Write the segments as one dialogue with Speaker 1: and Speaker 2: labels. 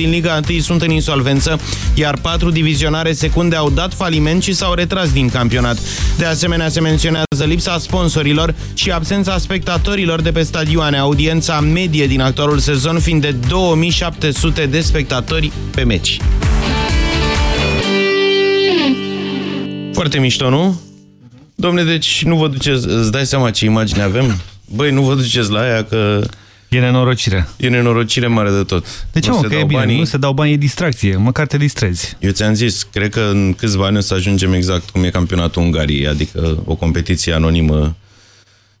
Speaker 1: din Liga 1 sunt în insolvență, iar patru divizionare secunde au dat faliment și s-au retras din campionat. De asemenea, se menționează lipsa sponsorilor și absența spectatorilor de pe stadioane, audiența medie din actualul sezon fiind de 2700 de spectatori pe meci. Foarte mișto, nu? Domne, deci nu vă duceți, îți dai seama ce imagine avem? Băi, nu vă duceți la aia că...
Speaker 2: E nenorocire.
Speaker 1: E nenorocire mare de tot.
Speaker 2: De ce,
Speaker 1: nu
Speaker 2: mă, că e bine,
Speaker 1: banii.
Speaker 2: nu se dau bani, e distracție, măcar te distrezi.
Speaker 1: Eu ți-am zis, cred că în câțiva ani o să ajungem exact cum e campionatul Ungariei, adică o competiție anonimă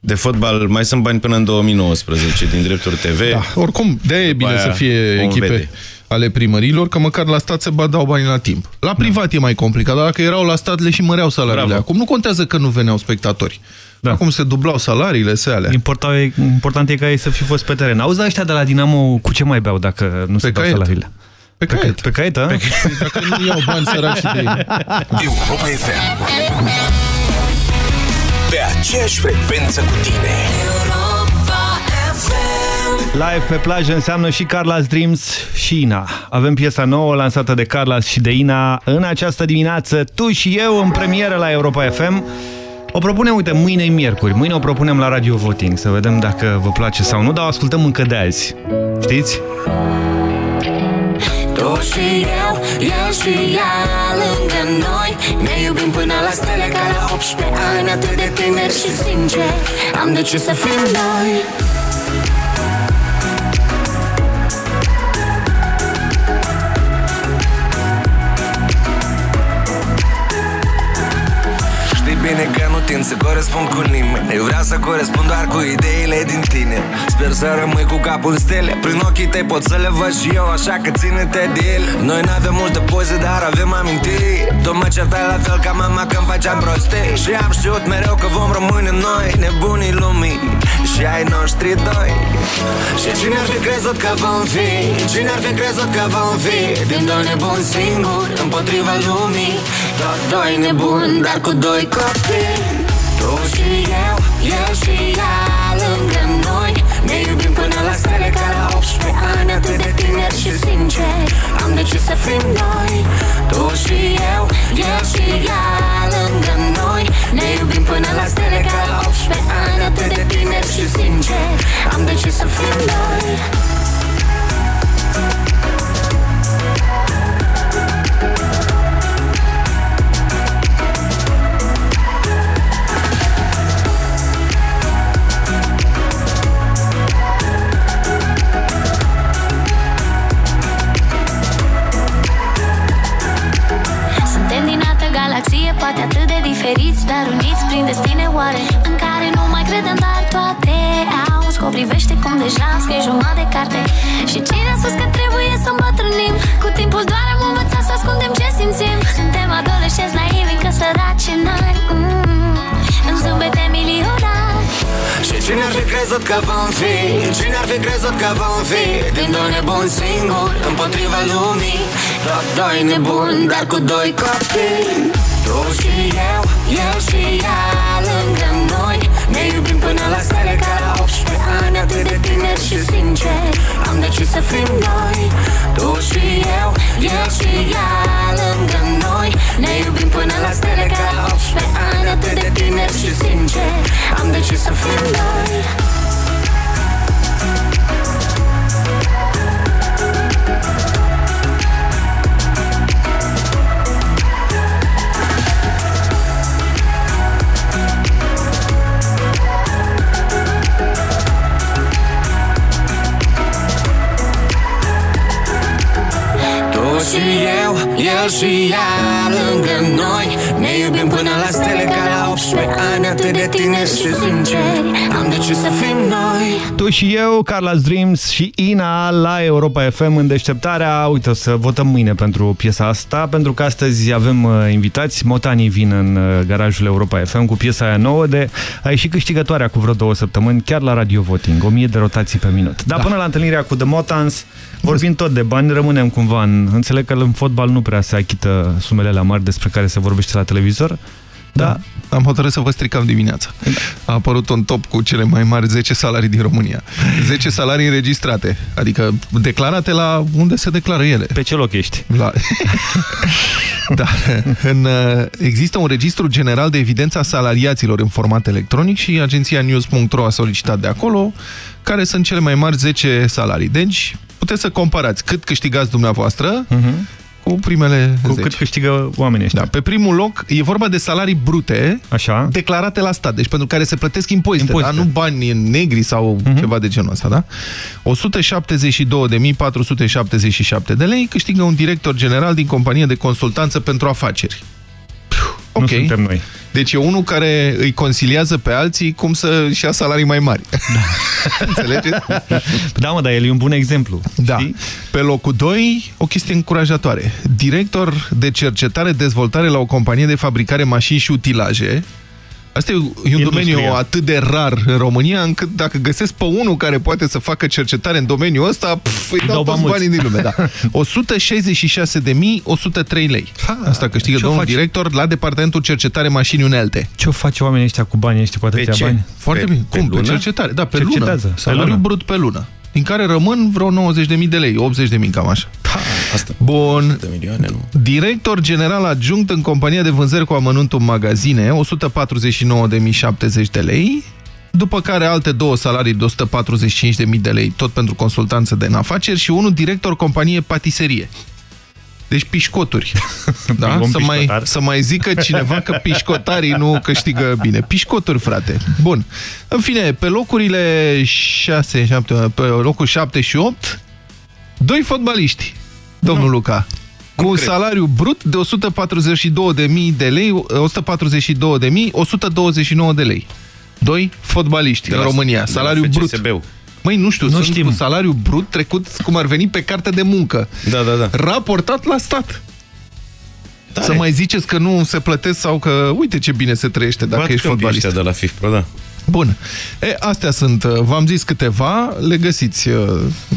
Speaker 1: de fotbal. Mai sunt bani până în 2019 din drepturi TV.
Speaker 3: Da, oricum, de e bine
Speaker 1: aia
Speaker 3: să fie
Speaker 1: vom
Speaker 3: echipe
Speaker 1: vede.
Speaker 3: ale primărilor, că măcar la stat se ba dau banii la timp. La privat e mai complicat, dar dacă erau la stat le și măreau salariile.
Speaker 1: Bravo.
Speaker 3: Acum nu contează că nu veneau spectatori.
Speaker 2: Da.
Speaker 3: Acum se dublau salariile, se alea.
Speaker 2: Important e, important e ca ei să fi fost pe teren. Auzi, dar ăștia de la Dinamo cu ce mai beau dacă nu se dau
Speaker 3: caiet.
Speaker 2: salariile?
Speaker 3: Pe caiet.
Speaker 2: Pe caiet, a?
Speaker 3: Dacă nu iau bani săraci de ei.
Speaker 4: Europa FM Pe aceeași frecvență cu tine
Speaker 2: Live pe plajă înseamnă și Carla's Dreams și Ina. Avem piesa nouă lansată de Carlas și de Ina în această dimineață. Tu și eu în premieră la Europa FM. O propunem, uite, mâine e miercuri. Mâine o propunem la Radio Voting, să vedem dacă vă place sau nu, dar o ascultăm încă de azi. Știți?
Speaker 5: Tu și eu, el și ea lângă noi Ne iubim până la stele ca la 18 ani Atât de tineri și sinceri Am decis să fim noi
Speaker 6: tind să corespund cu nimeni Eu vreau să corespund doar cu ideile din tine. Sper să rămâi cu capul în stele Prin ochii tăi pot să le văd și eu Așa că ține-te de ele Noi n-avem multe poze, dar avem amintiri. Tu mă certai la fel ca mama când făceam prostii Și am știut mereu că vom rămâne noi Nebunii lumii. Și ai noștri doi.
Speaker 5: Și cine ar fi crezut că vom fi? Cine ar fi crezut că vom fi? Din doi nebuni singuri Împotriva lumii. Tot doi nebuni Dar cu doi copii. Tu și eu El și ea lângă noi Ne iubim până la stele Ca la 18 ani Atât de tineri și sinceri Am decis să fim noi Tu și eu El și ea lângă noi Ne iubim până la stele Ca la 18 ani Atât de tineri și sinceri Am decis să fim noi
Speaker 7: poate atât de diferiți Dar uniți prin destine oare? În care nu mai credem, dar toate au un scop. Privește cum deja am scris jumătate de carte. Și cine a spus că trebuie să îmbătrânim? Cu timpul doar am învățat să ascundem ce simțim. Suntem adolescenți naivi, încă săraci în ani. Mm, În zâmbete milionari
Speaker 5: Și cine ar fi crezut că vom fi? Cine ar fi crezut că vom fi? Din doi nebuni singuri Împotriva lumii. Tot doi nebuni Dar cu doi copii. Tu și eu El și ea lângă noi. Ne iubim până la stele Ca la 18 ani Atât de tineri și sinceri Am decis să fim noi. Tu și eu El și ea lângă noi. Ne iubim până la stele Ca la 18 ani Atât de tineri și sinceri Am decis să fim noi și eu, el și ea lângă noi Ne iubim până la stele ca la 18 ani Atât de tineri și sinceri Am decis să fim noi
Speaker 2: Tu și eu, Carla's Dreams și Ina la Europa FM în deșteptarea. Uite, o să votăm mâine pentru piesa asta, pentru că astăzi avem uh, invitați. Motanii vin în uh, garajul Europa FM cu piesa aia nouă de a ieșit câștigătoarea cu vreo două săptămâni, chiar la Radio Voting, 1000 de rotații pe minut. Dar da. până la întâlnirea cu The Motans, vorbim tot de bani, rămânem cumva în... Înțeleg că în fotbal nu prea se achită sumele la mari despre care se vorbește la televizor, da. dar
Speaker 3: am hotărât să vă stricăm dimineața. A apărut un top cu cele mai mari 10 salarii din România. 10 salarii înregistrate, adică declarate la unde se declară ele.
Speaker 2: Pe ce loc ești?
Speaker 3: La... da. în, uh, există un registru general de evidență a salariaților în format electronic și agenția news.ro a solicitat de acolo care sunt cele mai mari 10 salarii. Deci, puteți să comparați cât câștigați dumneavoastră uh -huh cu primele
Speaker 2: Cu
Speaker 3: 10.
Speaker 2: cât câștigă oamenii ăștia.
Speaker 3: Da, pe primul loc e vorba de salarii brute
Speaker 2: Așa.
Speaker 3: declarate la stat, deci pentru care se plătesc impozite,
Speaker 2: Impozite.
Speaker 3: Dar nu bani negri sau
Speaker 2: Mhm.
Speaker 3: ceva de genul ăsta, da? 172.477 de lei câștigă un director general din companie de consultanță pentru afaceri. Piu,
Speaker 2: Nu
Speaker 3: Ok.
Speaker 2: suntem noi.
Speaker 3: Deci e unul care îi consiliază pe alții cum să-și ia salarii mai mari. Înțelegeți?
Speaker 2: Da, mă, dar el e un bun exemplu.
Speaker 3: Da.
Speaker 2: Știi?
Speaker 3: Pe locul 2, o chestie încurajatoare. Director de cercetare, dezvoltare la o companie de fabricare mașini și utilaje. Asta e un
Speaker 2: Industria.
Speaker 3: domeniu atât de rar în România, încât dacă găsesc pe unul care poate să facă cercetare în domeniul ăsta, pf, îi dau
Speaker 2: Dau
Speaker 3: toți
Speaker 2: bani
Speaker 3: banii din lume. Da. 166.103 lei. Asta câștigă
Speaker 2: ce-o
Speaker 3: domnul
Speaker 2: faci?
Speaker 3: director la Departamentul Cercetare Mașini Unelte.
Speaker 2: Ce-o face oamenii ăștia cu banii ăștia, cu atâția
Speaker 1: ce?
Speaker 2: bani?
Speaker 3: Foarte
Speaker 1: Pe-
Speaker 3: bine.
Speaker 1: pe
Speaker 3: Cum? Pe
Speaker 1: lună?
Speaker 3: cercetare. Da, pe
Speaker 2: Cercetează,
Speaker 3: lună.
Speaker 2: pe
Speaker 3: Salariu
Speaker 2: lună.
Speaker 3: brut pe lună. Din care rămân vreo 90.000 de lei, 80.000 cam așa.
Speaker 1: Asta.
Speaker 3: Bun.
Speaker 1: De milioane, nu?
Speaker 3: Director general adjunct în compania de vânzări cu amănuntul în magazine, 149.070 de lei, după care alte două salarii de 145.000 de lei, tot pentru consultanță de în afaceri, și unul director companie patiserie. Deci pișcoturi. Da?
Speaker 2: Un
Speaker 3: Să mai,
Speaker 2: pișcotar.
Speaker 3: să mai zică cineva că pișcotarii nu câștigă bine. Pișcoturi, frate. Bun. În fine, pe locurile 6, 7, pe locul 7 și 8, doi fotbaliști, domnul Luca. Cu un
Speaker 1: cred.
Speaker 3: salariu brut de 142.000 de lei, 142.129 de lei. Doi fotbaliști
Speaker 1: De
Speaker 3: în
Speaker 1: la-
Speaker 3: România.
Speaker 1: de la
Speaker 3: Salariu brut.
Speaker 1: FCSB-ul.
Speaker 3: Măi, nu știu,
Speaker 2: Nu
Speaker 3: sunt
Speaker 2: știm.
Speaker 3: cu salariu brut trecut cum ar veni pe carte de muncă.
Speaker 1: Da, da, da.
Speaker 3: Raportat la stat.
Speaker 1: Tare.
Speaker 3: Să mai ziceți că nu se plătesc sau că uite ce bine se trăiește dacă
Speaker 1: Bat
Speaker 3: ești
Speaker 1: câmpii
Speaker 3: fotbalist.
Speaker 1: ăștia de la FIFPRO, da.
Speaker 3: Bun. E, astea sunt, uh, v-am zis câteva, le găsiți, uh,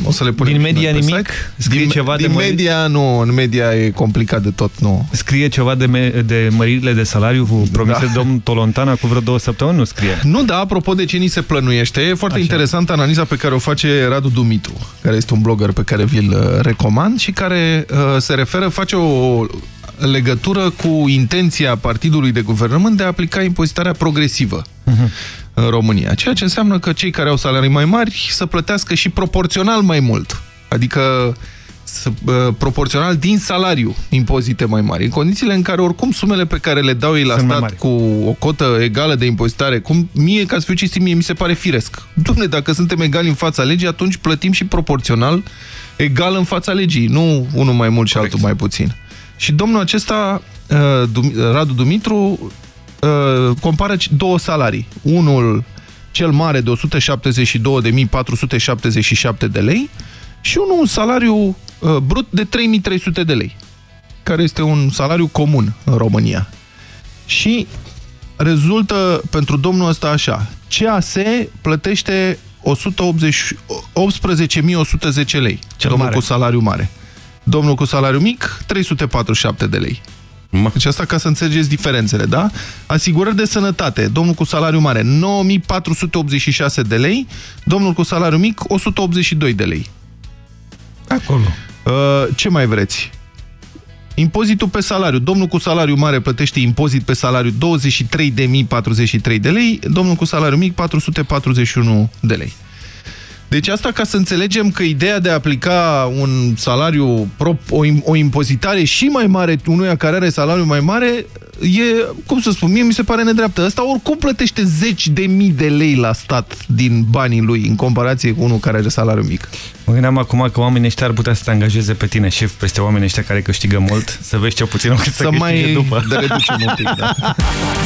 Speaker 3: o să le punem
Speaker 2: Din
Speaker 3: și noi
Speaker 2: media
Speaker 3: pe
Speaker 2: nimic?
Speaker 3: site.
Speaker 2: Scrie
Speaker 3: din,
Speaker 2: ceva de
Speaker 3: din
Speaker 2: mărit?
Speaker 3: media, nu, în media e complicat de tot, nu.
Speaker 2: Scrie ceva de, me de măririle de salariu promise
Speaker 3: Da.
Speaker 2: de domnul Tolontana cu vreo două săptămâni? Nu scrie.
Speaker 3: Nu, da, apropo de ce ni se plănuiește, e foarte
Speaker 2: Așa.
Speaker 3: interesantă analiza pe care o face Radu Dumitru, care este un blogger pe care vi-l uh, recomand și care uh, se referă, face o legătură cu intenția partidului de guvernământ de a aplica impozitarea progresivă în România. Ceea ce înseamnă că cei care au salarii mai mari să plătească și proporțional mai mult. Adică să, uh, proporțional din salariu impozite mai mari. În condițiile în care oricum sumele pe care le dau ei la
Speaker 2: Sunt mai
Speaker 3: stat
Speaker 2: mari.
Speaker 3: cu o cotă egală de impozitare, cum mie, ca să fiu cinstit, mie mi se pare firesc. Dumne, dacă suntem egali în fața legii, atunci plătim și proporțional egal în fața legii, nu unul mai mult și
Speaker 1: Corect.
Speaker 3: altul mai puțin. Și domnul acesta, uh, Dum- Radu Dumitru, uh, compară c- două salarii. Unul cel mare de 172.477 de lei și unul un salariu uh, brut de 3.300 de lei, care este un salariu comun în România. Și rezultă pentru domnul ăsta așa. CAS plătește 180 18.110 lei.
Speaker 2: Cel
Speaker 3: domnul
Speaker 2: mare.
Speaker 3: cu salariu mare. Domnul cu salariu mic, 347 de lei.
Speaker 1: Mă.
Speaker 3: Deci asta ca să înțelegeți diferențele, da? Asigurări de sănătate, domnul cu salariu mare, 9486 de lei, domnul cu salariu mic, 182 de lei.
Speaker 2: Acolo.
Speaker 3: Uh, ce mai vreți? Impozitul pe salariu. Domnul cu salariu mare plătește impozit pe salariu 23.043 de lei, domnul cu salariu mic 441 de lei. Deci asta ca să înțelegem că ideea de a aplica un salariu, prop, o, im- o impozitare și mai mare unuia care are salariu mai mare, e, cum să spun, mie mi se pare nedreaptă. Ăsta oricum plătește zeci de mii de lei la stat din banii lui, în comparație cu unul care are salariu mic.
Speaker 2: Mă gândeam acum că oamenii ăștia ar putea să te angajeze pe tine, șef, peste oamenii ăștia care câștigă mult, să vezi ce puțin o cât să,
Speaker 3: Să
Speaker 2: câștige
Speaker 3: mai
Speaker 2: după.
Speaker 3: reducem un pic, da.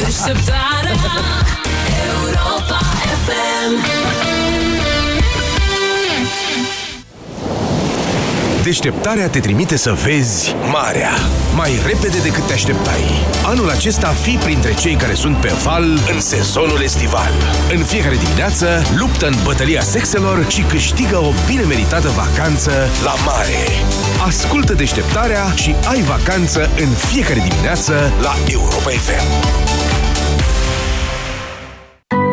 Speaker 8: Deșteptarea Europa FM
Speaker 4: Deșteptarea te trimite să vezi marea mai repede decât te așteptai. Anul acesta fii printre cei care sunt pe val în sezonul estival. În fiecare dimineață luptă în bătălia sexelor și câștigă o bine meritată vacanță la mare. Ascultă deșteptarea și ai vacanță în fiecare dimineață la Europa FM.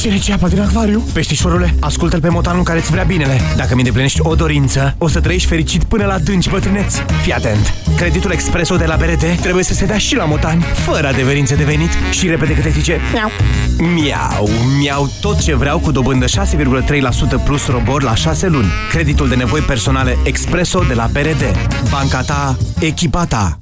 Speaker 9: Cine ce apa din acvariu? Peștișorule, ascultă-l pe motanul care îți vrea binele. Dacă mi îndeplinești o dorință, o să trăiești fericit până la dânci bătrâneți. Fii atent! Creditul Expreso de la BRD trebuie să se dea și la motani, fără adeverințe de venit și repede câte zice miau. Miau, miau tot ce vreau cu dobândă 6,3% plus robor la 6 luni. Creditul de nevoi personale Expreso de la BRD. Banca ta, echipa ta.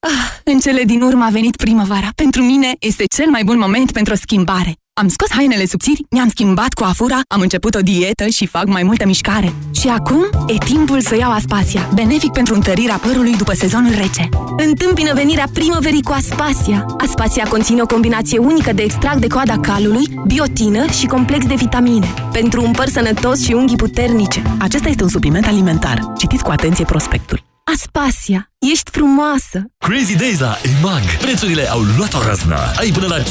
Speaker 10: Ah, în cele din urmă a venit primăvara. Pentru mine este cel mai bun moment pentru o schimbare. Am scos hainele subțiri, mi-am schimbat coafura, am început o dietă și fac mai multă mișcare. Și acum e timpul să iau Aspasia, benefic pentru întărirea părului după sezonul rece. Întâmpină venirea primăverii cu Aspasia. Aspasia conține o combinație unică de extract de coada calului, biotină și complex de vitamine. Pentru un păr sănătos și unghii puternice.
Speaker 11: Acesta este un supliment alimentar. Citiți cu atenție prospectul.
Speaker 10: Aspasia, ești frumoasă!
Speaker 12: Crazy Days la EMAG. Prețurile au luat o razna. Ai până la 50%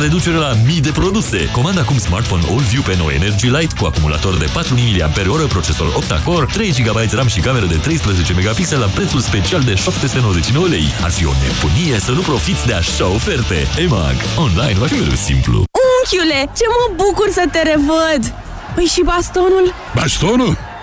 Speaker 12: reducere la mii de produse. Comanda acum smartphone AllView pe nou Energy Light cu acumulator de 4000 mAh, procesor 8-core, 3 GB RAM și cameră de 13 megapixel la prețul special de 799 lei. Ar fi o nebunie să nu profiți de așa oferte. EMAG. Online va fi mereu simplu.
Speaker 10: Unchiule, ce mă bucur să te revăd! Păi și bastonul?
Speaker 13: Bastonul?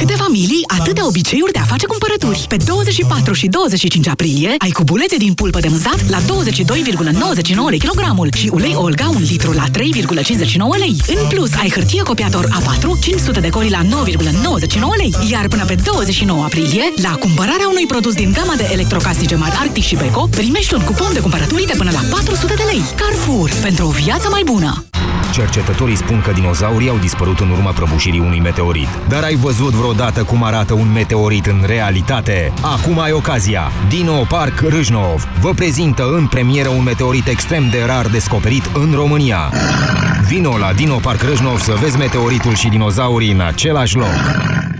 Speaker 14: Câte familii, atâtea obiceiuri de a face cumpărături. Pe 24 și 25 aprilie ai cubulețe din pulpă de mânzat la 22,99 lei kilogramul și ulei Olga 1 litru la 3,59 lei. În plus, ai hârtie copiator A4 500 de coli la 9,99 lei. Iar până pe 29 aprilie, la cumpărarea unui produs din gama de electrocasnice mari Arctic și Beko, primești un cupon de cumpărături de până la 400 de lei. Carrefour, pentru o viață mai bună!
Speaker 15: Cercetătorii spun că dinozaurii au dispărut în urma prăbușirii unui meteorit. Dar ai văzut vreodată cum arată un meteorit în realitate? Acum ai ocazia! Dino Park Râșnov vă prezintă în premieră un meteorit extrem de rar descoperit în România. Vino la Dino Park Râșnov să vezi meteoritul și dinozaurii în același loc.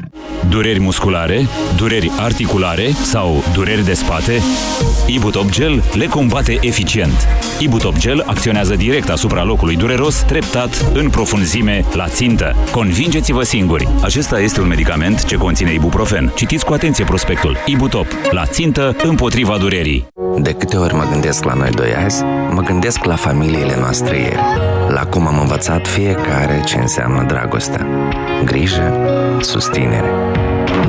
Speaker 16: Dureri musculare, dureri articulare sau dureri de spate? Ibutop Gel le combate eficient. Ibutop Gel acționează direct asupra locului dureros, treptat, în profunzime, la țintă. Convingeți-vă singuri! Acesta este un medicament ce conține ibuprofen. Citiți cu atenție prospectul. Ibutop. La țintă, împotriva durerii.
Speaker 17: De câte ori mă gândesc la noi doi azi, mă gândesc la familiile noastre ieri. La cum am învățat fiecare ce înseamnă dragostea. Grijă, susținere.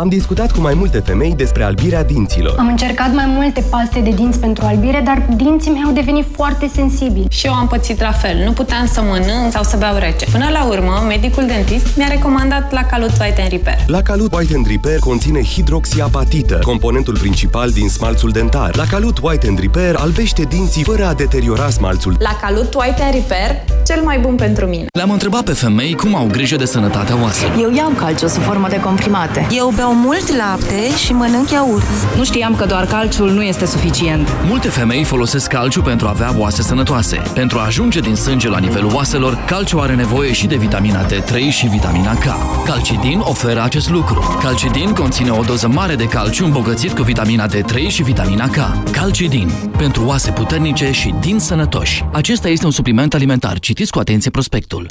Speaker 18: Am discutat cu mai multe femei despre albirea dinților.
Speaker 19: Am încercat mai multe paste de dinți pentru albire, dar dinții mei au devenit foarte sensibili.
Speaker 20: Și eu am pățit la fel. Nu puteam să mănânc sau să beau rece. Până la urmă, medicul dentist mi-a recomandat la Calut White and Repair.
Speaker 18: La Calut White and Repair conține hidroxiapatită, componentul principal din smalțul dentar. La Calut White and Repair albește dinții fără a deteriora smalțul.
Speaker 20: La Calut White and Repair, cel mai bun pentru mine.
Speaker 21: Le-am întrebat pe femei cum au grijă de sănătatea oaselor.
Speaker 22: Eu iau calciu sub formă de comprimate. Eu beau mult lapte și mănânc iaurt.
Speaker 23: Nu știam că doar calciul nu este suficient.
Speaker 21: Multe femei folosesc calciu pentru a avea oase sănătoase. Pentru a ajunge din sânge la nivelul oaselor, calciu are nevoie și de vitamina D3 și vitamina K. Calcidin oferă acest lucru. Calcidin conține o doză mare de calciu îmbogățit cu vitamina D3 și vitamina K. Calcidin. Pentru oase puternice și din sănătoși. Acesta este un supliment alimentar. Citiți cu atenție prospectul.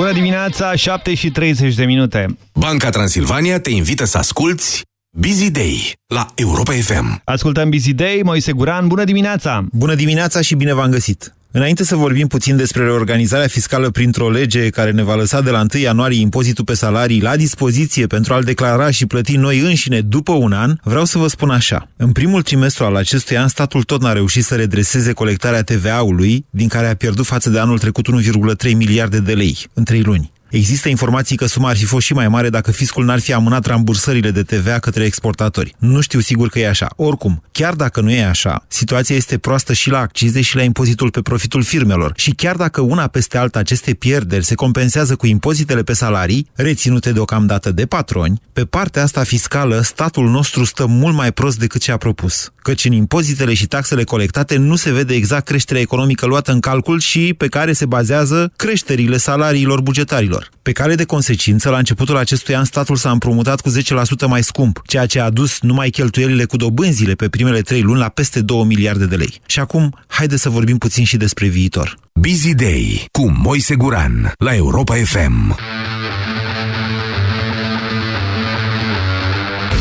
Speaker 2: Bună dimineața, 7 și 30 de minute.
Speaker 4: Banca Transilvania te invită să asculti Busy Day la Europa FM.
Speaker 2: Ascultăm Busy Day, Moise Guran, bună dimineața!
Speaker 24: Bună dimineața și bine v-am găsit! Înainte să vorbim puțin despre reorganizarea fiscală printr-o lege care ne va lăsa de la 1 ianuarie impozitul pe salarii la dispoziție pentru a-l declara și plăti noi înșine după un an, vreau să vă spun așa. În primul trimestru al acestui an, statul tot n-a reușit să redreseze colectarea TVA-ului, din care a pierdut față de anul trecut 1,3 miliarde de lei în 3 luni. Există informații că suma ar fi fost și mai mare dacă fiscul n-ar fi amânat rambursările de TVA către exportatori. Nu știu sigur că e așa. Oricum, chiar dacă nu e așa, situația este proastă și la accize și la impozitul pe profitul firmelor. Și chiar dacă una peste alta aceste pierderi se compensează cu impozitele pe salarii, reținute deocamdată de patroni, pe partea asta fiscală statul nostru stă mult mai prost decât ce a propus. Căci în impozitele și taxele colectate nu se vede exact creșterea economică luată în calcul și pe care se bazează creșterile salariilor bugetarilor. Pe care de consecință, la începutul acestui an, statul s-a împrumutat cu 10% mai scump, ceea ce a adus numai cheltuielile cu dobânzile pe primele trei luni la peste 2 miliarde de lei. Și acum, haide să vorbim puțin și despre viitor.
Speaker 4: Busy Day cu Moise Guran la Europa FM.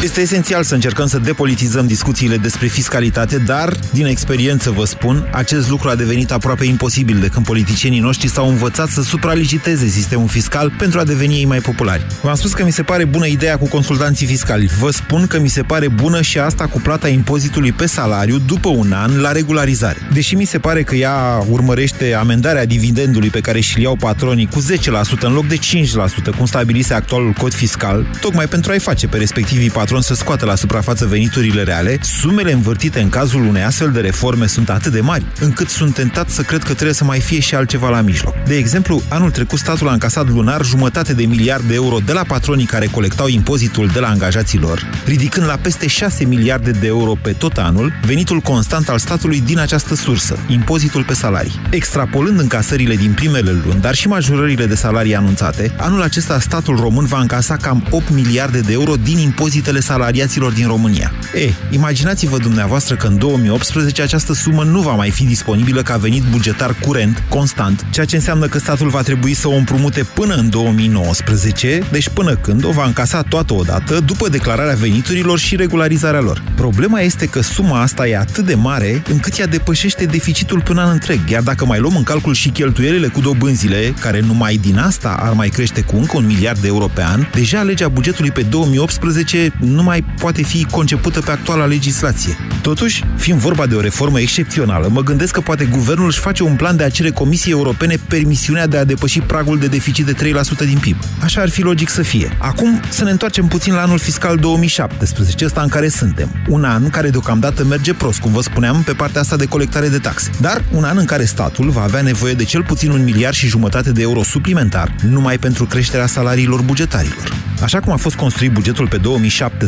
Speaker 24: Este esențial să încercăm să depolitizăm discuțiile despre fiscalitate, dar, din experiență vă spun, acest lucru a devenit aproape imposibil de când politicienii noștri s-au învățat să supraliciteze sistemul fiscal pentru a deveni ei mai populari. V-am spus că mi se pare bună ideea cu consultanții fiscali. Vă spun că mi se pare bună și asta cu plata impozitului pe salariu după un an la regularizare. Deși mi se pare că ea urmărește amendarea dividendului pe care și-l iau patronii cu 10% în loc de 5%, cum stabilise actualul cod fiscal, tocmai pentru a-i face pe respectivii patroni să scoată la suprafață veniturile reale, sumele învârtite în cazul unei astfel de reforme sunt atât de mari, încât sunt tentat să cred că trebuie să mai fie și altceva la mijloc. De exemplu, anul trecut statul a încasat lunar jumătate de miliard de euro de la patronii care colectau impozitul de la angajații lor, ridicând la peste 6 miliarde de euro pe tot anul venitul constant al statului din această sursă, impozitul pe salarii. Extrapolând încasările din primele luni, dar și majorările de salarii anunțate, anul acesta statul român va încasa cam 8 miliarde de euro din impozitele salariaților din România. E, imaginați-vă dumneavoastră că în 2018 această sumă nu va mai fi disponibilă ca venit bugetar curent, constant, ceea ce înseamnă că statul va trebui să o împrumute până în 2019, deci până când o va încasa toată odată, după declararea veniturilor și regularizarea lor. Problema este că suma asta e atât de mare încât ea depășește deficitul pe un an întreg, iar dacă mai luăm în calcul și cheltuielile cu dobânzile, care numai din asta ar mai crește cu încă un miliard de euro pe an, deja legea bugetului pe 2018 nu mai poate fi concepută pe actuala legislație. Totuși, fiind vorba de o reformă excepțională, mă gândesc că poate guvernul își face un plan de a cere Comisiei Europene permisiunea de a depăși pragul de deficit de 3% din PIB. Așa ar fi logic să fie. Acum să ne întoarcem puțin la anul fiscal 2017, ăsta în care suntem. Un an care deocamdată merge prost, cum vă spuneam, pe partea asta de colectare de taxe. Dar un an în care statul va avea nevoie de cel puțin un miliard și jumătate de euro suplimentar, numai pentru creșterea salariilor bugetarilor. Așa cum a fost construit bugetul pe 2017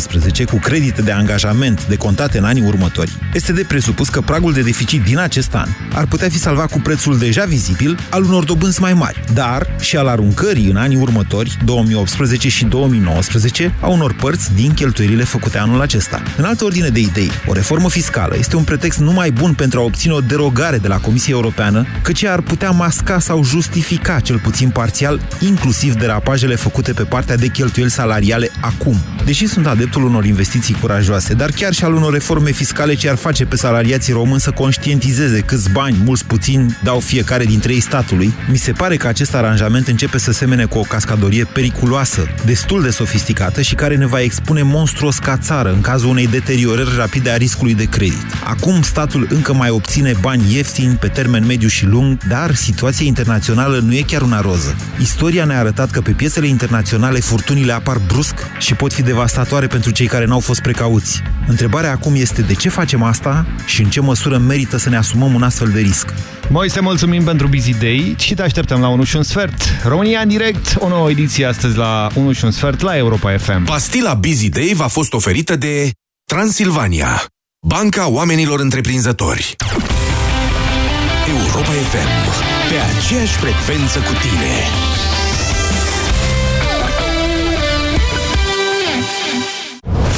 Speaker 24: cu credite de angajament decontate în anii următori, este de presupus că pragul de deficit din acest an ar putea fi salvat cu prețul deja vizibil al unor dobânzi mai mari, dar și al aruncării în anii următori, 2018 și 2019, a unor părți din cheltuielile făcute anul acesta. În altă ordine de idei, o reformă fiscală este un pretext numai bun pentru a obține o derogare de la Comisia Europeană, căci ar putea masca sau justifica, cel puțin parțial, inclusiv derapajele făcute pe partea de cheltuieli salariale acum. Deși sunt adeptul unor investiții curajoase, dar chiar și al unor reforme fiscale ce ar face pe salariații români să conștientizeze câți bani, mulți puțini, dau fiecare dintre ei statului, mi se pare că acest aranjament începe să semene cu o cascadorie periculoasă, destul de sofisticată și care ne va expune monstruos ca țară în cazul unei deteriorări rapide a riscului de credit. Acum statul încă mai obține bani ieftini pe termen mediu și lung, dar situația internațională nu e chiar una roză. Istoria ne-a arătat că pe piețele internaționale furtunile apar brusc și pot fi devastatoare pentru cei care n-au fost precauți. Întrebarea acum este de ce facem asta și în ce măsură merită să ne asumăm un astfel de risc.
Speaker 2: Moise, mulțumim pentru Busy Day și te așteptăm la 1 și un sfert. România în direct, o nouă ediție astăzi la 1 și un sfert la Europa FM.
Speaker 4: Pastila Busy Day v-a fost oferită de Transilvania, Banca Oamenilor Întreprinzători. Europa FM, pe aceeași frecvență cu tine.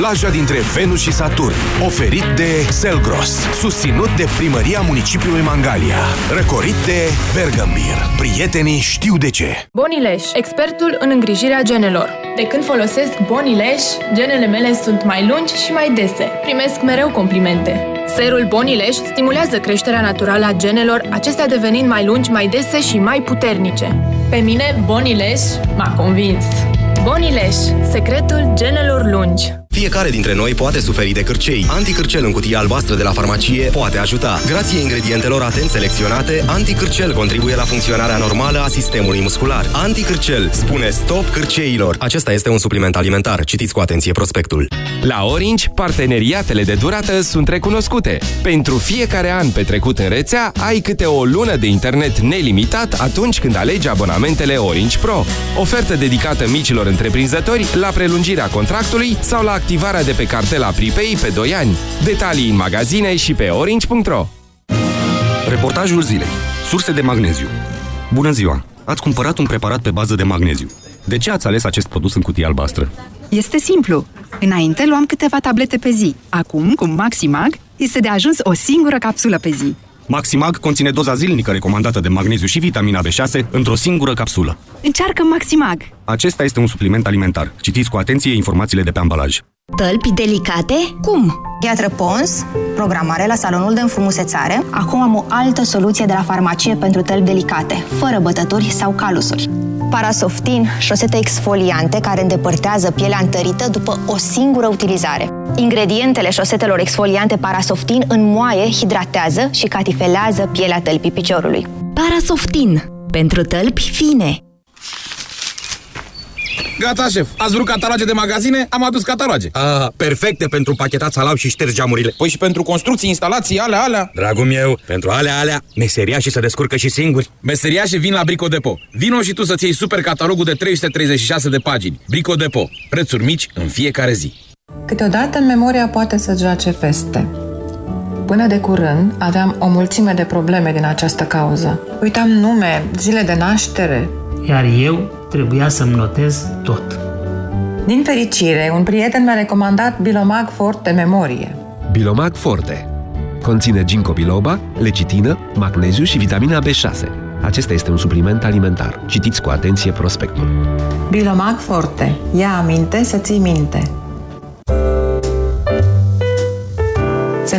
Speaker 4: plaja dintre Venus și Saturn. Oferit de Selgros. Susținut de Primăria Municipiului Mangalia. Răcorit de Bergambir. Prietenii știu de ce.
Speaker 25: Bonileș, expertul în îngrijirea genelor. De când folosesc Bonileș, genele mele sunt mai lungi și mai dese. Primesc mereu complimente. Serul Bonileș stimulează creșterea naturală a genelor, acestea devenind mai lungi, mai dese și mai puternice. Pe mine, Bonileș m-a convins. Bonileș, secretul genelor lungi.
Speaker 26: Fiecare dintre noi poate suferi de cârcei. Anticârcel în cutie albastră de la farmacie poate ajuta. Grație ingredientelor atent selecționate, Anticârcel contribuie la funcționarea normală a sistemului muscular. Anticârcel spune stop cârceilor. Acesta este un supliment alimentar. Citiți cu atenție prospectul.
Speaker 27: La Orange, parteneriatele de durată sunt recunoscute. Pentru fiecare an petrecut în rețea, ai câte o lună de internet nelimitat atunci când alegi abonamentele Orange Pro. Ofertă dedicată micilor întreprinzători la prelungirea contractului sau la activarea de pe cartela Pripei pe 2 ani. Detalii în magazine și pe orange.ro
Speaker 28: Reportajul zilei. Surse de magneziu. Bună ziua! Ați cumpărat un preparat pe bază de magneziu. De ce ați ales acest produs în cutie albastră?
Speaker 29: Este simplu. Înainte luam câteva tablete pe zi. Acum, cu Maximag, este de ajuns o singură capsulă pe zi.
Speaker 28: Maximag conține doza zilnică recomandată de magneziu și vitamina B6 într-o singură capsulă.
Speaker 29: Încearcă Maximag!
Speaker 28: Acesta este un supliment alimentar. Citiți cu atenție informațiile de pe ambalaj.
Speaker 30: Tălpi delicate? Cum? Piatră Pons, programare la salonul de înfrumusețare. Acum am o altă soluție de la farmacie pentru tălpi delicate, fără bătături sau calusuri. Parasoftin, șosete exfoliante care îndepărtează pielea întărită după o singură utilizare. Ingredientele șosetelor exfoliante Parasoftin înmoaie, hidratează și catifelează pielea tălpii piciorului. Parasoftin, pentru tălpi fine.
Speaker 31: Gata, șef. Ați vrut cataloge de magazine? Am adus cataloge.
Speaker 32: Ah, perfecte pentru pachetat salam și ștergi geamurile.
Speaker 31: Păi și pentru construcții, instalații, alea, alea.
Speaker 32: Dragul meu, pentru alea, alea, meseriașii se descurcă și singuri.
Speaker 31: Meseriașii vin la Brico Depo. Vino și tu să-ți iei super catalogul de 336 de pagini. Brico Depo. Prețuri mici în fiecare zi.
Speaker 33: Câteodată memoria poate să joace feste. Până de curând aveam o mulțime de probleme din această cauză. Uitam nume, zile de naștere.
Speaker 34: Iar eu trebuia să-mi notez tot.
Speaker 33: Din fericire, un prieten mi-a recomandat Bilomag Forte Memorie.
Speaker 35: Bilomag Forte. Conține ginkgo biloba, lecitină, magneziu și vitamina B6. Acesta este un supliment alimentar. Citiți cu atenție prospectul.
Speaker 33: Bilomag Forte. Ia aminte să ții minte.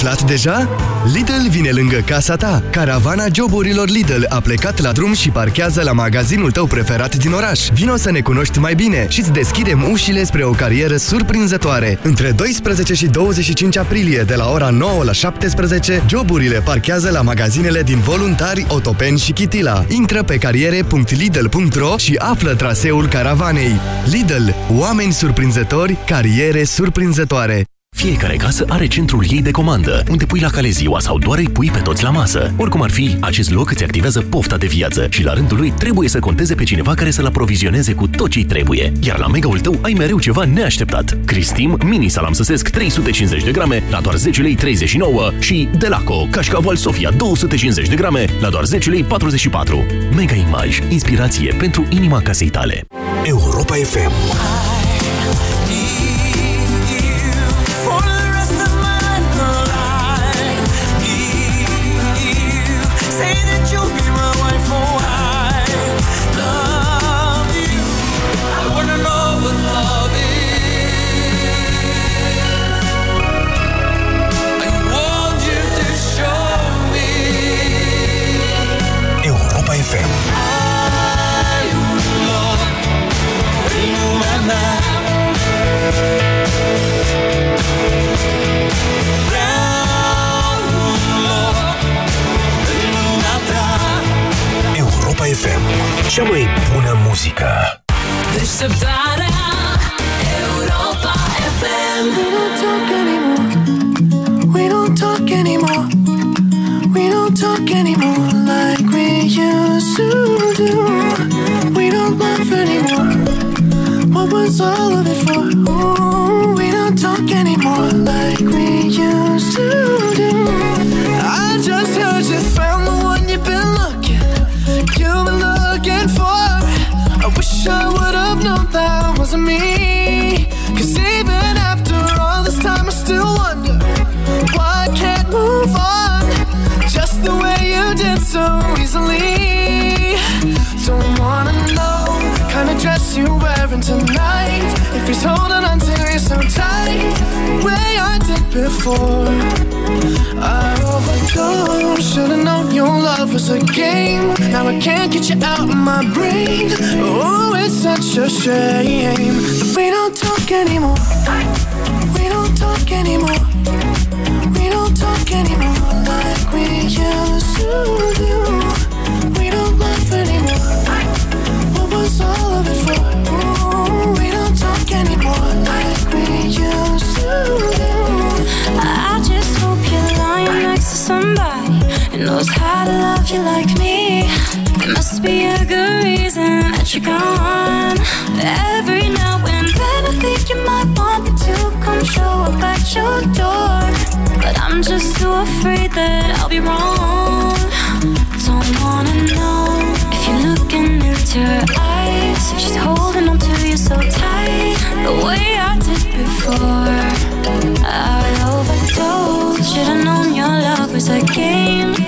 Speaker 18: Ai aflat deja? Lidl vine lângă casa ta. Caravana joburilor Lidl a plecat la drum și parchează la magazinul tău preferat din oraș. Vino să ne cunoști mai bine și îți deschidem ușile spre o carieră surprinzătoare. Între 12 și 25 aprilie, de la ora 9 la 17, joburile parchează la magazinele din Voluntari, Otopeni și Chitila. Intră pe cariere.lidl.ro și află traseul caravanei. Lidl. Oameni surprinzători, cariere surprinzătoare.
Speaker 12: Fiecare casă are centrul ei de comandă, unde pui la cale ziua sau doar îi pui pe toți la masă. Oricum ar fi, acest loc îți activează pofta de viață și la rândul lui trebuie să conteze pe cineva care să-l aprovizioneze cu tot ce trebuie. Iar la mega-ul tău ai mereu ceva neașteptat. Cristim, mini salam săsesc 350 de grame la doar 10 lei 39 și Delaco, cașcaval Sofia 250 de grame la doar 10 lei 44. Mega Image, inspirație pentru inima casei tale.
Speaker 4: Europa FM.
Speaker 36: Cea mai bună muzică. Deșteptarea Europa FM We don't talk anymore. We don't talk anymore. We don't talk anymore Like we used to do. We don't laugh anymore. What was all of it for? Ooh, we don't talk anymore Like we used to do. Wish I would have known that wasn't me. Cause even after all this time, I still wonder why I can't move on just the way you did so easily. Don't wanna know the kind of dress you're wearing tonight. If he's holding on to you so tight, the way I did before. I overdosed. Should've known your love was a game. Now I can't get you out of my brain. Oh, it's such a shame we don't talk anymore. We don't talk anymore. We don't talk anymore like we used to do. We don't laugh anymore. What was all of it for? Ooh, we don't talk anymore like we used to do.
Speaker 5: Knows how to love you like me. There must be a good reason that you're gone. Every now and then I think you might want me to come show up at your door. But I'm just too afraid that I'll be wrong. Don't wanna know if you're looking into her eyes. If she's holding on to you so tight, the way I did before. I overdosed. Should've known your love was a game.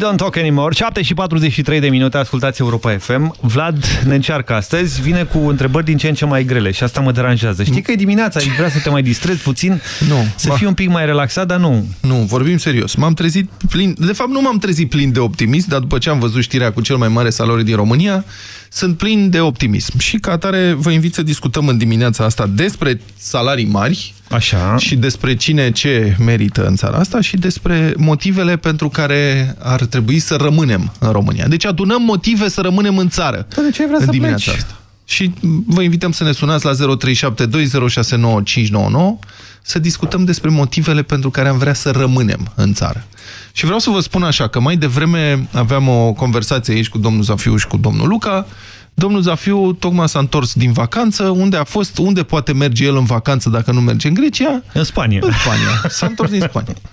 Speaker 2: don't talk anymore. 7 și 43 de minute, ascultați Europa FM. Vlad ne încearcă astăzi, vine cu întrebări din ce în ce mai grele și asta mă deranjează. Știi că e dimineața, ai vrea să te mai distrezi puțin,
Speaker 3: Nu,
Speaker 2: să
Speaker 3: ba.
Speaker 2: fii un pic mai relaxat, dar nu.
Speaker 3: Nu, vorbim serios. M-am trezit plin... De fapt, nu m-am trezit plin de optimism, dar după ce am văzut știrea cu cel mai mare salariu din România, sunt plin de optimism. Și ca atare vă invit să discutăm în dimineața asta despre salarii mari
Speaker 2: Așa.
Speaker 3: și despre cine ce merită în țara asta și despre motivele pentru care ar trebui să rămânem în România. Deci adunăm motive să rămânem în țară
Speaker 2: Dar de ce ai vrea
Speaker 3: în
Speaker 2: să
Speaker 3: dimineața
Speaker 2: pleci?
Speaker 3: asta. Și vă invităm să ne sunați la 0372069599 să discutăm despre motivele pentru care am vrea să rămânem în țară. Și vreau să vă spun așa, că mai devreme aveam o conversație aici cu domnul Zafiu și cu domnul Luca. Domnul Zafiu tocmai s-a întors din vacanță. Unde a fost? Unde poate merge el în vacanță dacă nu merge în Grecia?
Speaker 2: În Spania.
Speaker 3: În Spania. S-a întors din Spania.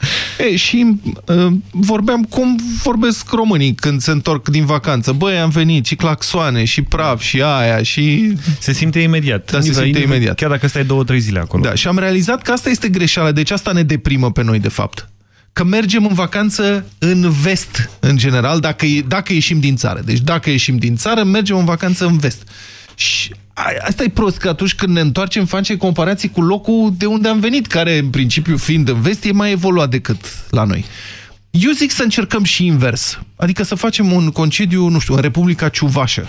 Speaker 3: E, și uh, vorbeam cum vorbesc românii când se întorc din vacanță. Băi, am venit și claxoane, și praf, și aia, și...
Speaker 2: Se simte imediat.
Speaker 3: Da, se simte imediat.
Speaker 2: Chiar dacă stai două, trei zile acolo.
Speaker 3: Da, și am realizat că asta este greșeala, deci asta ne deprimă pe noi, de fapt. Că mergem în vacanță în vest, în general, dacă, e- dacă ieșim din țară. Deci dacă ieșim din țară, mergem în vacanță în vest. Și a- asta e prost, că atunci când ne întoarcem, facem comparații cu locul de unde am venit, care, în principiu, fiind în vest, e mai evoluat decât la noi. Eu zic să încercăm și invers. Adică să facem un concediu, nu știu, în Republica Ciuvașă,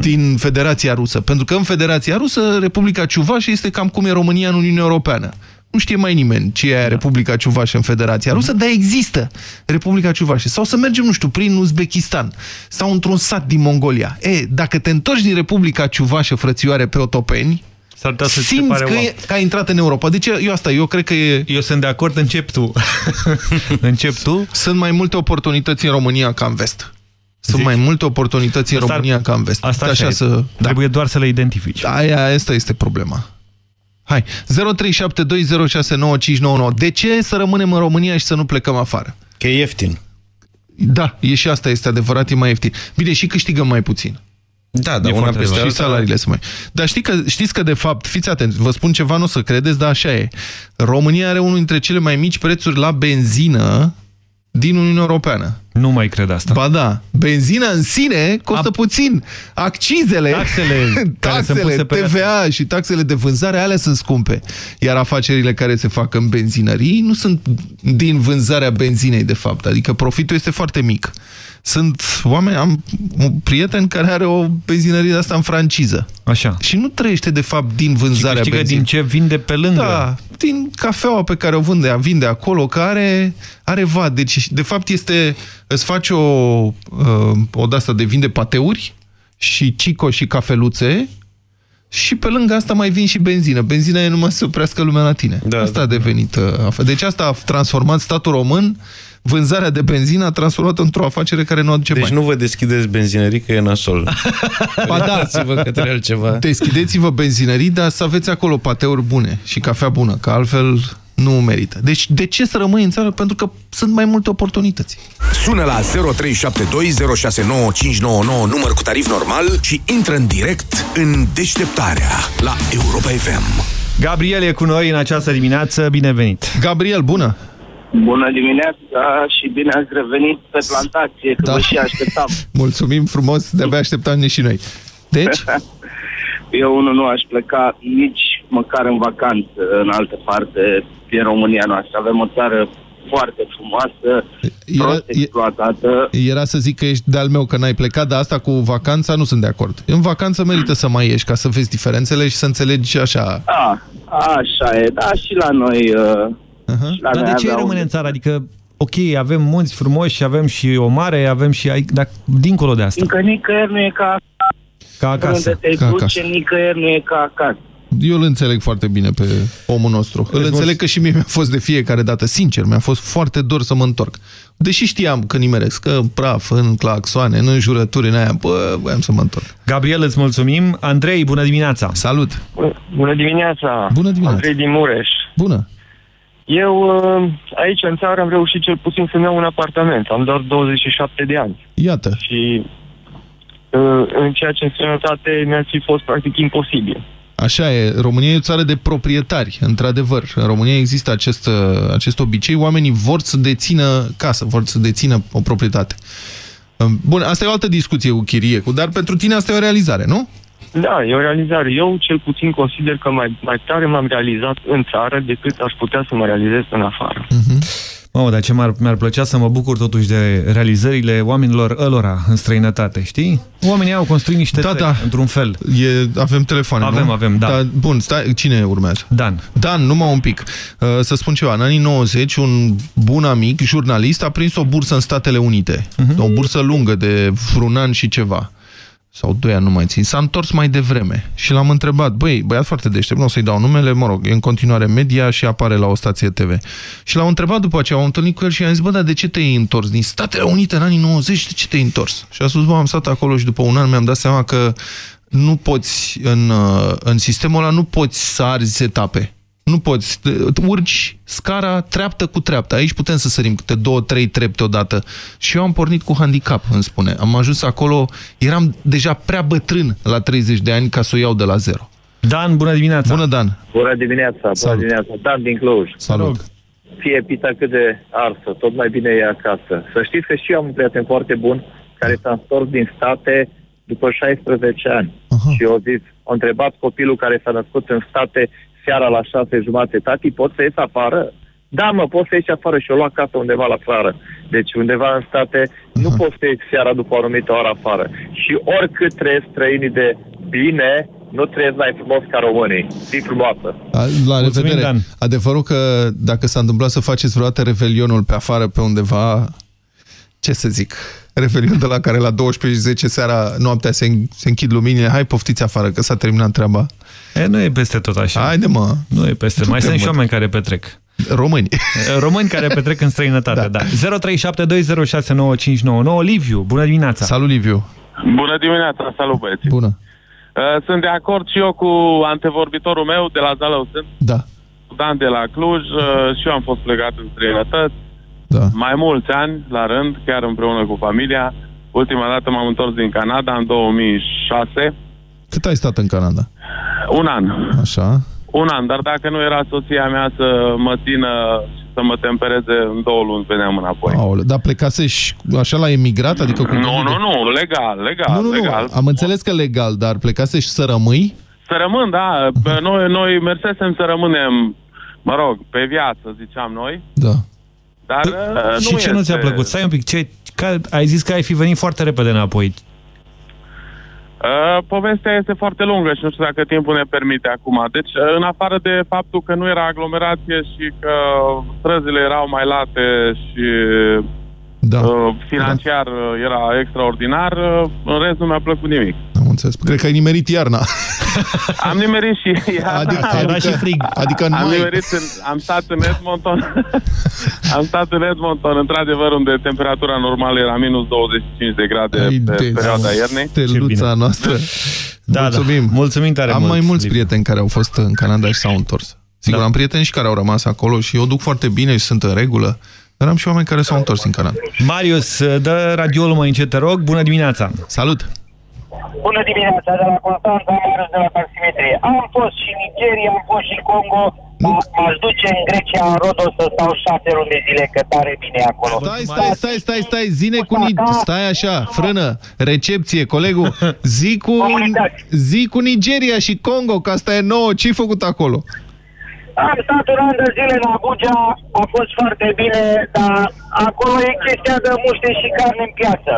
Speaker 3: din Federația Rusă. Pentru că în Federația Rusă, Republica Ciuvașă este cam cum e România în Uniunea Europeană. Nu știe mai nimeni ce e Republica Ciuvașă în Federația Rusă, dar există Republica Ciuvașă. Sau să mergem, nu știu, prin Uzbekistan sau într-un sat din Mongolia. E, dacă te întorci din Republica Ciuvașă, frățioare pe otopeni, simți că, e, că ai intrat în Europa. Deci eu asta, eu cred că e...
Speaker 2: Eu sunt de acord, încep tu. încep tu?
Speaker 3: Sunt mai multe oportunități în România ca în vest. Sunt Zici? mai multe oportunități în
Speaker 2: Asta-
Speaker 3: România ca în vest.
Speaker 2: Asta
Speaker 3: așa
Speaker 2: așa e.
Speaker 3: să... Da.
Speaker 2: Trebuie doar să le identifici.
Speaker 3: Aia, asta este problema. Hai, 0372069599. De ce să rămânem în România și să nu plecăm afară?
Speaker 1: Că e ieftin.
Speaker 3: Da, e și asta, este adevărat, e mai ieftin. Bine, și câștigăm mai puțin.
Speaker 1: Da, dar
Speaker 3: E
Speaker 1: una
Speaker 3: foarte
Speaker 1: peste
Speaker 3: adevărat. Și
Speaker 1: alta...
Speaker 3: salariile sunt mai... Dar știi că, știți că, de fapt, fiți atenți, vă spun ceva, nu o să credeți, dar așa e. România are unul dintre cele mai mici prețuri la benzină din Uniunea Europeană.
Speaker 2: Nu mai cred asta.
Speaker 3: Ba da, benzina în sine costă puțin. Accizele,
Speaker 2: Taxele care sunt
Speaker 3: taxele
Speaker 2: puse pe
Speaker 3: TVA și taxele de vânzare, alea sunt scumpe. Iar afacerile care se fac în benzinării nu sunt din vânzarea benzinei, de fapt. Adică profitul este foarte mic. Sunt oameni, am un prieten care are o benzinărie de asta în franciză.
Speaker 2: Așa.
Speaker 3: Și nu trăiește, de fapt, din vânzarea
Speaker 2: câștigă
Speaker 3: benzinei.
Speaker 2: din ce vinde pe lângă.
Speaker 3: Da, din cafeaua pe care o vinde, vinde acolo, care are vad. Deci, de fapt, este, îți faci o, uh, o de-asta de vinde pateuri și cico și cafeluțe și pe lângă asta mai vin și benzină. Benzina e numai să oprească lumea la tine. Da, asta a devenit... Uh, deci asta a transformat statul român, vânzarea de benzină a transformat într-o afacere care nu aduce
Speaker 1: Deci
Speaker 3: bani.
Speaker 1: nu vă deschideți benzinării că e nasol.
Speaker 3: Ba da,
Speaker 1: Orientați-vă către altceva.
Speaker 3: Deschideți-vă benzinării, dar să aveți acolo pateuri bune și cafea bună, că altfel nu merită. Deci de ce să rămâi în țară? Pentru că sunt mai multe oportunități.
Speaker 4: Sună la 0372069599 număr cu tarif normal și intră în direct în deșteptarea la Europa FM.
Speaker 2: Gabriel e cu noi în această dimineață. Bine venit!
Speaker 3: Gabriel, bună!
Speaker 37: Bună dimineața și bine ați revenit pe plantație, că
Speaker 3: Da.
Speaker 37: vă și așteptam.
Speaker 3: Mulțumim frumos, de-abia așteptam și noi. Deci?
Speaker 37: Eu unul nu aș pleca nici măcar în vacanță în altă parte din România noastră. Avem o țară foarte frumoasă, prost exploatată.
Speaker 3: Era să zic că ești de-al meu că n-ai plecat, dar asta cu vacanța nu sunt de acord. În vacanță merită să mai ieși ca să vezi diferențele și să înțelegi așa.
Speaker 37: A, așa e, da, și la noi... Uh, și la
Speaker 2: Dar
Speaker 37: noi
Speaker 2: de ce
Speaker 37: aveau-
Speaker 2: rămâne în țară? Adică, ok, avem munți frumoși, avem și o mare, avem și... ai- Dar dincolo de asta,
Speaker 37: Încă nicăieri nu e ca
Speaker 2: ca acasă.
Speaker 37: Unde te
Speaker 3: Ca
Speaker 37: duce,
Speaker 3: acasă.
Speaker 37: nicăieri nu e ca acasă.
Speaker 3: Eu îl înțeleg foarte bine pe omul nostru. Îl înțeleg că și mie mi-a fost de fiecare dată, sincer, mi-a fost foarte dor să mă întorc. Deși știam că nimeresc, că în praf, în claxoane, în înjurături, în aia, bă, voiam să mă întorc.
Speaker 2: Gabriel, îți mulțumim. Andrei, bună dimineața!
Speaker 3: Salut!
Speaker 38: Bună dimineața!
Speaker 3: Bună dimineața!
Speaker 38: Andrei din Mureș.
Speaker 3: Bună!
Speaker 38: Eu uh, aici în țară am reușit cel puțin să-mi iau un apartament. Am doar 27 de ani.
Speaker 3: Iată.
Speaker 38: Și uh, în ceea ce în sănătate mi-ar fi fost practic imposibil.
Speaker 3: Așa e, România e o țară de proprietari, într-adevăr. În România există acest, uh, acest obicei, oamenii vor să dețină casă, vor să dețină o proprietate. Um, Bun, asta e o altă discuție cu chirie, cu, dar pentru tine asta e o realizare, nu?
Speaker 38: Da, e o realizare. Eu cel puțin consider că mai, mai tare m-am realizat în țară decât aș putea să mă realizez în afară.
Speaker 2: Mamă, dar ce mi-ar mi plăcea să mă bucur totuși de realizările oamenilor ălora în străinătate, știi? Oamenii au construit niște
Speaker 3: Da,
Speaker 2: țări,
Speaker 3: da.
Speaker 2: într-un fel.
Speaker 3: E, avem telefoane,
Speaker 2: Avem,
Speaker 3: nu?
Speaker 2: avem, da.
Speaker 3: Dar, bun, stai, cine urmează?
Speaker 2: Dan.
Speaker 3: Dan, numai un pic. Uh, Să spun ceva, în anii 90, un bun amic, jurnalist, a prins o bursă în Statele Unite.
Speaker 2: Mhm.
Speaker 3: O bursă lungă de vreun an și ceva. Sau doi ani, nu mai țin. S-a întors mai devreme și l-am întrebat, băi, băiat foarte deștept, nu o să-i dau numele, mă rog, e în continuare media și apare la o stație TV. Și l-am întrebat după aceea, am întâlnit cu el și i-am zis, bă, dar de ce te-ai întors? Din Statele Unite în anii 90, de ce te-ai întors? Și a spus, bă, am stat acolo și după un an mi-am dat seama că nu poți, în, uh, în sistemul ăla, nu poți să arzi etape. Nu poți. Te- Urci scara treaptă cu treaptă. Aici putem să sărim câte două, trei trepte odată. Și eu am pornit cu handicap, îmi spune. Am ajuns acolo, eram deja prea bătrân la 30 de ani ca să o iau de la zero.
Speaker 2: Dan, bună dimineața!
Speaker 3: Bună, Dan!
Speaker 37: Bună dimineața, bună
Speaker 3: Salut.
Speaker 37: dimineața. Dan din Cluj.
Speaker 3: Salut!
Speaker 37: Fie pita cât de arsă, tot mai bine e acasă. Să știți că și eu am un prieten foarte bun care s-a întors din state după 16 ani. Și eu zis, a întrebat copilul care s-a născut în state seara la șase jumate, tati, poți să ieși afară? Da, mă, poți să ieși afară și o lua casa undeva la țară. Deci undeva în state nu poți să ieși seara după o anumită oră afară. Și oricât trăiesc străinii de bine,
Speaker 39: nu trăiesc mai frumos ca românii. Fii frumoasă.
Speaker 3: A, La
Speaker 2: Mulțumim,
Speaker 3: revedere.
Speaker 2: Dan.
Speaker 3: Adevărul că dacă s-a întâmplat să faceți vreodată revelionul pe afară, pe undeva, ce să zic, revelion de la care la 12.10 seara, noaptea se, se închid luminile, hai poftiți afară că s-a terminat treaba.
Speaker 2: E, nu e peste tot așa.
Speaker 3: Haide mă.
Speaker 2: Nu e peste.
Speaker 3: Du-te,
Speaker 2: Mai sunt
Speaker 3: mă.
Speaker 2: și oameni care petrec.
Speaker 3: Români.
Speaker 2: Români care petrec în străinătate, da. da. 0372069599. Liviu, bună dimineața.
Speaker 3: Salut, Liviu.
Speaker 40: Bună dimineața, salut băieți.
Speaker 3: Bună.
Speaker 40: Uh, Sunt de acord și eu cu antevorbitorul meu de la Zalău. Sunt
Speaker 3: Da.
Speaker 40: Dan de la Cluj uh, și eu am fost plecat în străinătăți.
Speaker 3: Da.
Speaker 40: Mai mulți ani la rând, chiar împreună cu familia. Ultima dată m-am întors din Canada în 2006.
Speaker 3: Cât ai stat în Canada?
Speaker 40: Un an.
Speaker 3: Așa.
Speaker 40: Un an, dar dacă nu era soția mea să mă țină și să mă tempereze în două luni veneam înapoi.
Speaker 3: Aole, dar plecase și așa la emigrat? Adică cu
Speaker 40: Nu, nu, nu, legal, legal,
Speaker 3: Nu, nu, nu,
Speaker 40: legal.
Speaker 3: am înțeles că legal, dar plecase și să rămâi?
Speaker 40: Să rămân, da. Bă, Noi, noi mersesem să rămânem, mă rog, pe viață, ziceam noi.
Speaker 3: Da.
Speaker 40: Dar uh,
Speaker 2: și
Speaker 40: nu
Speaker 2: ce nu ți-a
Speaker 40: este-
Speaker 2: plăcut? Stai un pic, ce, ca, ai zis că ai fi venit foarte repede înapoi.
Speaker 40: Uh, povestea este foarte lungă și nu știu dacă timpul ne permite acum. Deci, uh, în afară de faptul că nu era aglomerație și că străzile erau mai late și
Speaker 3: da.
Speaker 40: uh, financiar uh, era extraordinar, uh, în rest nu mi-a plăcut nimic.
Speaker 3: Am înțeles. Cred că ai nimerit iarna.
Speaker 40: Am nimerit și iarna.
Speaker 3: Adică- Era și frig. adică în
Speaker 40: am
Speaker 3: mai.
Speaker 40: nimerit în, am stat în Edmonton. am stat în Edmonton, într-adevăr, unde temperatura normală era minus 25 de grade
Speaker 3: Ai
Speaker 40: pe
Speaker 3: de-
Speaker 40: perioada iernii.
Speaker 3: Steluța noastră.
Speaker 2: Da,
Speaker 3: Mulțumim.
Speaker 2: da. Mulțumim tare
Speaker 3: Am
Speaker 2: mult,
Speaker 3: mai mulți
Speaker 2: Liviu.
Speaker 3: prieteni care au fost în Canada și s-au întors. Sigur,
Speaker 2: Da.
Speaker 3: am prieteni și care au rămas acolo și eu duc foarte bine și sunt în regulă, dar am și oameni care s-au întors în Canada.
Speaker 2: Marius, dă radioul mai încet, te rog. Bună dimineața.
Speaker 3: Salut.
Speaker 41: Bună dimineața, de la Constanța, Marius de la Taximetrie. Am fost și în Nigeria, am fost și în Congo, dar m-aș duce în Grecia, în Rodos, să stau șase luni de zile, că tare bine e acolo.
Speaker 3: Stai, stai, stai, stai, stai, zine cu Ni stai așa, frână, recepție, colegul, zi cu, zi cu Nigeria și Congo, că asta e nouă, ce-ai făcut acolo?
Speaker 41: Am stat un an de zile în Abuja, a fost foarte bine, dar acolo e chestia de muște și carne în piață.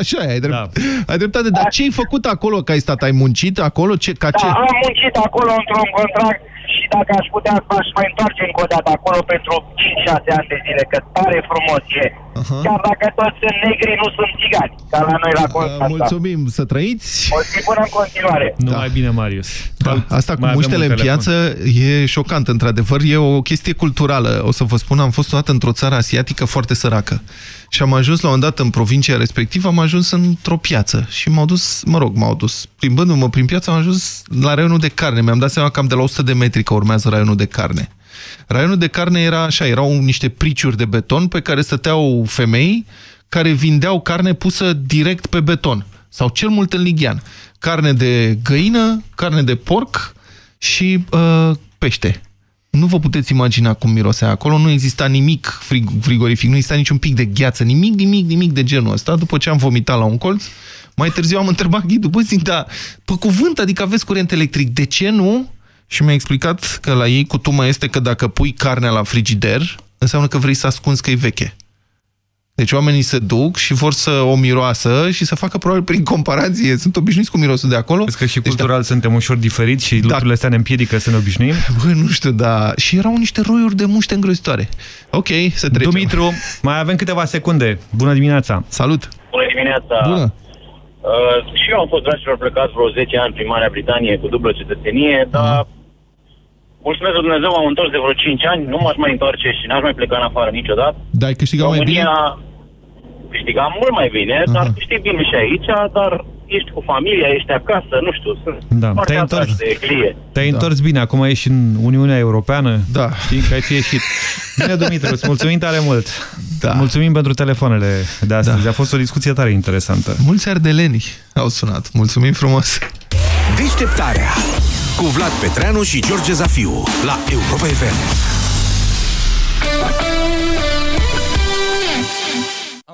Speaker 3: Așa e, ai, drept, da. ai dreptate, dar ce ai făcut acolo, că ai stat, ai muncit acolo, ce, ca ce?
Speaker 41: Da, am muncit acolo într-un contract și dacă aș putea, aș mai întoarce încă o dată acolo pentru 5-6 ani de zile, că tare frumos e.
Speaker 3: Aha.
Speaker 41: Chiar dacă toți sunt negri, nu sunt țigani, ca la noi la Constanța.
Speaker 3: Mulțumim, să trăiți.
Speaker 41: O zi bună în continuare.
Speaker 2: Nu mai bine, Marius.
Speaker 3: Da, asta cu
Speaker 2: Mai avem
Speaker 3: muștele
Speaker 2: un
Speaker 3: în
Speaker 2: telefon.
Speaker 3: piață e șocant, într-adevăr, e o chestie culturală. O să vă spun, am fost odată într-o țară asiatică foarte săracă și am ajuns la un dat în provincia respectivă, am ajuns într-o piață și m-au dus, mă rog, m-au dus, plimbându-mă prin piață, am ajuns la raionul de carne. Mi-am dat seama cam de la 100 de metri că urmează raionul de carne. Raionul de carne era așa, erau niște priciuri de beton pe care stăteau femei care vindeau carne pusă direct pe beton sau cel mult în lighean. Carne de găină, carne de porc și uh, pește. Nu vă puteți imagina cum mirosea acolo, nu exista nimic frig frigorific, nu exista niciun pic de gheață, nimic, nimic, nimic de genul ăsta. După ce am vomitat la un colț, mai târziu am întrebat ghidul, bă, zic, da, pe cuvânt, adică aveți curent electric, de ce nu? Și mi-a explicat că la ei cutumă este că dacă pui carnea la frigider, înseamnă că vrei să ascunzi că e veche. Deci oamenii se duc și vor să o miroasă și să facă probabil prin comparație. Sunt obișnuiți cu mirosul de acolo.
Speaker 2: Crezi că și cultural suntem ușor diferiți și lucrurile astea ne împiedică să ne obișnuim?
Speaker 3: Bă, nu știu, da. Și erau niște roiuri de muște îngrozitoare. Ok, să trecem.
Speaker 2: Dumitru, mai avem câteva secunde. Bună dimineața!
Speaker 3: Salut!
Speaker 37: Bună dimineața!
Speaker 3: Bună!
Speaker 37: Uh, și eu am fost dragilor plecați vreo 10 ani prin Marea Britanie cu dublă cetățenie, dar mulțumesc lui Dumnezeu, m-am întors de vreo 5 ani, nu m-aș mai întoarce și n-aș mai pleca în afară niciodată.
Speaker 3: Da, ai câștigat mai bine?
Speaker 37: România câștigam mult mai bine, dar câștig bine și aici, dar ești cu familia, ești acasă, nu știu, sunt
Speaker 2: Da,
Speaker 37: foarte
Speaker 2: te-ai
Speaker 37: atrași
Speaker 2: întors.
Speaker 37: de clie.
Speaker 2: Te-ai întors bine, acum ești în Uniunea Europeană,
Speaker 3: da.
Speaker 2: știi că ai fi ieșit. Bine, Dumitru, îți mulțumim tare mult.
Speaker 3: Da.
Speaker 2: Mulțumim pentru telefoanele de astăzi. Da. A fost o discuție tare interesantă.
Speaker 3: Mulți ardeleni au sunat. Mulțumim frumos!
Speaker 4: Deșteptarea cu Vlad Petreanu și George Zafiu la Europa FM.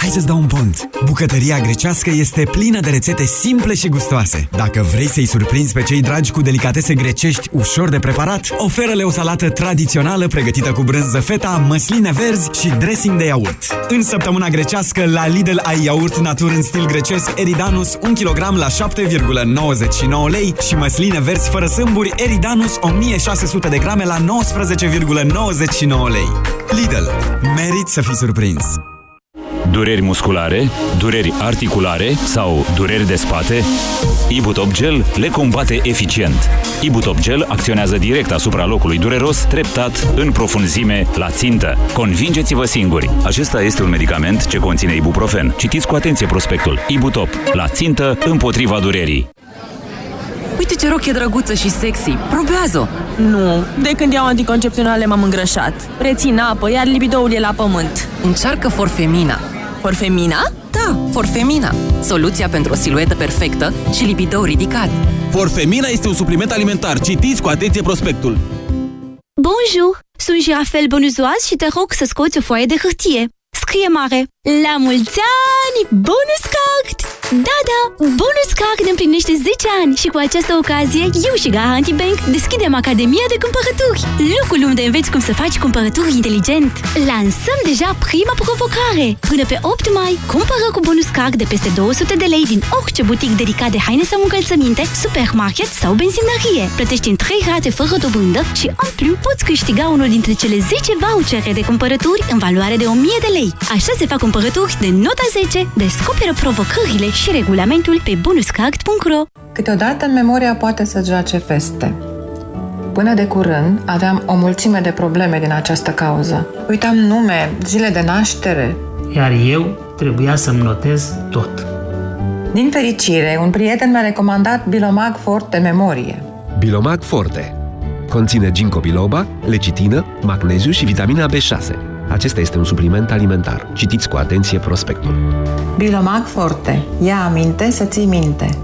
Speaker 15: hai să-ți dau un pont! Bucătăria grecească este plină de rețete simple și gustoase. Dacă vrei să-i surprinzi pe cei dragi cu delicatese grecești ușor de preparat, oferă-le o salată tradițională pregătită cu brânză feta, măsline verzi și dressing de iaurt. În săptămâna grecească, la Lidl ai iaurt natur în stil grecesc Eridanus 1 kg la 7,99 lei și măsline verzi fără sâmburi Eridanus 1600 de grame la 19,99 lei. Lidl. Merit să fii surprins!
Speaker 16: Dureri musculare, dureri articulare sau dureri de spate? Ibutop Gel le combate eficient. Ibutop Gel acționează direct asupra locului dureros, treptat, în profunzime, la țintă. Convingeți-vă singuri! Acesta este un medicament ce conține ibuprofen. Citiți cu atenție prospectul. Ibutop. La țintă, împotriva durerii.
Speaker 10: Uite ce rochie drăguță și sexy. Probează-o! Nu, de când iau anticoncepționale m-am îngrășat. Rețin apă, iar libidoul e la pământ. Încearcă Forfemina. Forfemina? Da, Forfemina. Soluția pentru o siluetă perfectă și libidou ridicat.
Speaker 42: Forfemina este un supliment alimentar. Citiți cu atenție prospectul.
Speaker 11: Bonjour! Sunt Jirafel Bonuzoaz și te rog să scoți o foaie de hârtie. Scrie mare! La mulți ani! Bonus Card! Da, da! Bonus Card ne împlinește 10 ani și cu această ocazie, eu și Garanti Bank deschidem Academia de Cumpărături. Locul unde înveți cum să faci cumpărături inteligent. Lansăm deja prima provocare. Până pe 8 mai, cumpără cu Bonus Card de peste 200 de lei din orice butic dedicat de haine sau încălțăminte, supermarket sau benzinărie. Plătești în 3 rate fără dobândă și, în plus, poți câștiga unul dintre cele 10 vouchere de cumpărături în valoare de 1000 de lei. Așa se fac cumpărături de nota 10. Descoperă provocările și regulamentul pe bonuscard.ro
Speaker 33: Câteodată memoria poate să joace feste. Până de curând aveam o mulțime de probleme din această cauză. Uitam nume, zile de naștere.
Speaker 43: Iar eu trebuia să-mi notez tot.
Speaker 33: Din fericire, un prieten mi-a recomandat Bilomag Forte Memorie.
Speaker 44: Bilomag Forte. Conține ginkgo biloba, lecitină, magneziu și vitamina B6. Acesta este un supliment alimentar. Citiți cu atenție prospectul.
Speaker 33: Bilomag Forte. Ia aminte să ții minte.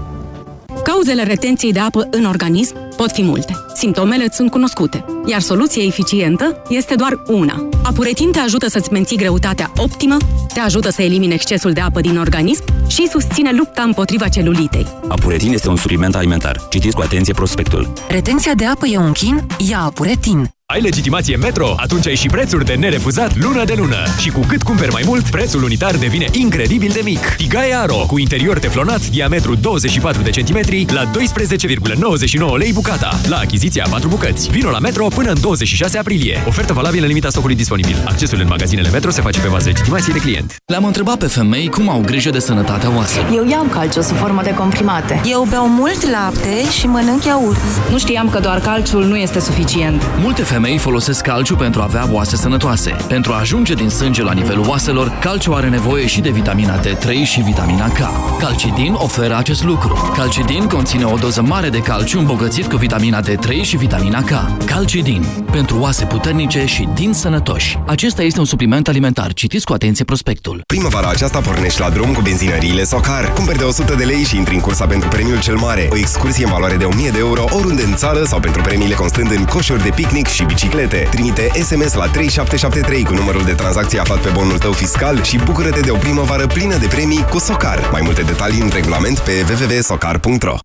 Speaker 14: Cauzele retenției de apă în organism pot fi multe. Simptomele îți sunt cunoscute, iar soluția eficientă este doar una. Apuretin te ajută să-ți menții greutatea optimă, te ajută să elimine excesul de apă din organism și susține lupta împotriva celulitei.
Speaker 16: Apuretin este un supliment alimentar. Citiți cu atenție prospectul.
Speaker 10: Retenția de apă e un chin? Ia Apuretin.
Speaker 45: Ai legitimație Metro? Atunci ai și prețuri de nerefuzat lună de lună. Și cu cât cumperi mai mult, prețul unitar devine incredibil de mic. Tigaie Aro, cu interior teflonat, diametru 24 de centimetri, la 12,99 lei bucata. La achiziția 4 bucăți. Vino la Metro până în 26 aprilie. Ofertă valabilă în limita stocului disponibil. Accesul în magazinele Metro se face pe bază legitimației de client.
Speaker 21: Le-am întrebat pe femei cum au grijă de sănătatea oaselor.
Speaker 46: Eu iau calciu sub formă de comprimate. Eu beau mult lapte și mănânc iaurt.
Speaker 14: Nu știam că doar calciul nu este suficient.
Speaker 21: Multe femei folosesc calciu pentru a avea oase sănătoase. Pentru a ajunge din sânge la nivelul oaselor, calciu are nevoie și de vitamina D3 și vitamina K. Calcidin oferă acest lucru. Calcidin conține o doză mare de calciu îmbogățit cu vitamina D3 și vitamina K. Calcidin. Pentru oase puternice și din sănătoși. Acesta este un supliment alimentar. Citiți cu atenție prospectul.
Speaker 18: Primăvara aceasta pornești la drum cu benzinăriile Socar. Cumperi de 100 de lei și intri în cursa pentru premiul cel mare. O excursie în valoare de 1000 de euro oriunde în țară sau pentru premiile constând în coșuri de picnic și biciclete. Trimite SMS la 3773 cu numărul de tranzacție aflat pe bonul tău fiscal și bucură-te de o primăvară plină de premii cu Socar. Mai multe detalii în regulament pe www.socar.ro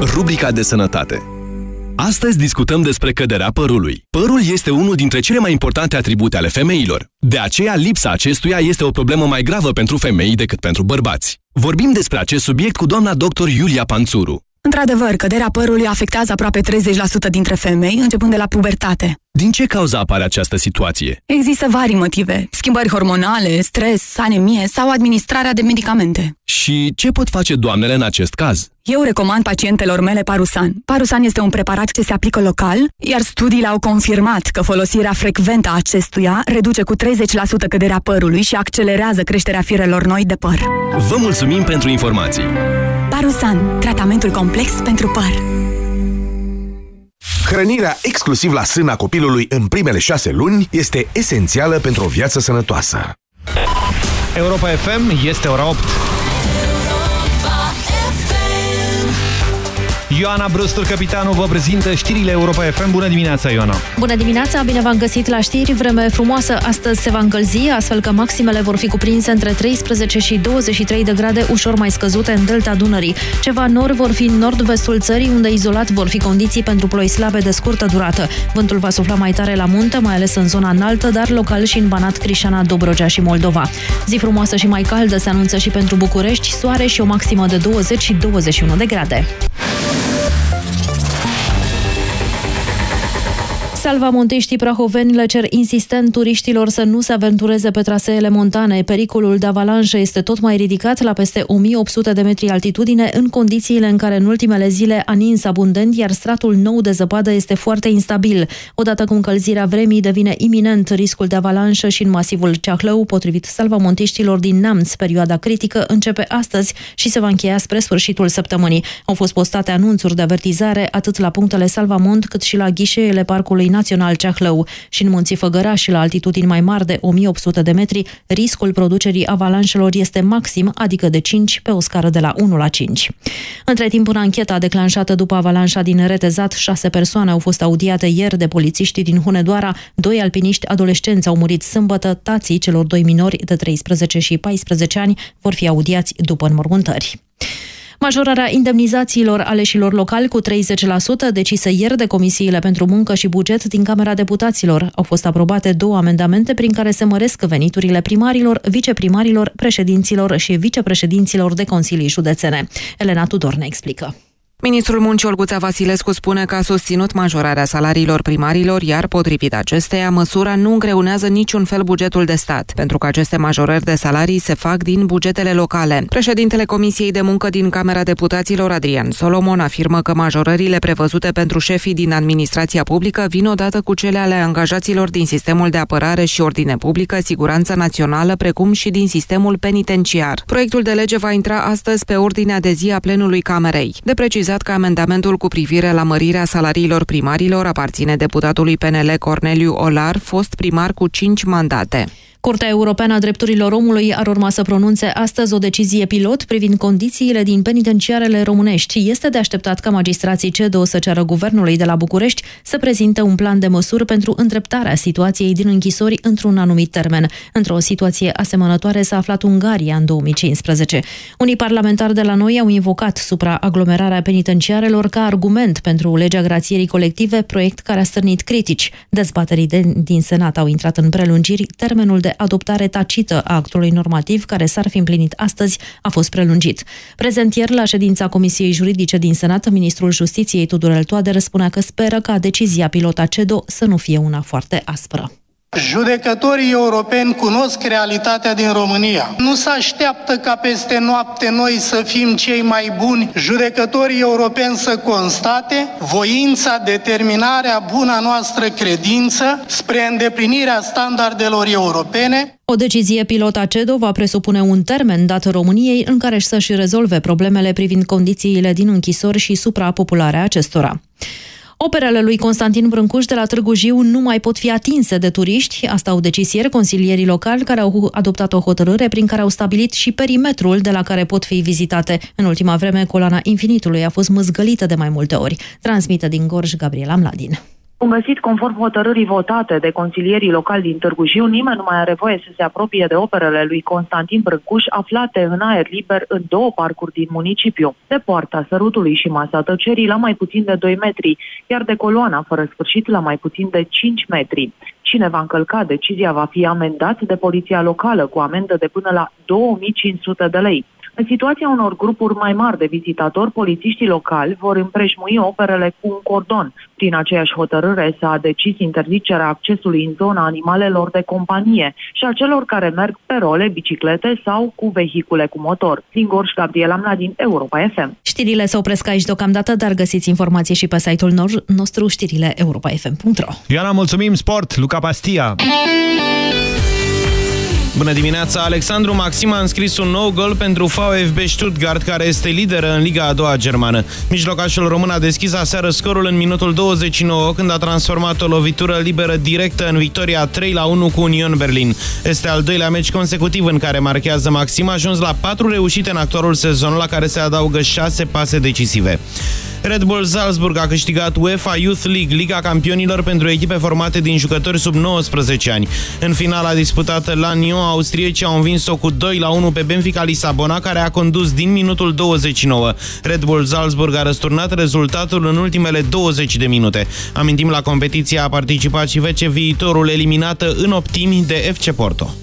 Speaker 4: Rubrica de sănătate Astăzi discutăm despre căderea părului. Părul este unul dintre cele mai importante atribute ale femeilor. De aceea, lipsa acestuia este o problemă mai gravă pentru femei decât pentru bărbați. Vorbim despre acest subiect cu doamna dr. Iulia Panțuru.
Speaker 47: Într-adevăr, căderea părului afectează aproape 30% dintre femei, începând de la pubertate.
Speaker 45: Din ce cauza apare această situație?
Speaker 47: Există vari motive. Schimbări hormonale, stres, anemie sau administrarea de medicamente.
Speaker 45: Și ce pot face doamnele în acest caz?
Speaker 47: Eu recomand pacientelor mele Parusan. Parusan este un preparat ce se aplică local, iar studiile au confirmat că folosirea frecventă a acestuia reduce cu 30% căderea părului și accelerează creșterea firelor noi de păr.
Speaker 45: Vă mulțumim pentru informații!
Speaker 47: Parusan, tratamentul complex pentru păr.
Speaker 4: Hrănirea exclusiv la sâna copilului în primele șase luni este esențială pentru o viață sănătoasă.
Speaker 2: Europa FM este ora 8. Ioana Brustur, capitanul, vă prezintă știrile Europa FM. Bună dimineața, Ioana!
Speaker 48: Bună dimineața, bine v-am găsit la știri. Vreme frumoasă astăzi se va încălzi, astfel că maximele vor fi cuprinse între 13 și 23 de grade, ușor mai scăzute în delta Dunării. Ceva nori vor fi în nord-vestul țării, unde izolat vor fi condiții pentru ploi slabe de scurtă durată. Vântul va sufla mai tare la munte, mai ales în zona înaltă, dar local și în Banat, Crișana, Dobrogea și Moldova. Zi frumoasă și mai caldă se anunță și pentru București, soare și o maximă de 20 și 21 de grade. Salvamontiștii prahoveni le cer insistent turiștilor să nu se aventureze pe traseele montane. Pericolul de avalanșă este tot mai ridicat la peste 1800 de metri altitudine în condițiile în care în ultimele zile a nins abundent, iar stratul nou de zăpadă este foarte instabil. Odată cu încălzirea vremii devine iminent riscul de avalanșă și în masivul Ceahlău, potrivit salvamontiștilor din Namț. Perioada critică începe astăzi și se va încheia spre sfârșitul săptămânii. Au fost postate anunțuri de avertizare atât la punctele Salvamont cât și la ghișeele Parcului Național Ceahlău și în munții Făgăraș la altitudini mai mari de 1800 de metri, riscul producerii avalanșelor este maxim, adică de 5 pe o scară de la 1 la 5. Între timp, în ancheta declanșată după avalanșa din Retezat, șase persoane au fost audiate ieri de polițiștii din Hunedoara, doi alpiniști adolescenți au murit sâmbătă, tații celor doi minori de 13 și 14 ani vor fi audiați după înmormântări. Majorarea indemnizațiilor aleșilor locali cu 30% decisă ieri de Comisiile pentru Muncă și Buget din Camera Deputaților. Au fost aprobate două amendamente prin care se măresc veniturile primarilor, viceprimarilor, președinților și vicepreședinților de consilii județene. Elena Tudor ne explică.
Speaker 49: Ministrul Muncii Olguța Vasilescu spune că a susținut majorarea salariilor primarilor, iar potrivit acesteia, măsura nu îngreunează niciun fel bugetul de stat, pentru că aceste majorări de salarii se fac din bugetele locale. Președintele Comisiei de Muncă din Camera Deputaților, Adrian Solomon, afirmă că majorările prevăzute pentru șefii din administrația publică vin odată cu cele ale angajaților din sistemul de apărare și ordine publică, siguranță națională, precum și din sistemul penitenciar. Proiectul de lege va intra astăzi pe ordinea de zi a plenului Camerei. De precizat că amendamentul cu privire la mărirea salariilor primarilor aparține deputatului PNL Corneliu Olar, fost primar cu 5 mandate.
Speaker 48: Curtea Europeană a Drepturilor Omului ar urma să pronunțe astăzi o decizie pilot privind condițiile din penitenciarele românești. Este de așteptat ca magistrații CEDO să ceară guvernului de la București să prezinte un plan de măsuri pentru îndreptarea situației din închisori într-un anumit termen. Într-o situație asemănătoare s-a aflat Ungaria în 2015. Unii parlamentari de la noi au invocat supraaglomerarea penitenciarelor ca argument pentru legea grațierii colective, proiect care a stârnit critici. Dezbaterii de, din Senat au intrat în prelungiri, termenul de adoptare tacită a actului normativ, care s-ar fi împlinit astăzi, a fost prelungit. Prezent ieri la ședința Comisiei Juridice din Senat, ministrul Justiției Tudorel Toader spunea că speră ca decizia pilota CEDO să nu fie una foarte aspră.
Speaker 44: Judecătorii europeni cunosc realitatea din România. Nu se așteaptă ca peste noapte noi să fim cei mai buni. Judecătorii europeni să constate voința, determinarea, buna noastră credință spre îndeplinirea standardelor europene.
Speaker 48: O decizie pilot a CEDO va presupune un termen dat României în care să-și rezolve problemele privind condițiile din închisori și suprapopularea acestora. Operele lui Constantin Brâncuș de la Târgu Jiu nu mai pot fi atinse de turiști, asta au decis ieri consilierii locali care au adoptat o hotărâre prin care au stabilit și perimetrul de la care pot fi vizitate. În ultima vreme, coloana infinitului a fost măzgălită de mai multe ori. Transmite din Gorj Gabriela Mladin.
Speaker 50: Bun găsit, conform hotărârii votate de consilierii locali din Târgu Jiu, nimeni nu mai are voie să se apropie de operele lui Constantin Brâncuș aflate în aer liber în două parcuri din municipiu, de poarta Sărutului și Masa Tăcerii la mai puțin de 2 metri, iar de coloana fără sfârșit la mai puțin de 5 metri. Cine va încălca decizia va fi amendat de poliția locală cu amendă de până la 2500 de lei. În situația unor grupuri mai mari de vizitatori, polițiștii locali vor împrejmui operele cu un cordon. Prin aceeași hotărâre s-a decis interzicerea accesului în zona animalelor de companie și a celor care merg pe role, biciclete sau cu vehicule cu motor. Din Gorj, Gabriela Mladin, Europa FM.
Speaker 48: Știrile se opresc aici deocamdată, dar găsiți informații și pe site-ul nostru, știrile europa.fm.ro
Speaker 2: Ioana, mulțumim! Sport, Luca Pastia!
Speaker 51: Bună dimineața! Alexandru Maxim a înscris un nou gol pentru VfB Stuttgart, care este lideră în Liga a doua germană. Mijlocașul român a deschis aseară scorul în minutul 29, când a transformat o lovitură liberă directă în victoria 3-1 cu Union Berlin. Este al doilea meci consecutiv în care marchează Maxim, ajuns la patru reușite în actualul sezon, la care se adaugă șase pase decisive. Red Bull Salzburg a câștigat UEFA Youth League, Liga Campionilor pentru echipe formate din jucători sub 19 ani. În finala disputată la Nyon, austriecii au învins-o cu 2 la 1 pe Benfica Lisabona, care a condus din minutul 29. Red Bull Salzburg a răsturnat rezultatul în ultimele 20 de minute. Amintim, la competiția a participat și VC Viitorul, eliminată în optimi de FC Porto.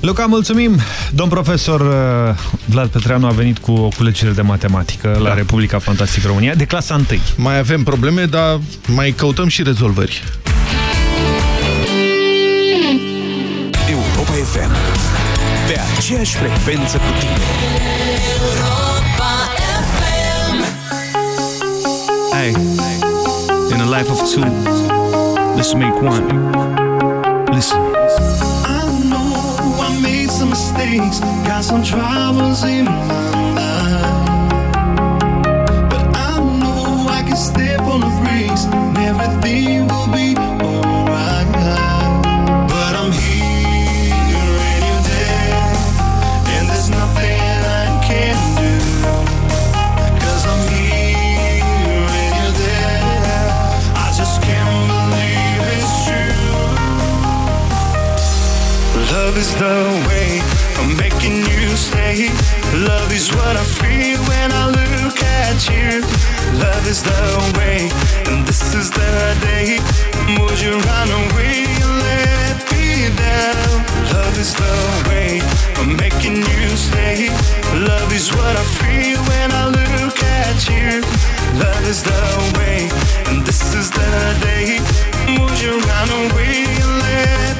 Speaker 2: Luca, mulțumim! Domn profesor uh, Vlad Petreanu a venit cu o culegere de matematică da. la Republica Fantastică România, de clasa 1.
Speaker 3: Mai avem probleme, dar mai căutăm și rezolvări.
Speaker 4: Europa FM. Pe aceeași frecvență cu tine.
Speaker 52: Europa FM.
Speaker 9: Hey, in a life of two, let's make one. Listen.
Speaker 6: Mistakes, got some troubles in my life. But I know I can step on the brakes, and everything will be alright. But I'm here and you're there, and there's nothing I can do. I'm here and you're there, I just can't believe it's true. Love is the way Love is what I feel when I look at you. Love is the way, and this is the day. Would you run away and let me down? Love is the way I'm making you stay. Love is what I feel when I look at you. Love is the way, and this is the day. Would you run away and let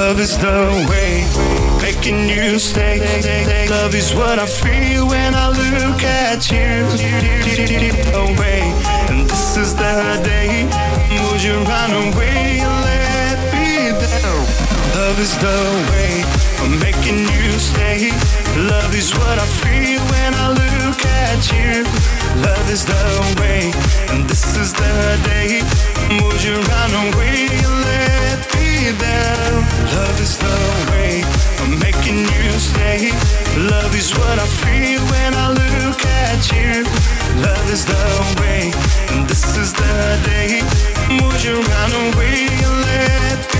Speaker 6: Love is the way, making you stay. Love is what I feel when I look at you. Away, and this is the day. Would you run away and let me down? Love is the way, I'm making you stay. Love is what I feel when I look at you. Love is the way, and this is the day. Would you run away and let me down? Love is the way, I'm making you stay. Love is what I feel when I look at you. Love is the way, and this is the day. Would you run away and let me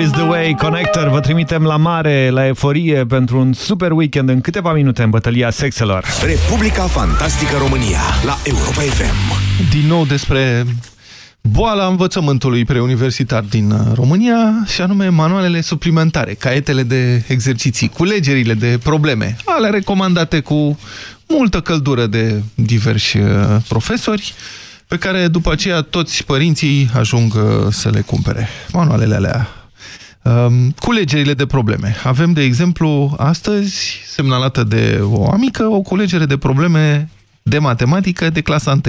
Speaker 2: Love is the way, Connector. Vă trimitem la mare, la eforie, pentru un super weekend în câteva minute în bătălia sexelor.
Speaker 4: Republica Fantastică România la Europa FM.
Speaker 3: Din nou despre boala învățământului preuniversitar din uh, România și anume manualele suplimentare, caietele de exerciții, culegerile de probleme, ale recomandate cu multă căldură de diversi uh, profesori, pe care după aceea toți părinții ajung uh, să le cumpere. Manualele alea Um, culegerile de probleme. Avem, de exemplu, astăzi, semnalată de o amică, o culegere de probleme de matematică de clasa 1.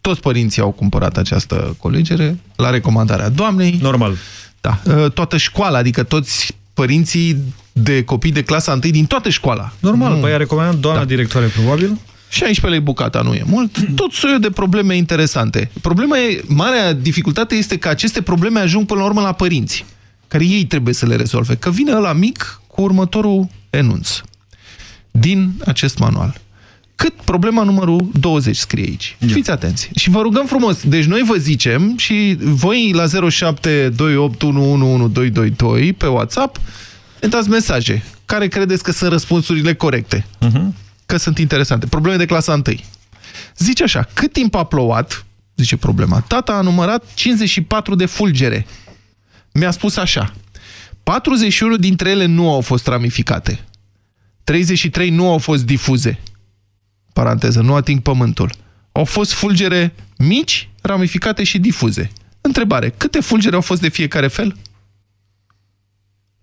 Speaker 3: Toți părinții au cumpărat această colegere la recomandarea doamnei.
Speaker 2: Normal.
Speaker 3: Da. Uh, toată școala, adică toți părinții de copii de clasa 1 din toată școala.
Speaker 2: Normal, mm. păi a recomandat doamna da. directoare, probabil.
Speaker 3: 16 lei bucata, nu e mult. Tot soiul de probleme interesante. Problema e, marea dificultate este că aceste probleme ajung până la urmă la părinți care ei trebuie să le rezolve. Că vine ăla mic cu următorul enunț din acest manual. Cât problema numărul 20 scrie aici. Yeah. Fiți atenți. Și vă rugăm frumos, deci noi vă zicem și voi la 0728111222 pe WhatsApp ne dați mesaje care credeți că sunt răspunsurile corecte. Uh mhm. -huh. Că sunt interesante. Probleme de clasa 1. Zice așa, cât timp a plouat, zice problema, tata a numărat 54 de fulgere mi-a spus așa. 41 dintre ele nu au fost ramificate. 33 nu au fost difuze. Paranteză, nu ating pământul. Au fost fulgere mici, ramificate și difuze. Întrebare, câte fulgere au fost de fiecare fel?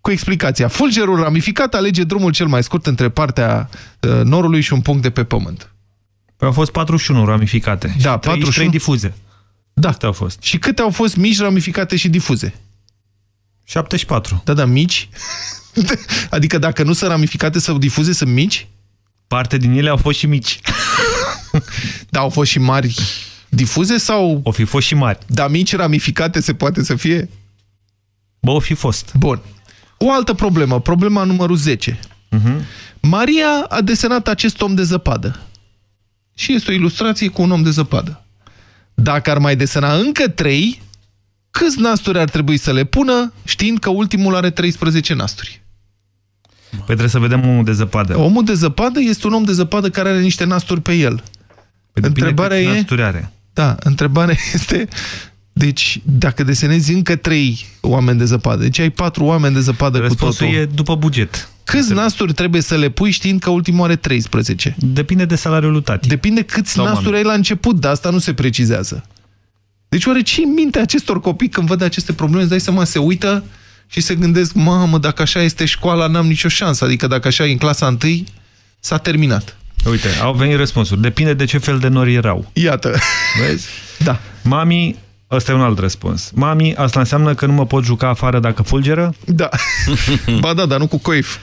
Speaker 3: Cu explicația. Fulgerul ramificat alege drumul cel mai scurt între partea uh, norului și un punct de pe pământ.
Speaker 2: Păi au fost 41 ramificate
Speaker 3: da,
Speaker 2: și 43 difuze.
Speaker 3: Da. Astea au fost. Și câte au fost mici, ramificate și difuze?
Speaker 2: 74.
Speaker 3: Da, da, mici. adică dacă nu sunt ramificate sau difuze, sunt mici?
Speaker 2: Parte din ele au fost și mici.
Speaker 3: da, au fost și mari difuze sau...
Speaker 2: O fi fost și mari.
Speaker 3: Da, mici ramificate se poate să fie?
Speaker 2: Bă, o fi fost.
Speaker 3: Bun. O altă problemă, problema numărul 10. Uh
Speaker 2: mhm.
Speaker 3: -huh. Maria a desenat acest om de zăpadă. Și este o ilustrație cu un om de zăpadă. Dacă ar mai desena încă trei, câți nasturi ar trebui să le pună, știind că ultimul are 13 nasturi?
Speaker 2: Păi trebuie să vedem omul de zăpadă.
Speaker 3: Omul de zăpadă este un om de zăpadă care are niște nasturi pe el.
Speaker 2: Păi întrebarea e... nasturi are.
Speaker 3: Da, întrebarea este... Deci, dacă desenezi încă trei oameni de zăpadă, deci ai patru oameni de zăpadă
Speaker 2: Răspunsul
Speaker 3: cu totul.
Speaker 2: e după buget.
Speaker 3: Câți Înțeleg. nasturi trebuie să le pui știind că ultimul are 13?
Speaker 2: Depinde de salariul lui tati.
Speaker 3: Depinde câți Sau nasturi mami. ai la început, dar asta nu se precizează. Deci oare ce minte acestor copii când văd aceste probleme? Îți dai seama, se uită și se gândesc, mamă, dacă așa este școala, n-am nicio șansă. Adică dacă așa e în clasa întâi, s-a terminat.
Speaker 2: Uite, au venit răspunsuri. Depinde de ce fel de nori erau.
Speaker 3: Iată.
Speaker 2: Vezi?
Speaker 3: Da.
Speaker 2: Mami, ăsta e un alt răspuns. Mami, asta înseamnă că nu mă pot juca afară dacă fulgeră?
Speaker 3: Da. ba da, dar nu cu coif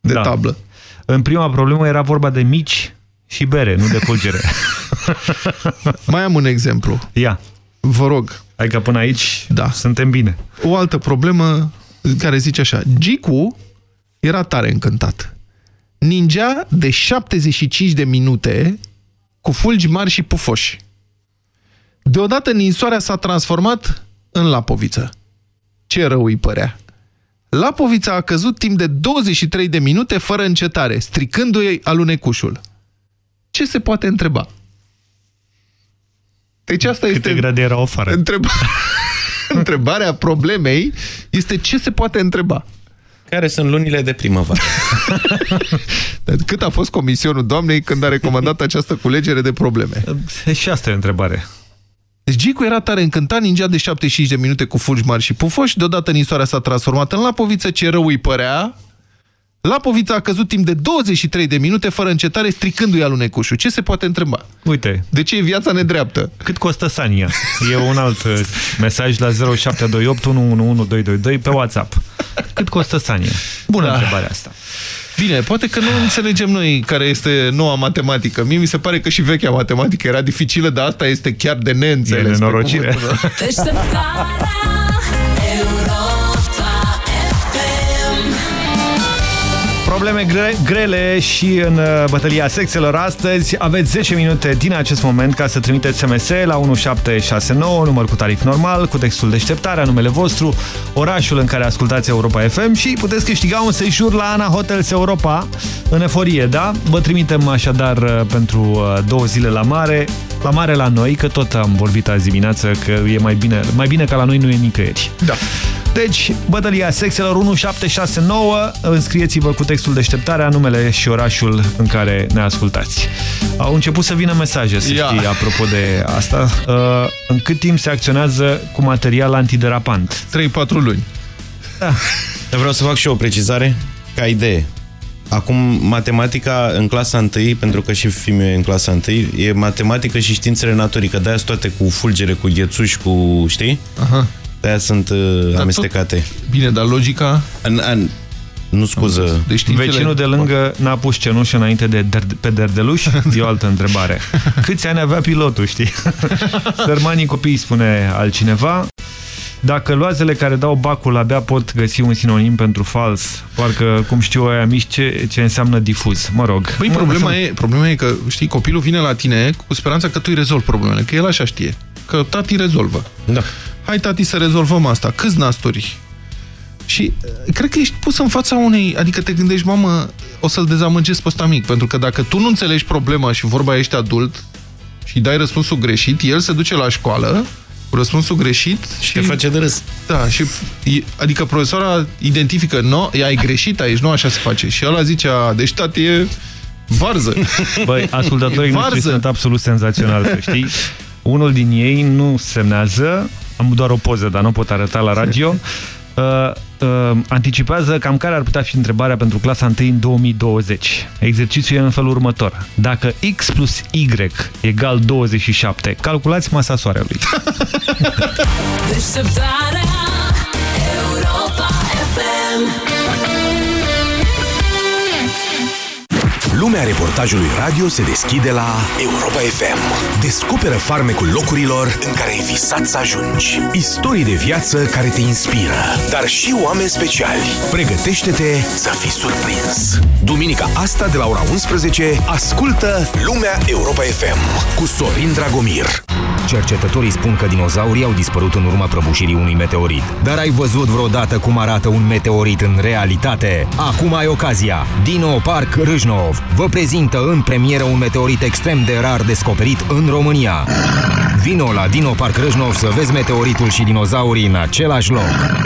Speaker 3: de da. tablă.
Speaker 2: În prima problemă era vorba de mici și bere, nu de fulgere.
Speaker 3: Mai am un exemplu.
Speaker 2: Ia.
Speaker 3: Vă rog.
Speaker 2: Hai că până aici da. suntem bine.
Speaker 3: O altă problemă care zice așa. Gicu era tare încântat. Ningea de 75 de minute cu fulgi mari și pufoși. Deodată ninsoarea s-a transformat în lapoviță. Ce rău îi părea. Lapovița a căzut timp de 23 de minute fără încetare, stricându-i alunecușul. Ce se poate întreba? Deci asta
Speaker 2: Câte
Speaker 3: este...
Speaker 2: grade erau afară?
Speaker 3: Întreba... Întrebarea problemei este ce se poate întreba.
Speaker 53: Care sunt lunile de primăvară?
Speaker 3: Cât a fost comisionul doamnei când a recomandat această culegere de probleme?
Speaker 2: Și asta e o întrebare.
Speaker 3: Deci Gicu era tare încântat, ningea de 75 de minute cu fulgi mari și pufoși, deodată ninsoarea s-a transformat în lapoviță, ce rău îi părea, Lapovița a căzut timp de 23 de minute fără încetare, stricându-i alunecușul. Ce se poate întreba?
Speaker 2: Uite.
Speaker 3: De ce e viața nedreaptă?
Speaker 2: Cât costă Sania? E un alt uh, mesaj la 0728 111222 pe WhatsApp. Cât costă Sania? Bună da. întrebarea asta.
Speaker 3: Bine, poate că nu înțelegem noi care este noua matematică. Mie mi se pare că și vechea matematică era dificilă, dar asta este chiar de neînțeles.
Speaker 2: E nenorocire. Probleme gre grele și în uh, bătălia sexelor astăzi. Aveți 10 minute din acest moment ca să trimiteți SMS la 1769, număr cu tarif normal, cu textul deșteptarea, numele vostru, orașul în care ascultați Europa FM și puteți câștiga un sejur la Ana Hotels Europa în eforie, da? Vă trimitem așadar uh, pentru uh, două zile la mare la mare la noi, că tot am vorbit azi dimineață că e mai bine, mai bine ca la noi nu e nicăieri.
Speaker 3: Da.
Speaker 2: Deci, bătălia sexelor 1769, înscrieți-vă cu textul deșteptarea, numele și orașul în care ne ascultați. Au început să vină mesaje, să
Speaker 3: Ia.
Speaker 2: știi, apropo de asta. Uh, în cât timp se acționează cu material antiderapant?
Speaker 3: 3-4 luni.
Speaker 2: Da.
Speaker 1: Dar vreau să fac și eu o precizare, ca idee. Acum, matematica în clasa 1, pentru că și fiul meu e în clasa 1, e matematică și științele naturii, că de-aia sunt toate cu fulgere, cu ghețuși, cu, știi?
Speaker 3: Aha.
Speaker 1: De-aia sunt uh, amestecate.
Speaker 3: Bine, dar logica...
Speaker 1: An, an, nu scuză.
Speaker 3: Deci
Speaker 2: Vecinul de lângă n-a pus cenușă înainte de der pe derdeluș? E o altă întrebare. Câți ani avea pilotul, știi? Sărmanii copii, spune altcineva. Dacă loazele care dau bacul abia pot găsi un sinonim pentru fals, parcă, cum știu aia mici, ce, ce înseamnă difuz. Mă rog.
Speaker 3: Băi, problema e, problema e că, știi, copilul vine la tine cu speranța că tu îi rezolvi problemele, că el așa știe. Că tati rezolvă.
Speaker 1: Da.
Speaker 3: Hai, tati, să rezolvăm asta. Câți nasturi? Și uh, cred că ești pus în fața unei... Adică te gândești, mamă, o să-l dezamăgesc pe ăsta mic. Pentru că dacă tu nu înțelegi problema și vorba ești adult și dai răspunsul greșit, el se duce la școală cu răspunsul greșit și...
Speaker 1: te face de râs.
Speaker 3: Da, și e- adică profesora identifică, nu, ai greșit aici, nu așa se face. Și ăla zice, "A, deci tati e varză.
Speaker 2: Băi, ascultătorii
Speaker 3: E
Speaker 2: noștri
Speaker 3: varză.
Speaker 2: sunt absolut senzaționali, să știi. Unul din ei nu semnează, am doar o poză, dar nu pot arăta la radio, uh, uh, anticipează cam care ar putea fi întrebarea pentru clasa 1 în 2020. Exercițiul e în felul următor. Dacă x plus y egal 27, calculați masa soarelui.
Speaker 54: Deșteptarea Europa FM
Speaker 4: Lumea reportajului radio se deschide la Europa FM. Descoperă farmecul locurilor în care ai visat să ajungi. Istorii de viață care te inspiră, dar și oameni speciali. Pregătește-te să fii surprins. Duminica asta de la ora 11, ascultă Lumea Europa FM cu Sorin Dragomir.
Speaker 15: Cercetătorii spun că dinozaurii au dispărut în urma prăbușirii unui meteorit. Dar ai văzut vreodată cum arată un meteorit în realitate? Acum ai ocazia! Dino Park Râșnov vă prezintă în premieră un meteorit extrem de rar descoperit în România. Vino la Dino Park Râșnov să vezi meteoritul și dinozaurii în același loc.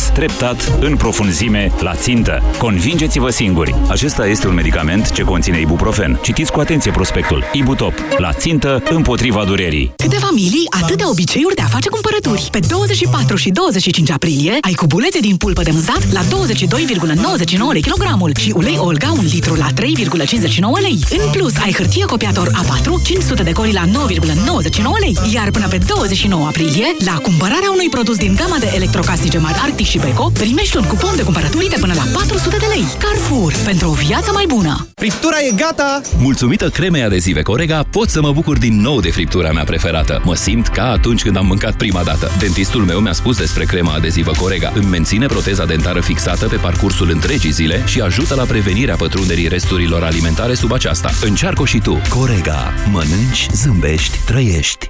Speaker 16: treptat, în profunzime, la țintă. Convingeți-vă singuri. Acesta este un medicament ce conține ibuprofen. Citiți cu atenție prospectul. Ibutop. La țintă, împotriva durerii.
Speaker 14: Câte familii, atâtea obiceiuri de a face cumpărături. Pe 24 și 25 aprilie ai cubulețe din pulpă de mânzat la 22,99 lei kilogramul și ulei Olga 1 litru la 3,59 lei. În plus, ai hârtie copiator A4 500 de coli la 9,99 lei. Iar până pe 29 aprilie, la cumpărarea unui produs din gama de electrocasnice mari Arctic și Beko, primești un cupon de cumpărături de până la 400 de lei. Carrefour, pentru o viață mai bună!
Speaker 24: Friptura e gata!
Speaker 55: Mulțumită cremei adezive Corega, pot să mă bucur din nou de friptura mea preferată. Mă simt ca atunci când am mâncat prima dată. Dentistul meu mi-a spus despre crema adezivă Corega. Îmi menține proteza dentară fixată pe parcursul întregii zile și ajută la prevenirea pătrunderii resturilor alimentare sub aceasta. Încearcă și tu. Corega. Mănânci, zâmbești, trăiești.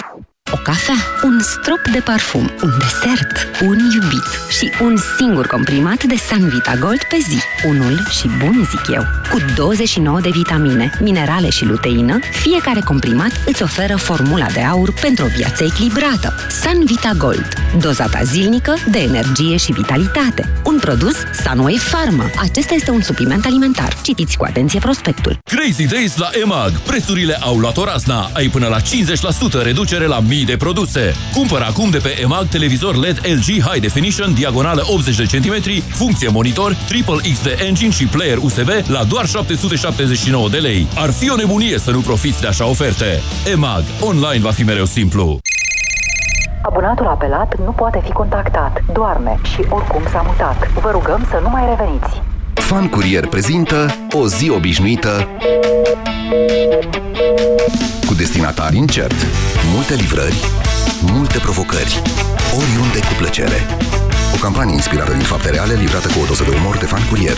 Speaker 56: O cafea, un strop de parfum, un desert, un iubit și un singur comprimat de Sanvita Gold pe zi. Unul și bun, zic eu. Cu 29 de vitamine, minerale și luteină, fiecare comprimat îți oferă formula de aur pentru o viață echilibrată. Sanvita Gold. Dozata zilnică de energie și vitalitate. Un produs Sunway Pharma. Acesta este un supliment alimentar. Citiți cu atenție prospectul.
Speaker 12: Crazy Days la EMAG. Prețurile au luat o razna. Ai până la 50% reducere la mii de produse. Cumpără acum de pe EMAG televizor LED LG High Definition, diagonală 80 de cm, funcție monitor, Triple XD Engine și player USB la doar 779 de lei. Ar fi o nebunie să nu profiți de așa oferte. EMAG. Online va fi mereu simplu.
Speaker 57: Abonatul apelat nu poate fi contactat, doarme și oricum s-a mutat. Vă rugăm să nu mai reveniți.
Speaker 5: Fan Curier prezintă o zi obișnuită cu destinatari incert, multe livrări, multe provocări, oriunde cu plăcere. O campanie inspirată din fapte reale, livrată cu o doză de umor de Fan Curier.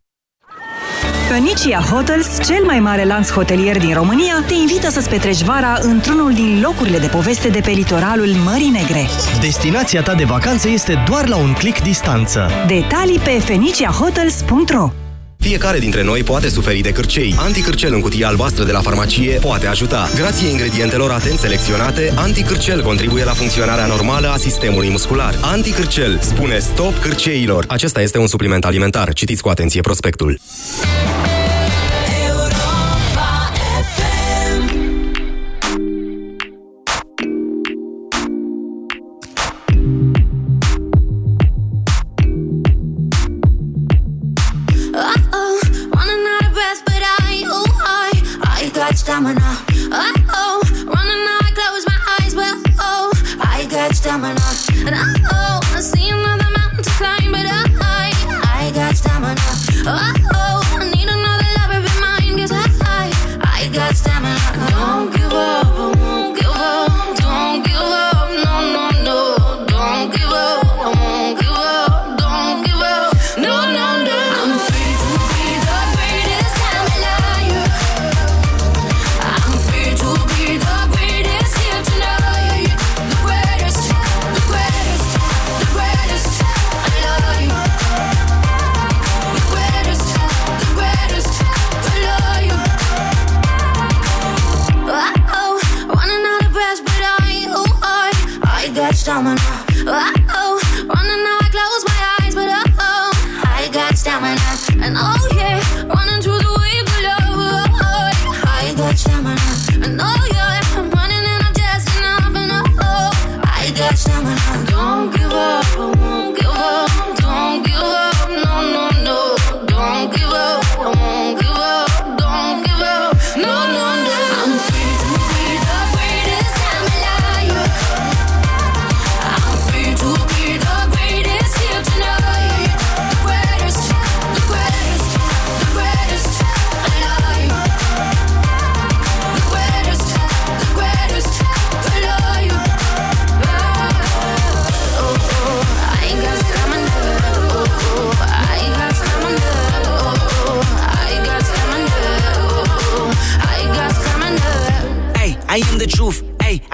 Speaker 18: Phoenicia Hotels, cel mai mare lanț hotelier din România, te invită să-ți petreci vara într-unul din locurile de poveste de pe litoralul Mării Negre.
Speaker 45: Destinația ta de vacanță este doar la un click distanță.
Speaker 18: Detalii pe feniciahotels.ro
Speaker 5: Fiecare dintre noi poate suferi de cârcei. Anticârcel în cutia albastră de la farmacie poate ajuta. Grație ingredientelor atent selecționate, anticârcel contribuie la funcționarea normală a sistemului muscular. Anticârcel spune stop cârceilor. Acesta este un supliment alimentar. Citiți cu atenție prospectul.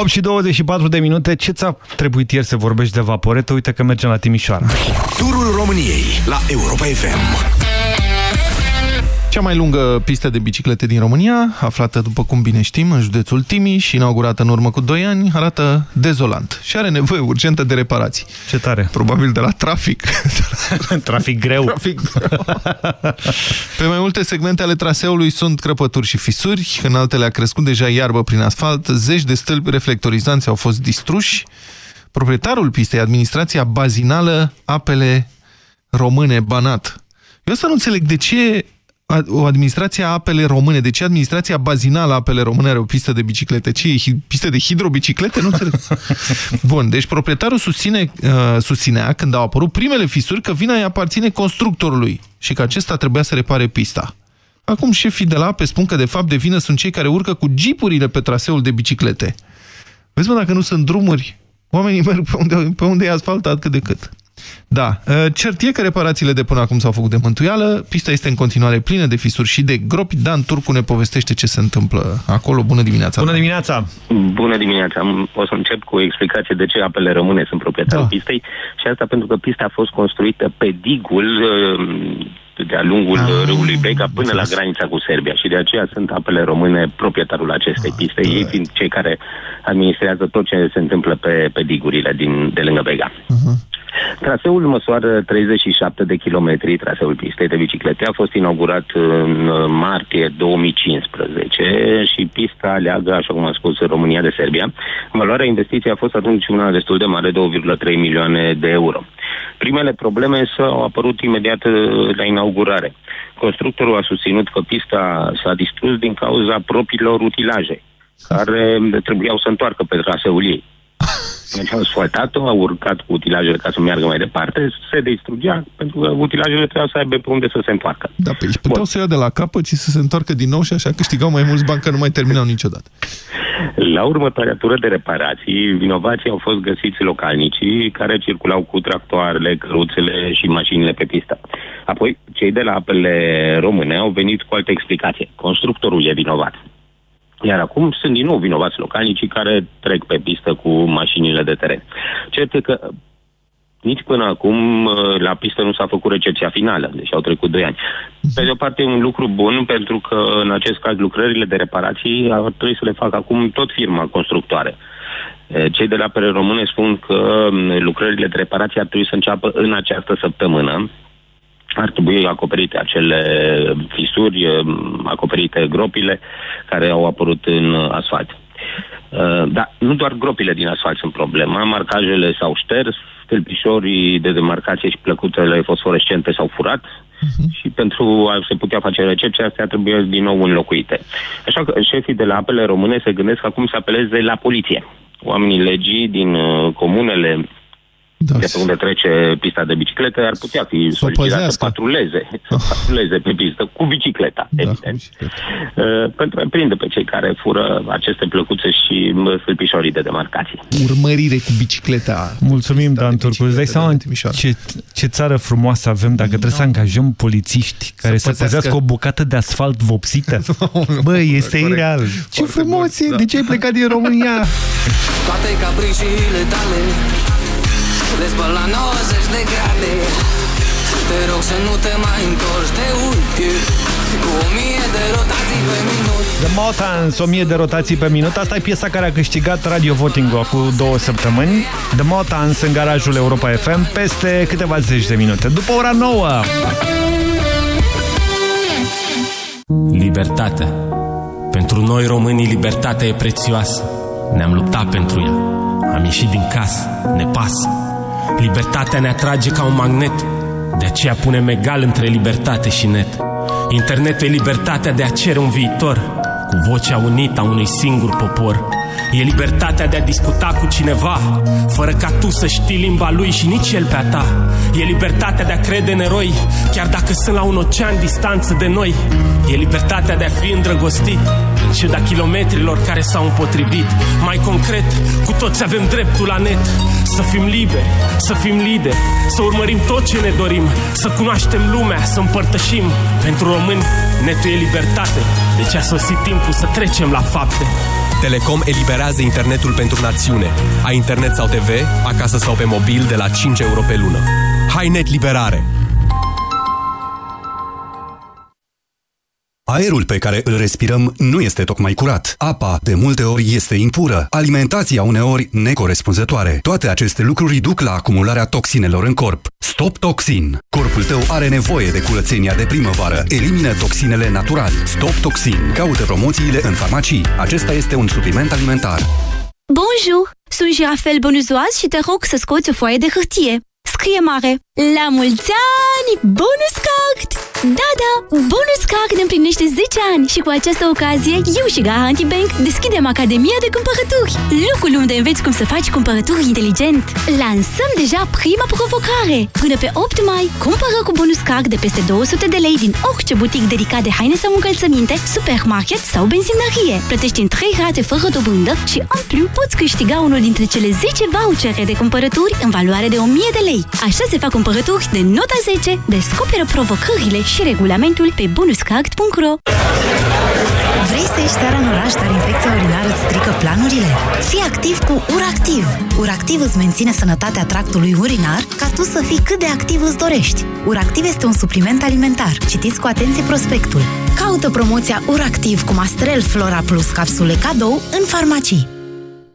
Speaker 2: 8 și 24 de minute. Ce ți-a trebuit ieri să vorbești de vaporetă? Uite că mergem la Timișoara.
Speaker 4: Turul României la Europa FM.
Speaker 3: Cea mai lungă pistă de biciclete din România, aflată, după cum bine știm, în județul Timiș și inaugurată în urmă cu 2 ani, arată dezolant și are nevoie urgentă de reparații.
Speaker 2: Ce tare!
Speaker 3: Probabil de la trafic.
Speaker 2: Trafic greu.
Speaker 3: Trafic greu. Pe mai multe segmente ale traseului sunt crăpături și fisuri, în altele a crescut deja iarbă prin asfalt, zeci de stâlpi reflectorizanți au fost distruși. Proprietarul pistei, administrația bazinală Apele Române Banat. Eu asta nu înțeleg de ce a- o administrație a apele române, de ce administrația bazinală a apele române are o pistă de biciclete? Ce e hi- pistă de hidrobiciclete? Nu înțeleg. Bun, deci proprietarul susține, uh, susținea când au apărut primele fisuri că vina îi aparține constructorului și că acesta trebuia să repare pista. Acum șefii de la ape spun că de fapt de vină sunt cei care urcă cu jeepurile pe traseul de biciclete. Vezi mă, dacă nu sunt drumuri, oamenii merg pe unde, pe unde e asfaltat cât de cât. Da, uh, cert e că reparațiile de până acum s-au făcut de mântuială, pista este în continuare plină de fisuri și de gropi. Dan Turcu ne povestește ce se întâmplă acolo. Bună dimineața!
Speaker 2: Bună dimineața!
Speaker 58: Bună dimineața! O să încep cu o explicație de ce apele rămâne sunt proprietarul da. pistei și asta pentru că pista a fost construită pe digul uh, de-a lungul ah, râului Bega până la granița cu Serbia și de aceea sunt apele române proprietarul acestei piste, ei fiind cei care administrează tot ce se întâmplă pe, pe digurile din, de lângă Bega. Traseul măsoară 37 de kilometri, traseul pistei de biciclete. A fost inaugurat în uh, martie 2015 și pista leagă, așa cum am spus, România de Serbia. Valoarea investiției a fost atunci una destul de mare, 2,3 milioane de euro. Primele probleme s-au apărut imediat uh, la inaugurare. Constructorul a susținut că pista s-a distrus din cauza propriilor utilaje care trebuiau să întoarcă pe traseul ei. Deci au asfaltat-o, au urcat cu utilajele ca să meargă mai departe, se distrugea, pentru că utilajele trebuiau să aibă pe unde să se întoarcă.
Speaker 3: Da, pe aici puteau să ia de la capăt și să se întoarcă din nou și așa câștigau mai mulți bani că nu mai terminau niciodată.
Speaker 58: La următoarea tură de reparații, vinovații au fost găsiți localnicii care circulau cu tractoarele, căruțele și mașinile pe pistă. Apoi, cei de la apele române au venit cu altă explicație. Constructorul e vinovat. Iar acum sunt din nou vinovați localnicii care trec pe pistă cu mașinile de teren. Cert e că nici până acum uh, la pistă nu s-a făcut recepția finală, deci au trecut 2 ani. Pe de o parte e un lucru bun pentru că în acest caz lucrările de reparații ar trebui să le facă acum tot firma constructoare. Eh, Cei de la apele române spun că mm, lucrările de reparație ar trebui să înceapă în această săptămână, ar trebui acoperite acele fisuri, eh, acoperite gropile care au apărut în asfalt. Uh, Dar nu doar gropile din asfalt sunt problema, marcajele s-au șters, stâlpișorii de demarcație și plăcuțele fosforescente s-au furat și pentru a se putea face recepția, astea trebuie din nou înlocuite. Așa că șefii de la apele române se gândesc acum să apeleze la poliție. Oamenii legii din uh, comunele da. de pe unde trece pista de biciclete ar putea fi solicitat să
Speaker 3: păzească.
Speaker 58: patruleze, să patruleze pe pistă cu bicicleta, da, evident. Cu Uh, pentru a prinde pe cei care fură aceste plăcuțe și mă, stâlpișorii de demarcație.
Speaker 3: Urmărire cu bicicleta.
Speaker 2: Mulțumim, Dan Turcu. Îți dai seama ce, ce țară frumoasă avem dacă trebuie să angajăm polițiști care să,
Speaker 3: păzească-
Speaker 2: păzească o bucată de asfalt vopsită? Bă, este
Speaker 3: Corect.
Speaker 2: ireal. Ce frumos e!
Speaker 3: da.
Speaker 2: De ce ai plecat din România?
Speaker 59: Toate capriciile tale Le spăl la 90 de grade Te rog să nu te mai întorci de uite Cu o mie de rotații pe minut
Speaker 2: The Motans, 1000 de rotații pe minut. Asta e piesa care a câștigat Radio Voting acum două săptămâni. The Motans în garajul Europa FM peste câteva zeci de minute. După ora 9.
Speaker 60: Libertatea. Pentru noi românii libertatea e prețioasă. Ne-am luptat pentru ea. Am ieșit din casă. Ne pasă. Libertatea ne atrage ca un magnet. De aceea punem egal între libertate și net. Internetul e libertatea de a cere un viitor cu vocea unită a unui singur popor. E libertatea de a discuta cu cineva Fără ca tu să știi limba lui și nici el pe a ta E libertatea de a crede în eroi Chiar dacă sunt la un ocean distanță de noi E libertatea de a fi îndrăgostit În ciuda kilometrilor care s-au împotrivit Mai concret, cu toți avem dreptul la net Să fim liberi, să fim lideri Să urmărim tot ce ne dorim Să cunoaștem lumea, să împărtășim Pentru români, netul e libertate Deci a sosit timpul să trecem la fapte
Speaker 61: Telecom eliberează internetul pentru națiune. Ai internet sau TV, acasă sau pe mobil, de la 5 euro pe lună. HiNet Liberare!
Speaker 4: Aerul pe care îl respirăm nu este tocmai curat. Apa, de multe ori, este impură. Alimentația, uneori, necorespunzătoare. Toate aceste lucruri duc la acumularea toxinelor în corp. Stop Toxin. Corpul tău are nevoie de curățenia de primăvară. Elimină toxinele natural. Stop Toxin. Caută promoțiile în farmacii. Acesta este un supliment alimentar.
Speaker 11: Bonjour! Sunt Jirafel Bonuzoaz și te rog să scoți o foaie de hârtie. Scrie mare! La mulți ani! Bonus Card! Da, da! Bonus Card ne împlinește 10 ani și cu această ocazie, eu și Garanti Bank deschidem Academia de Cumpărături. Locul unde înveți cum să faci cumpărături inteligent. Lansăm deja prima provocare! Până pe 8 mai, cumpără cu Bonus Card de peste 200 de lei din orice butic dedicat de haine sau încălțăminte, supermarket sau benzinărie. Plătești în 3 rate fără dobândă și, în plus, poți câștiga unul dintre cele 10 vouchere de cumpărături în valoare de 1000 de lei. Așa se fac cumpărături de nota 10. Descoperă provocările și regulamentul pe bonuscard.ro
Speaker 62: Vrei să ieși seara în oraș, dar infecția urinară îți strică planurile? Fii activ cu URACTIV! URACTIV îți menține sănătatea tractului urinar ca tu să fii cât de activ îți dorești. URACTIV este un supliment alimentar. Citiți cu atenție prospectul. Caută promoția URACTIV cu Mastrel Flora Plus capsule cadou în farmacii.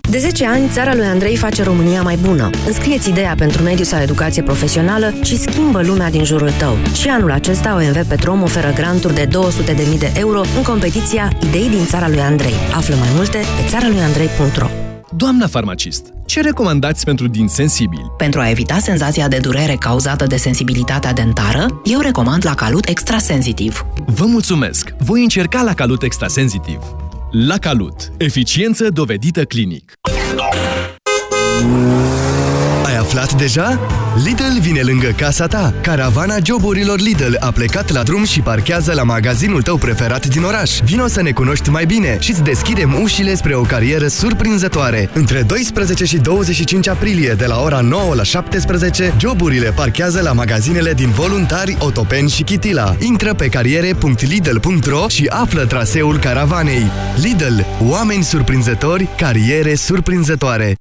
Speaker 63: De 10 ani, țara lui Andrei face România mai bună. Înscrieți ideea pentru mediu sau educație profesională și schimbă lumea din jurul tău. Și anul acesta OMV Petrom oferă granturi de 200.000 de euro în competiția Idei din țara lui Andrei. Află mai multe pe țara lui Andrei.ro
Speaker 45: Doamna farmacist, ce recomandați pentru dinți sensibili?
Speaker 63: Pentru a evita senzația de durere cauzată de sensibilitatea dentară, eu recomand la Calut Extrasensitiv.
Speaker 45: Vă mulțumesc! Voi încerca la Calut Extrasensitiv. La Calut. Eficiență dovedită clinic.
Speaker 18: Ai aflat deja? Lidl vine lângă casa ta. Caravana joburilor Lidl a plecat la drum și parchează la magazinul tău preferat din oraș. Vino să ne cunoști mai bine și îți deschidem ușile spre o carieră surprinzătoare. Între 12 și 25 aprilie, de la ora 9 la 17, joburile parchează la magazinele din Voluntari, Otopeni și Chitila. Intră pe cariere.lidl.ro și află traseul caravanei. Lidl. Oameni surprinzători, cariere surprinzătoare.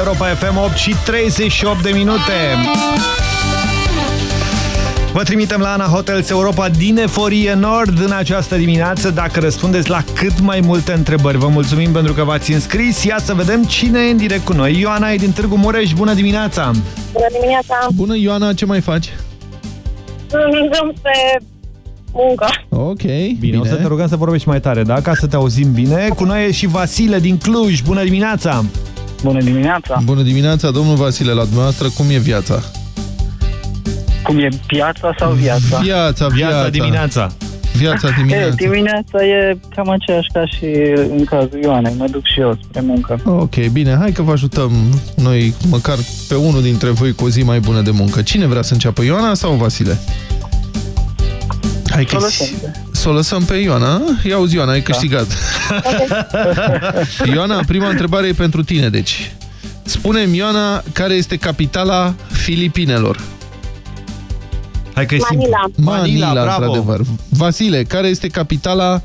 Speaker 64: Europa FM
Speaker 2: 8 și 38 de minute. Vă trimitem la Ana Hotels Europa din Eforie Nord în această dimineață dacă răspundeți la cât mai multe întrebări. Vă mulțumim pentru că v-ați înscris. Ia să vedem cine e în direct cu noi. Ioana e din Târgu Mureș. Bună dimineața!
Speaker 65: Bună dimineața!
Speaker 3: Bună, Ioana, ce mai faci?
Speaker 65: Mergem pe muncă.
Speaker 3: Ok, bine.
Speaker 2: bine. O să te rugăm să vorbești mai tare, da? Ca să te auzim bine. Cu noi e și Vasile din Cluj. Bună dimineața!
Speaker 66: Bună dimineața!
Speaker 3: Bună dimineața, domnul Vasile, la dumneavoastră, cum e viața?
Speaker 66: Cum e piața sau viața?
Speaker 3: Viața, viața.
Speaker 2: Viața dimineața.
Speaker 3: Viața dimineața.
Speaker 66: E, dimineața e cam aceeași ca și în cazul Ioanei. Mă duc și eu spre muncă.
Speaker 3: Ok, bine, hai că vă ajutăm noi, măcar pe unul dintre voi, cu o zi mai bună de muncă. Cine vrea să înceapă, Ioana sau Vasile? Hai că să o lăsăm pe Ioana. Ia uzi, Ioana, ai câștigat. Ioana, prima întrebare e pentru tine, deci. Spune-mi, Ioana, care este capitala Filipinelor?
Speaker 2: Hai că e
Speaker 65: Manila.
Speaker 3: Manila,
Speaker 2: Manila, bravo.
Speaker 3: într-adevăr. Vasile, care este capitala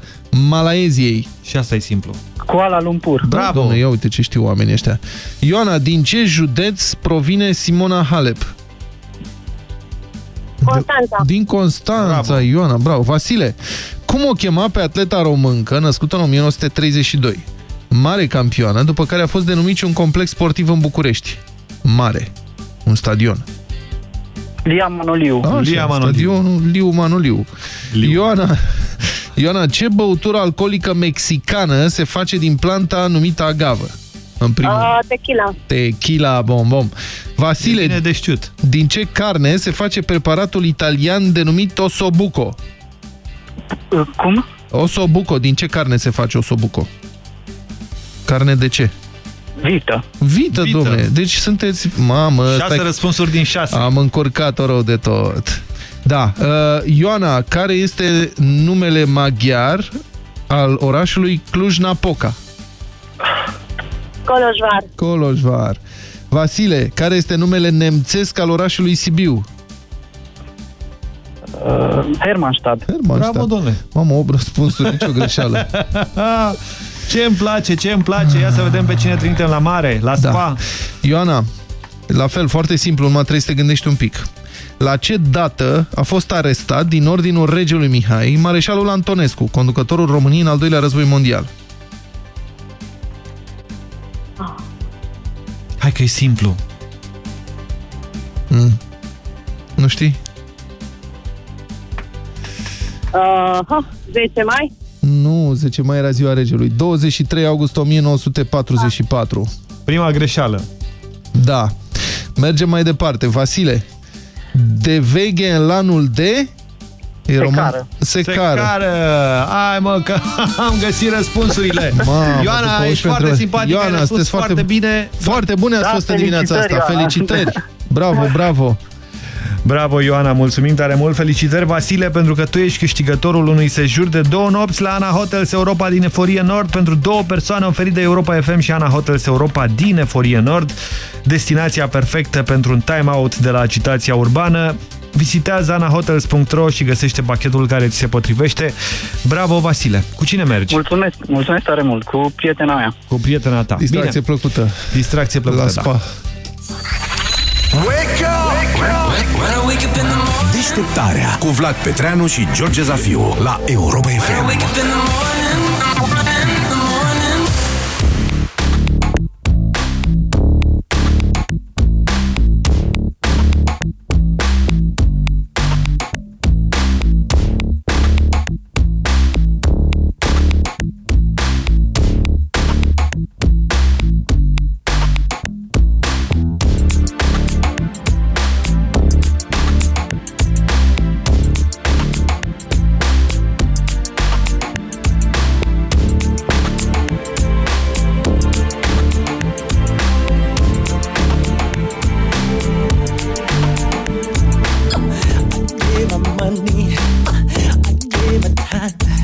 Speaker 3: Malaeziei?
Speaker 2: Și asta e simplu.
Speaker 66: Kuala Lumpur.
Speaker 3: Bravo! Dom'le, ia uite ce știu oamenii ăștia. Ioana, din ce județ provine Simona Halep?
Speaker 65: Constanța.
Speaker 3: Din Constanța, bravo. Ioana, bravo. Vasile, cum o chema pe atleta româncă născută în 1932? Mare campioană, după care a fost denumit și un complex sportiv în București. Mare. Un stadion.
Speaker 66: Lia Manoliu.
Speaker 3: Așa,
Speaker 2: Lia Manoliu.
Speaker 3: Stadionul Liu Manoliu. Liu. Ioana, Ioana, ce băutură alcoolică mexicană se face din planta numită agavă? În primul
Speaker 65: Uh, tequila.
Speaker 3: Tequila bom bom. Vasile,
Speaker 2: bine de știut.
Speaker 3: din ce carne se face preparatul italian denumit osobuco?
Speaker 66: Cum?
Speaker 3: Osobuco, din ce carne se face osobuco? Carne de ce?
Speaker 66: Vită.
Speaker 3: Vită,
Speaker 2: Vită.
Speaker 3: domne. Deci sunteți... Mamă,
Speaker 2: Șase
Speaker 3: stai-
Speaker 2: răspunsuri din șase.
Speaker 3: Am încurcat-o rău de tot. Da. Uh, Ioana, care este numele maghiar al orașului Cluj-Napoca?
Speaker 65: Coloșvar.
Speaker 3: Coloșvar. Vasile, care este numele nemțesc al orașului Sibiu?
Speaker 66: Uh, Hermannstadt.
Speaker 3: Hermannstadt.
Speaker 2: Bravo, domnule.
Speaker 3: Mamă, 8 răspunsuri, nicio greșeală.
Speaker 2: ce îmi place, ce îmi place. Ia să vedem pe cine trimitem la mare, la spa.
Speaker 3: Da. Ioana, la fel, foarte simplu, numai trebuie să te gândești un pic. La ce dată a fost arestat din ordinul regelui Mihai mareșalul Antonescu, conducătorul României în al doilea război mondial?
Speaker 2: Hai că e simplu.
Speaker 3: Mm. Nu știi?
Speaker 65: Uh, ha, 10 mai.
Speaker 3: Nu, 10 mai era ziua regelui. 23 august 1944.
Speaker 2: Prima greșeală.
Speaker 3: Da. Mergem mai departe. Vasile, de veche în lanul de... E
Speaker 66: Secară.
Speaker 3: Secară.
Speaker 2: Secară. Hai mă, că am găsit răspunsurile.
Speaker 3: Mamă,
Speaker 2: Ioana,
Speaker 3: după
Speaker 2: ești
Speaker 3: 11
Speaker 2: foarte
Speaker 3: întrebări.
Speaker 2: simpatică,
Speaker 3: Ioana,
Speaker 2: ai răspuns
Speaker 3: sunteți
Speaker 2: foarte,
Speaker 3: foarte-
Speaker 2: bine.
Speaker 3: Foarte bune ați
Speaker 66: Da,
Speaker 3: fost în dimineața asta.
Speaker 66: felicitări, Ioana.
Speaker 3: Felicitări. Bravo, bravo.
Speaker 2: Bravo, Ioana, mulțumim tare mult. Felicitări, Vasile, pentru că tu ești câștigătorul unui sejur de două nopți la Ana Hotels Europa din Eforie Nord pentru două persoane oferit de Europa FM și Ana Hotels Europa din Eforie Nord. Destinația perfectă pentru un time-out de la agitația urbană. Vizitează anahotels.ro și găsește pachetul care ți se potrivește. Bravo, Vasile! Cu cine mergi?
Speaker 66: Mulțumesc, mulțumesc tare mult. Cu prietena mea.
Speaker 2: Cu prietena ta.
Speaker 3: Distracție
Speaker 2: Bine.
Speaker 3: plăcută.
Speaker 2: Distracție plăcută,
Speaker 3: La spa.
Speaker 2: da.
Speaker 4: Deșteptarea cu Vlad Petreanu și George Zafiu la Europa FM.
Speaker 67: me. I gave her time.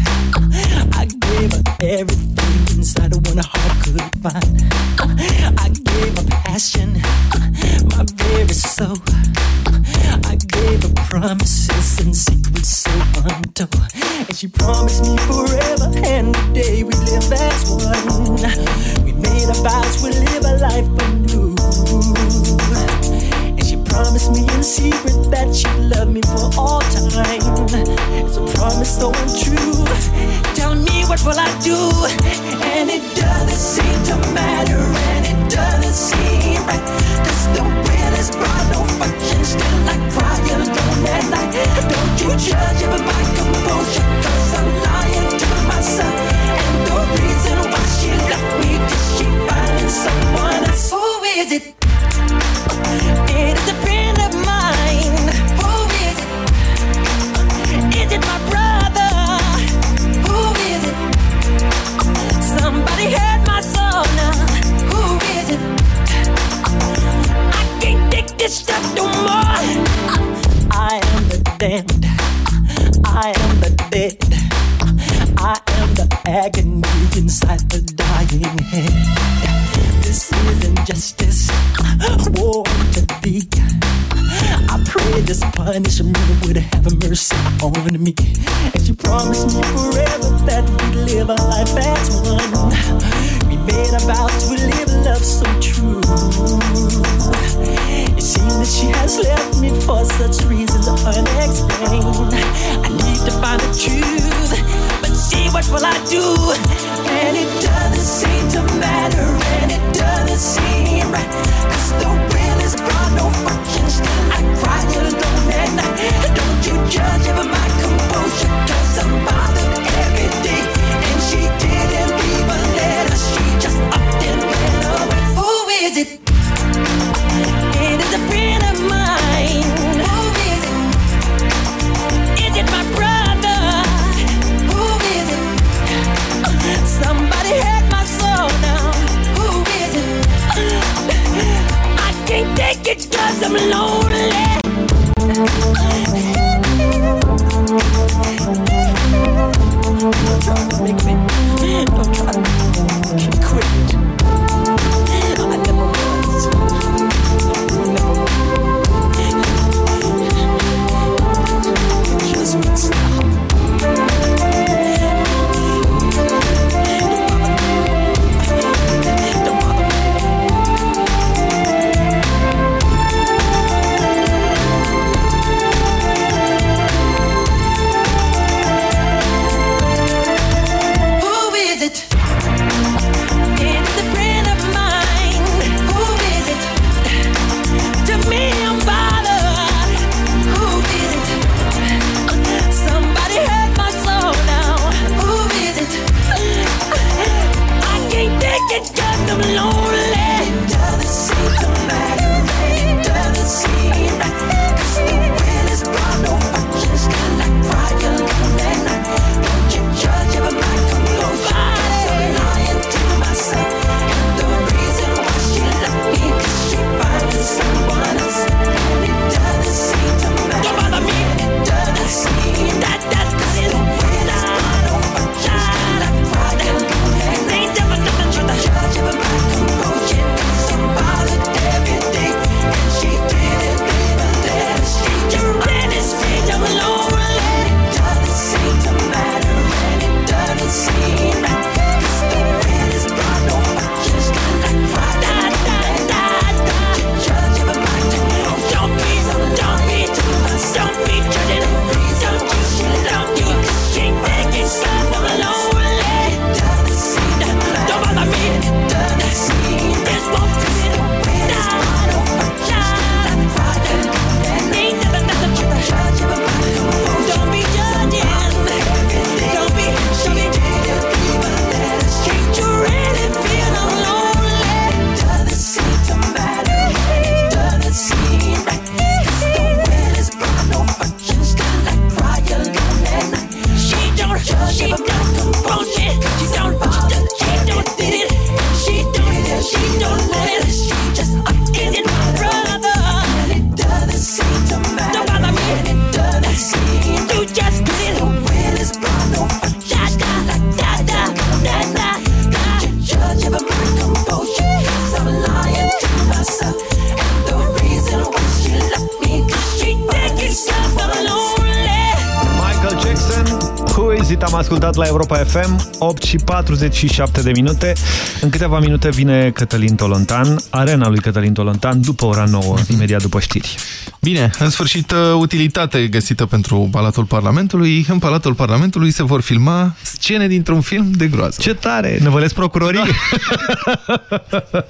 Speaker 2: Ascultat la Europa FM, 8 și 47 de minute. În câteva minute vine Cătălin Tolontan, arena lui Cătălin Tolontan, după ora 9, imediat după știri.
Speaker 3: Bine, în sfârșit, uh, utilitate găsită pentru Palatul Parlamentului. În Palatul Parlamentului se vor filma scene dintr-un film de groază.
Speaker 2: Ce tare! Năvălesc procurorii?
Speaker 3: Da.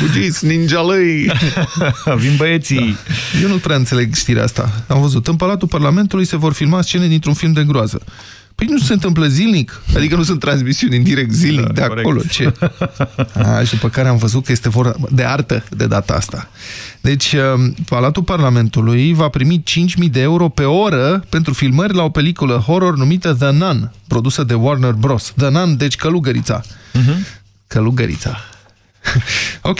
Speaker 3: Fugiți, ninjalăi!
Speaker 2: Vin băieții!
Speaker 3: Da. Eu nu prea înțeleg știrea asta. Am văzut, în Palatul Parlamentului se vor filma scene dintr-un film de groază. Păi nu se întâmplă zilnic? Adică nu sunt transmisiuni în direct zilnic da, de acolo. Corect. Ce? A, și după care am văzut că este vorba de artă de data asta. Deci, uh, Palatul Parlamentului va primi 5.000 de euro pe oră pentru filmări la o peliculă horror numită The Nun, produsă de Warner Bros. The Nun, deci călugărița. Uh
Speaker 2: Mhm.
Speaker 3: -huh. Călugărița. Ok,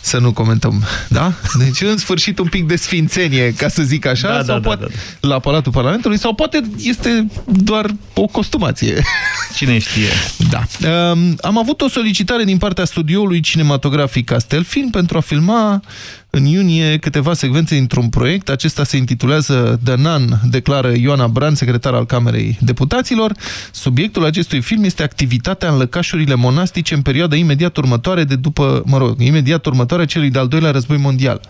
Speaker 3: să nu comentăm, da? Deci, în sfârșit, un pic de sfințenie, ca să zic așa,
Speaker 2: Da,
Speaker 3: sau
Speaker 2: da,
Speaker 3: poate,
Speaker 2: da,
Speaker 3: la Palatul Parlamentului, sau poate este doar o costumație.
Speaker 2: Cine știe?
Speaker 3: Da. Um, am avut o solicitare din partea studioului cinematografic Castelfilm pentru a filma în iunie câteva secvențe dintr-un proiect. Acesta se intitulează The Nun, declară Ioana Bran, secretar al Camerei Deputaților. Subiectul acestui film este activitatea în lăcașurile monastice în perioada imediat următoare de după, mă rog, imediat următoare celui de-al doilea război mondial.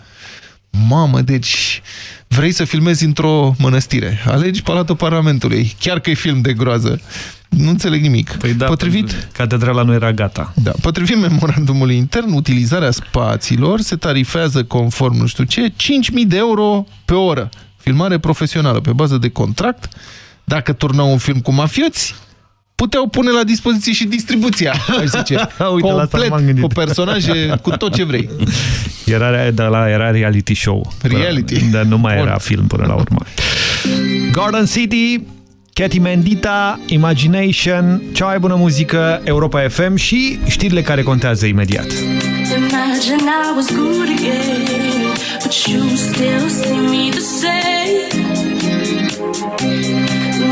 Speaker 3: Mamă, deci vrei să filmezi într-o mănăstire. Alegi Palatul Parlamentului, chiar că e film de groază. Nu înțeleg nimic.
Speaker 2: Păi da,
Speaker 3: Potrivit
Speaker 2: catedrala nu era gata.
Speaker 3: da. Potrivit memorandumului intern, utilizarea spațiilor se tarifează conform nu știu ce, 5.000 de euro pe oră. Filmare profesională pe bază de contract. Dacă turnau un film cu mafioți, puteau pune la dispoziție și distribuția, aș zice.
Speaker 2: Uite, la asta m-am
Speaker 3: Complet,
Speaker 2: gândit.
Speaker 3: cu personaje, cu tot ce vrei.
Speaker 2: Era, de la, era reality show.
Speaker 3: Reality.
Speaker 2: Dar nu mai
Speaker 3: Bun.
Speaker 2: era film până la urmă. Garden City, Katy Mendita, Imagination, cea mai bună muzică, Europa FM și știrile care contează imediat.
Speaker 68: Imagine I was good again, but you still see me the same.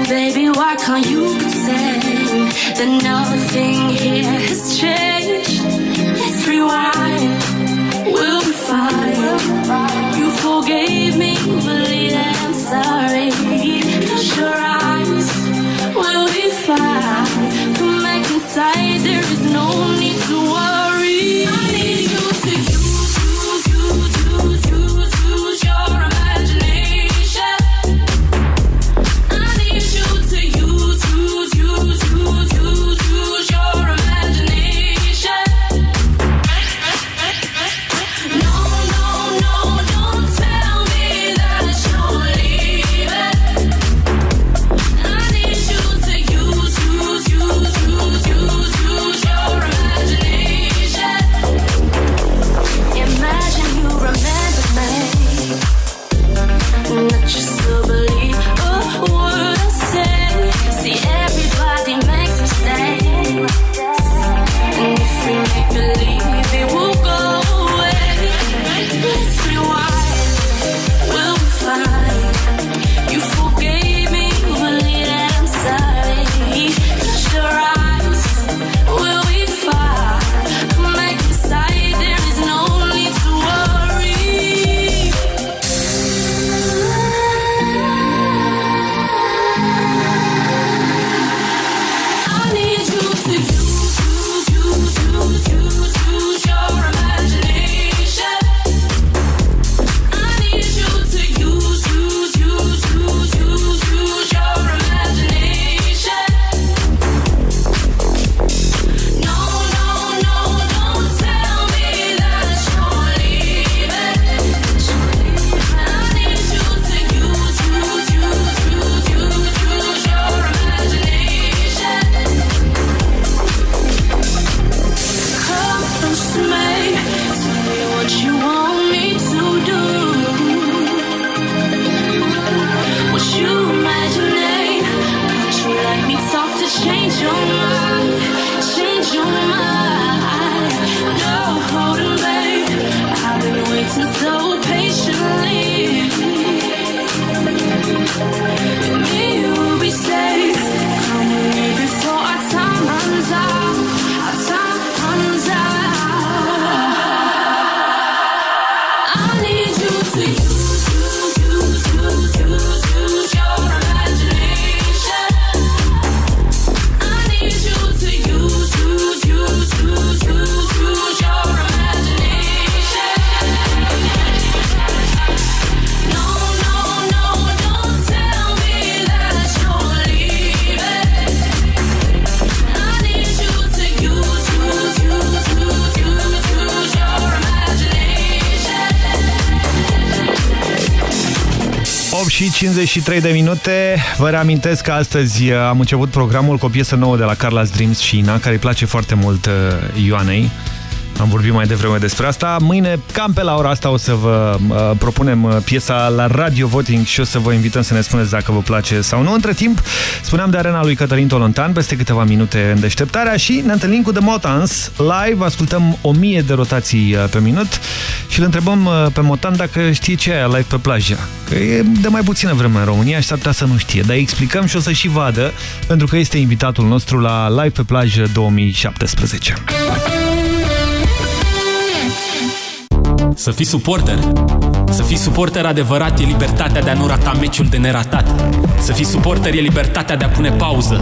Speaker 68: Baby, why can't you pretend that nothing here has changed? Let's rewind, we'll be fine. You forgave me, believe I'm sorry. Close your eyes, we'll be fine. Come back inside,
Speaker 2: 53 de minute. Vă reamintesc că astăzi am început programul cu o piesă nouă de la Carla's Dreams și Ina, care îi place foarte mult uh, Ioanei. Am vorbit mai devreme despre asta. Mâine, cam pe la ora asta, o să vă uh, propunem uh, piesa la Radio Voting și o să vă invităm să ne spuneți dacă vă place sau nu. Între timp, spuneam de arena lui Cătălin Tolontan peste câteva minute în deșteptarea și ne întâlnim cu The Motans live. Ascultăm 1000 de rotații uh, pe minut și îl întrebăm uh, pe Motan dacă știe ce e live pe plajă. Că e de mai puțină vreme în România și s-ar putea să nu știe, dar îi explicăm și o să și vadă, pentru că este invitatul nostru la Live pe plajă 2017.
Speaker 60: Să fii suporter. Să fii suporter adevărat e libertatea de a nu rata meciul de neratat. Să fii suporter e libertatea de a pune pauză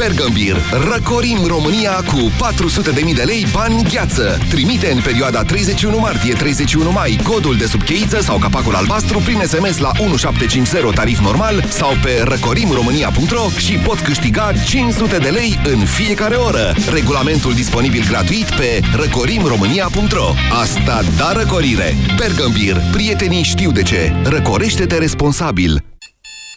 Speaker 69: liberare!
Speaker 4: Bergambir. Răcorim România cu 400.000 de lei bani gheață. Trimite în perioada 31 martie-31 mai codul de subcheiță sau capacul albastru prin SMS la 1750 tarif normal sau pe răcorimromânia.ro și pot câștiga 500 de lei în fiecare oră. Regulamentul disponibil gratuit pe răcorimromânia.ro Asta da răcorire! Bergambir. Prietenii știu de ce. Răcorește-te responsabil.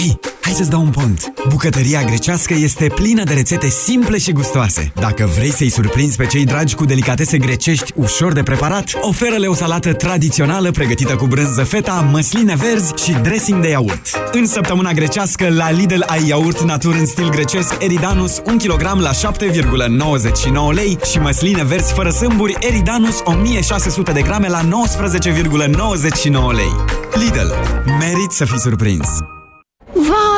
Speaker 70: Hei, hai să-ți dau un pont! Bucătăria grecească este plină de rețete simple și gustoase. Dacă vrei să-i surprinzi pe cei dragi cu delicatese grecești ușor de preparat, oferă-le o salată tradițională pregătită cu brânză feta, măsline verzi și dressing de iaurt. În săptămâna grecească, la Lidl ai iaurt natur în stil grecesc Eridanus 1 kg la 7,99 lei și măsline verzi fără sâmburi Eridanus 1600 de grame la 19,99 lei. Lidl. Merit să fii surprins! Vá!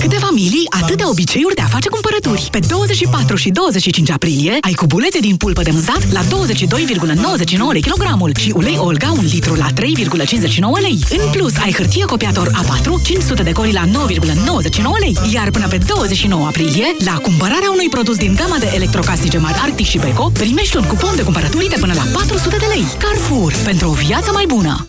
Speaker 14: Câteva milii, atâtea obiceiuri de a face cumpărături. Pe 24 și 25 aprilie ai cubulețe din pulpă de mânzat la 22,99 lei kilogramul și ulei Olga 1 litru la 3,59 lei. În plus, ai hârtie copiator A4 500 de coli la 9,99 lei. Iar până pe 29 aprilie, la cumpărarea unui produs din gama de electrocasnice mari Arctic și Beko, primești un cupon de cumpărături de până la 400 de lei. Carrefour, pentru o viață mai bună!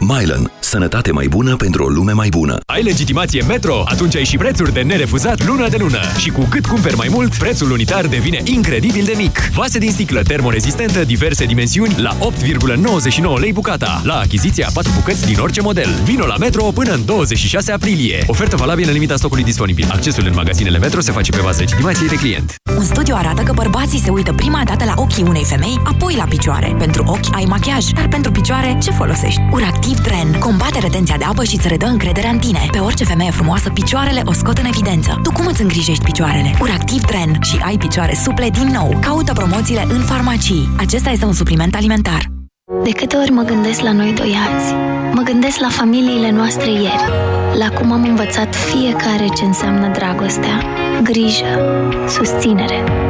Speaker 71: Mylan. Sănătate mai bună pentru o lume mai bună.
Speaker 45: Ai legitimație Metro? Atunci ai și prețuri de nerefuzat lună de lună. Și cu cât cumperi mai mult, prețul unitar devine incredibil de mic. Vase din sticlă termorezistentă, diverse dimensiuni, la 8,99 lei bucata. La achiziția 4 bucăți din orice model. Vino la Metro până în 26 aprilie. Ofertă valabilă în limita stocului disponibil. Accesul în magazinele Metro se face pe bază legitimației de client.
Speaker 11: Un studiu arată că bărbații se uită prima dată la ochii unei femei, apoi la picioare. Pentru ochi ai machiaj, dar pentru picioare ce folosești? Uractiv Dren combate retenția de apă și îți redă încredere în tine. Pe orice femeie frumoasă, picioarele o scot în evidență. Tu cum îți îngrijești picioarele? Uractiv Dren și ai picioare suple din nou. Caută promoțiile în farmacii. Acesta este un supliment alimentar.
Speaker 72: De câte ori mă gândesc la noi doi azi, mă gândesc la familiile noastre ieri, la cum am învățat fiecare ce înseamnă dragostea, grijă, susținere.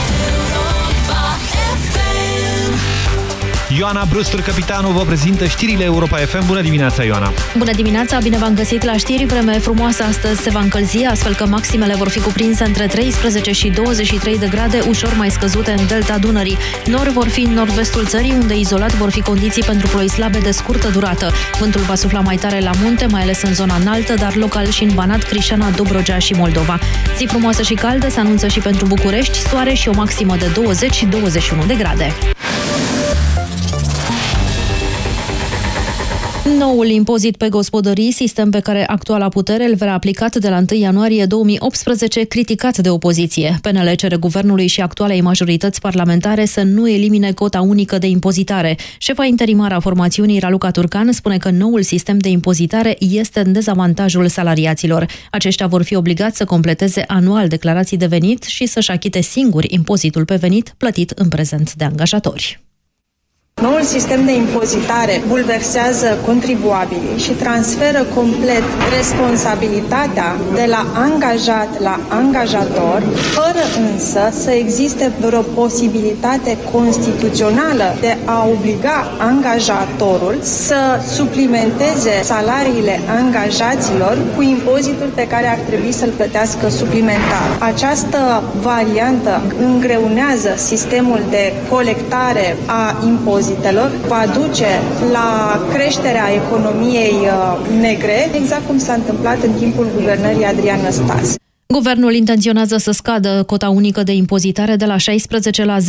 Speaker 2: Ioana Brustur, capitanul, vă prezintă știrile Europa FM. Bună dimineața, Ioana!
Speaker 48: Bună dimineața, bine v-am găsit la știri. Vreme frumoasă astăzi se va încălzi, astfel că maximele vor fi cuprinse între 13 și 23 de grade, ușor mai scăzute în delta Dunării. Nori vor fi în nord-vestul țării, unde izolat vor fi condiții pentru ploi slabe de scurtă durată. Vântul va sufla mai tare la munte, mai ales în zona înaltă, dar local și în Banat, Crișana, Dobrogea și Moldova. Zi frumoasă și caldă se anunță și pentru București, soare și o maximă de 20 și 21 de grade. Noul impozit pe gospodării, sistem pe care actuala putere îl vrea aplicat de la 1 ianuarie 2018, criticat de opoziție. PNL cere guvernului și actualei majorități parlamentare să nu elimine cota unică de impozitare. Șefa interimară a formațiunii, Raluca Turcan, spune că noul sistem de impozitare este în dezavantajul salariaților. Aceștia vor fi obligați să completeze anual declarații de venit și să-și achite singuri impozitul pe venit plătit în prezent de angajatori.
Speaker 73: Noul sistem de impozitare bulversează contribuabilii și transferă complet responsabilitatea de la angajat la angajator, fără însă să existe vreo posibilitate constituțională de a obliga angajatorul să suplimenteze salariile angajaților cu impozitul pe care ar trebui să-l plătească suplimentar. Această variantă îngreunează sistemul de colectare a impozitelor impozitelor va duce la creșterea economiei uh, negre, exact cum s-a întâmplat în timpul guvernării Adrian Năstase.
Speaker 48: Guvernul intenționează să scadă cota unică de impozitare de la 16 la 10%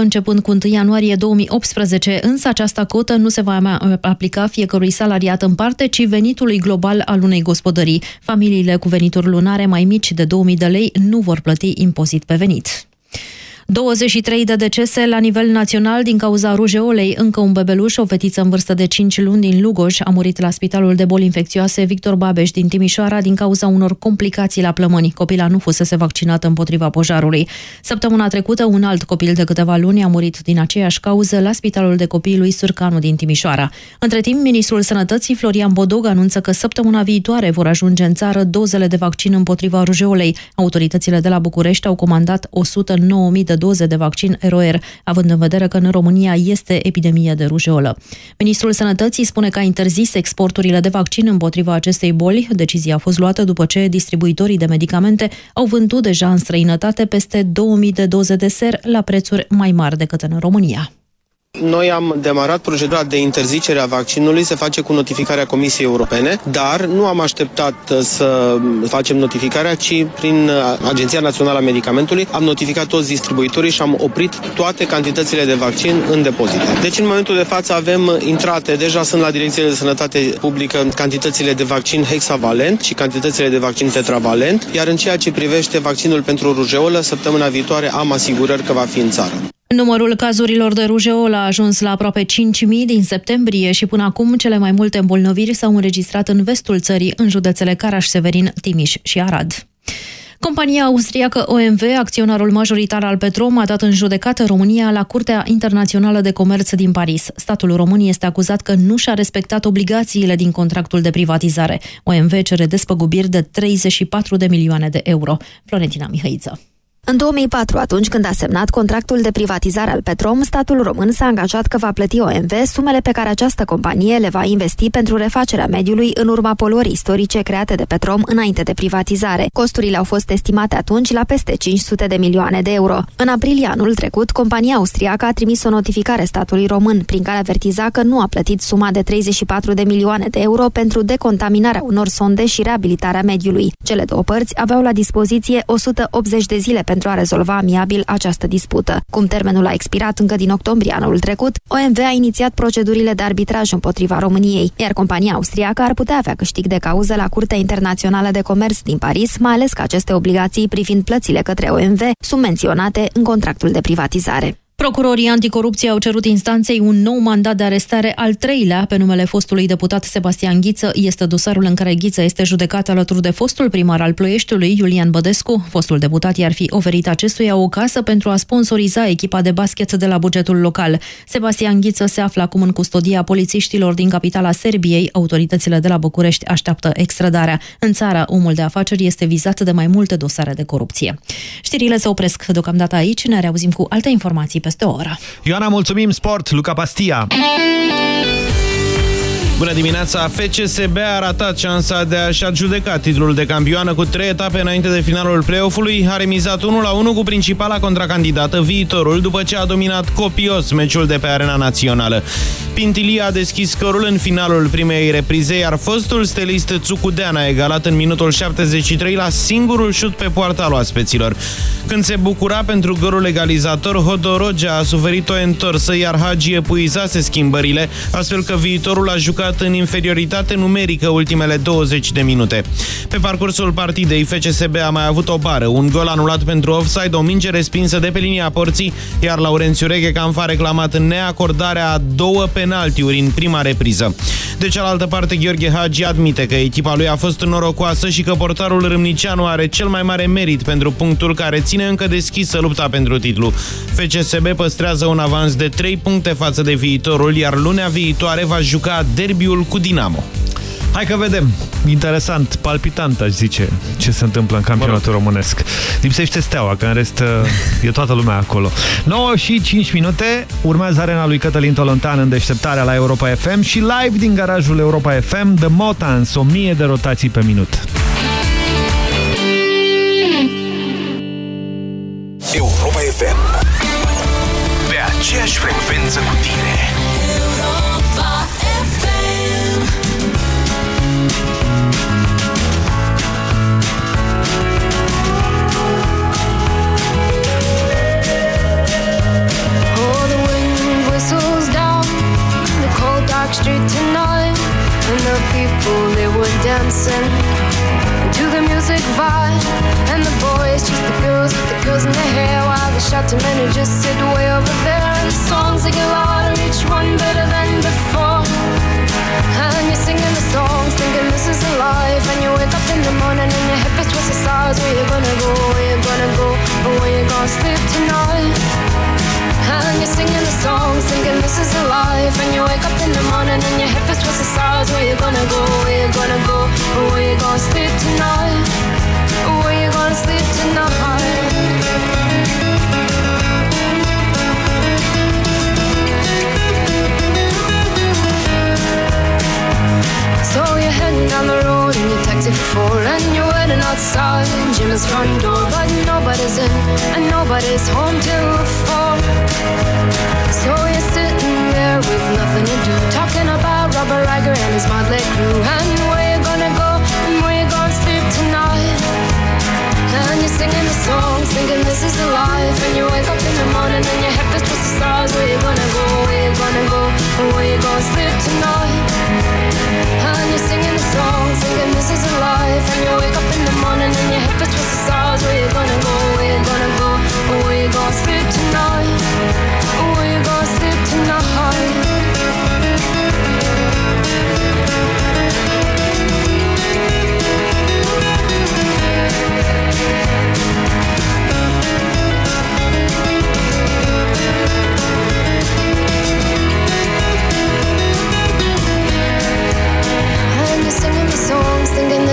Speaker 48: începând cu 1 ianuarie 2018, însă această cotă nu se va mai aplica fiecărui salariat în parte, ci venitului global al unei gospodării. Familiile cu venituri lunare mai mici de 2000 de lei nu vor plăti impozit pe venit. 23 de decese la nivel național din cauza rujeolei. Încă un bebeluș, o fetiță în vârstă de 5 luni din Lugoj, a murit la Spitalul de Boli Infecțioase Victor Babeș din Timișoara din cauza unor complicații la plămâni. Copila nu fusese vaccinată împotriva pojarului. Săptămâna trecută, un alt copil de câteva luni a murit din aceeași cauză la Spitalul de Copii lui Surcanu din Timișoara. Între timp, ministrul Sănătății Florian Bodog anunță că săptămâna viitoare vor ajunge în țară dozele de vaccin împotriva rujeolei. Autoritățile de la București au comandat 109.000 de doze de vaccin ROR, având în vedere că în România este epidemie de rujeolă. Ministrul Sănătății spune că a interzis exporturile de vaccin împotriva acestei boli. Decizia a fost luată după ce distribuitorii de medicamente au vândut deja în străinătate peste 2000 de doze de ser la prețuri mai mari decât în România.
Speaker 6: Noi am demarat procedura de interzicere a vaccinului, se face cu notificarea Comisiei Europene, dar nu am așteptat uh, să facem notificarea, ci prin uh, Agenția Națională a Medicamentului am notificat toți distribuitorii și am oprit toate cantitățile de vaccin în depozite. Deci în momentul de față avem intrate, deja sunt la Direcțiile de Sănătate Publică cantitățile de vaccin hexavalent și cantitățile de vaccin tetravalent, iar în ceea ce privește vaccinul pentru rujeolă, săptămâna viitoare am asigurări că va fi în țară.
Speaker 48: Numărul cazurilor de rujeol a ajuns la aproape 5.000 din septembrie și până acum cele mai multe îmbolnăviri s-au înregistrat în vestul țării, în județele Caraș, Severin, Timiș și Arad. Compania austriacă OMV, acționarul majoritar al Petrom, a dat în judecată România la Curtea Internațională de Comerț din Paris. Statul român este acuzat că nu și-a respectat obligațiile din contractul de privatizare. OMV cere despăgubiri de 34 de milioane de euro. Florentina Mihăiță.
Speaker 74: În 2004, atunci când a semnat contractul de privatizare al Petrom, statul român s-a angajat că va plăti OMV sumele pe care această companie le va investi pentru refacerea mediului în urma poluării istorice create de Petrom înainte de privatizare. Costurile au fost estimate atunci la peste 500 de milioane de euro. În aprilie anul trecut, compania austriacă a trimis o notificare statului român, prin care avertiza că nu a plătit suma de 34 de milioane de euro pentru decontaminarea unor sonde și reabilitarea mediului. Cele două părți aveau la dispoziție 180 de zile pentru pentru a rezolva amiabil această dispută. Cum termenul a expirat încă din octombrie anul trecut, OMV a inițiat procedurile de arbitraj împotriva României, iar compania austriacă ar putea avea câștig de cauză la Curtea Internațională de Comerț din Paris, mai ales că aceste obligații privind plățile către OMV sunt menționate în contractul de privatizare.
Speaker 48: Procurorii anticorupție au cerut instanței un nou mandat de arestare al treilea pe numele fostului deputat Sebastian Ghiță. Este dosarul în care Ghiță este judecat alături de fostul primar al Ploieștiului, Iulian Bădescu. Fostul deputat i-ar fi oferit acestuia o casă pentru a sponsoriza echipa de basket de la bugetul local. Sebastian Ghiță se află acum în custodia polițiștilor din capitala Serbiei. Autoritățile de la București așteaptă extradarea. În țară, omul de afaceri este vizat de mai multe dosare de corupție. Știrile se opresc deocamdată aici. Ne reauzim cu alte informații peste o oră.
Speaker 2: Ioana, mulțumim, sport, Luca Pastia!
Speaker 51: Bună dimineața! FCSB a ratat șansa de a-și adjudeca titlul de campioană cu trei etape înainte de finalul play-off-ului. A remizat 1-1 cu principala contracandidată viitorul după ce a dominat copios meciul de pe arena națională. Pintilia a deschis scorul în finalul primei reprize, iar fostul stelist Țucudean a egalat în minutul 73 la singurul șut pe poarta al oaspeților. Când se bucura pentru gărul egalizator, Hodorogea a suferit o întorsă, iar Hagi epuizase schimbările, astfel că viitorul a jucat jucat în inferioritate numerică ultimele 20 de minute. Pe parcursul partidei, FCSB a mai avut o bară, un gol anulat pentru offside, o minge respinsă de pe linia porții, iar Laurențiu Reghecamp a reclamat în neacordarea a două penaltiuri în prima repriză. De cealaltă parte, Gheorghe Hagi admite că echipa lui a fost norocoasă și că portarul Râmnicianu are cel mai mare merit pentru punctul care ține încă deschisă lupta pentru titlu. FCSB păstrează un avans de 3 puncte față de viitorul, iar lunea viitoare va juca derby derbiul cu Dinamo.
Speaker 2: Hai că vedem. Interesant, palpitant, aș zice, ce se întâmplă în campionatul românesc. Lipsește steaua, că în rest e toată lumea acolo. 9 și 5 minute, urmează arena lui Cătălin Tolontan în deșteptarea la Europa FM și live din garajul Europa FM, The Motans, 1000 de rotații pe minut.
Speaker 4: Europa FM Pe aceeași frecvență cu tine
Speaker 75: dancing to the music vibe, and the boys just the girls with the girls in their hair, while the shouting men who just sit way over there. And the songs they get louder, each one better than before. And you're singing the songs, thinking this is a life. And you wake up in the morning and your hip is twisted sides. Where you gonna go? Where you gonna go? Or where you gonna sleep tonight? And you're singing the songs, thinking this is a life. And you wake up in the morning and your hip is twisted sides. Where you gonna go? Where you gonna go? Where you gonna sleep tonight? Where you gonna sleep tonight? So you're heading down the road taxi for And you're waiting outside. Jim's front door But nobody's in and nobody's home till four. So you're sitting there with nothing to do Talking about Robert Riger and his motley crew. And where you gonna go and where you gonna sleep tonight? And you're singing the songs Thinking this is the life. And you wake up in the morning And your head feels twisted the stars. Where you gonna go, where you gonna go And where you gonna sleep tonight? And you're singing song, this is life. And you wake up in the morning and your head stars. Where you gonna go? Where you gonna go? Where you gonna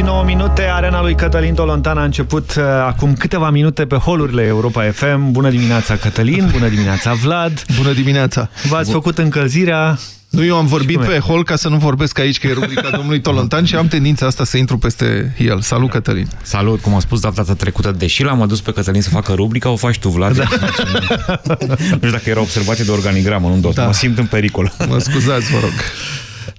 Speaker 2: și 9 minute. Arena lui Cătălin Tolontan a început uh, acum câteva minute pe holurile Europa FM. Bună dimineața, Cătălin! Bună dimineața, Vlad!
Speaker 3: Bună dimineața!
Speaker 2: V-ați făcut încălzirea?
Speaker 3: Nu, eu am vorbit
Speaker 2: cum e?
Speaker 3: pe hol ca să nu vorbesc aici, că e rubrica domnului Tolontan și am tendința asta să intru peste el. Salut, Cătălin!
Speaker 76: Salut, cum am spus data trecută, deși l-am adus pe Cătălin să facă rubrica, o faci tu, Vlad. Da. nu știu dacă era observație de organigramă, nu dos. Da. Mă simt în pericol.
Speaker 3: Mă scuzați, vă rog.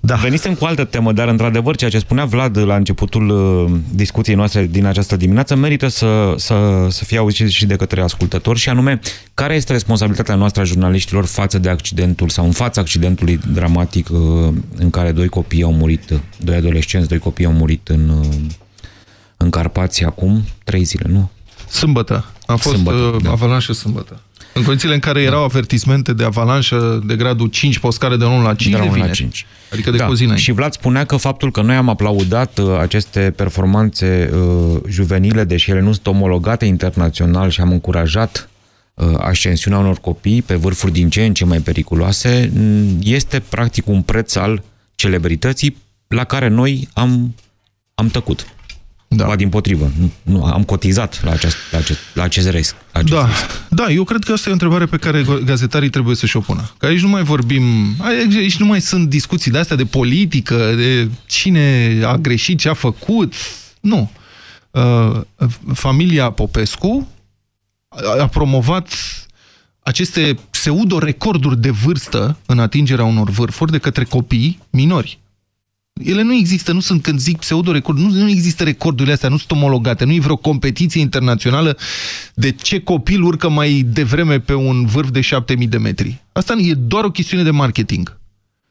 Speaker 76: Da. Venisem cu altă temă, dar într-adevăr ceea ce spunea Vlad la începutul uh, discuției noastre din această dimineață merită să, să, să fie auzit și de către ascultători și anume, care este responsabilitatea noastră a jurnaliștilor față de accidentul sau în fața accidentului dramatic uh, în care doi copii au murit, doi adolescenți, doi copii au murit în, uh, în Carpații acum trei zile, nu?
Speaker 3: Sâmbătă. A fost
Speaker 76: Sâmbătă,
Speaker 3: uh,
Speaker 76: da.
Speaker 3: avalanșă sâmbătă. În condițiile în care erau avertismente de avalanșă de gradul 5 pe o scară de 1 la 5
Speaker 76: De la
Speaker 3: de,
Speaker 76: 1 la
Speaker 3: vineri.
Speaker 76: 5.
Speaker 3: Adică de
Speaker 76: da.
Speaker 3: cu o zi înainte.
Speaker 76: Și Vlad spunea că faptul că noi am aplaudat uh, aceste performanțe uh, juvenile, deși ele nu sunt omologate internațional și am încurajat uh, ascensiunea unor copii pe vârfuri din ce în ce mai periculoase, m, este practic un preț al celebrității la care noi am, am tăcut.
Speaker 3: Da.
Speaker 76: Ba din potrivă, nu, nu, am cotizat la acest, la acest, la acest risc. La acest
Speaker 3: Da,
Speaker 76: risc.
Speaker 3: da, eu cred că asta e o întrebare pe care gazetarii trebuie să-și o pună. Că aici nu mai vorbim, aici nu mai sunt discuții de astea de politică, de cine a greșit, ce a făcut. Nu. Uh, familia Popescu a, a promovat aceste pseudo-recorduri de vârstă în atingerea unor vârfuri de către copii minori. Ele nu există, nu sunt, când zic pseudo-record, nu, nu există recordurile astea, nu sunt omologate, nu e vreo competiție internațională de ce copil urcă mai devreme pe un vârf de 7000 de metri. Asta e doar o chestiune de marketing.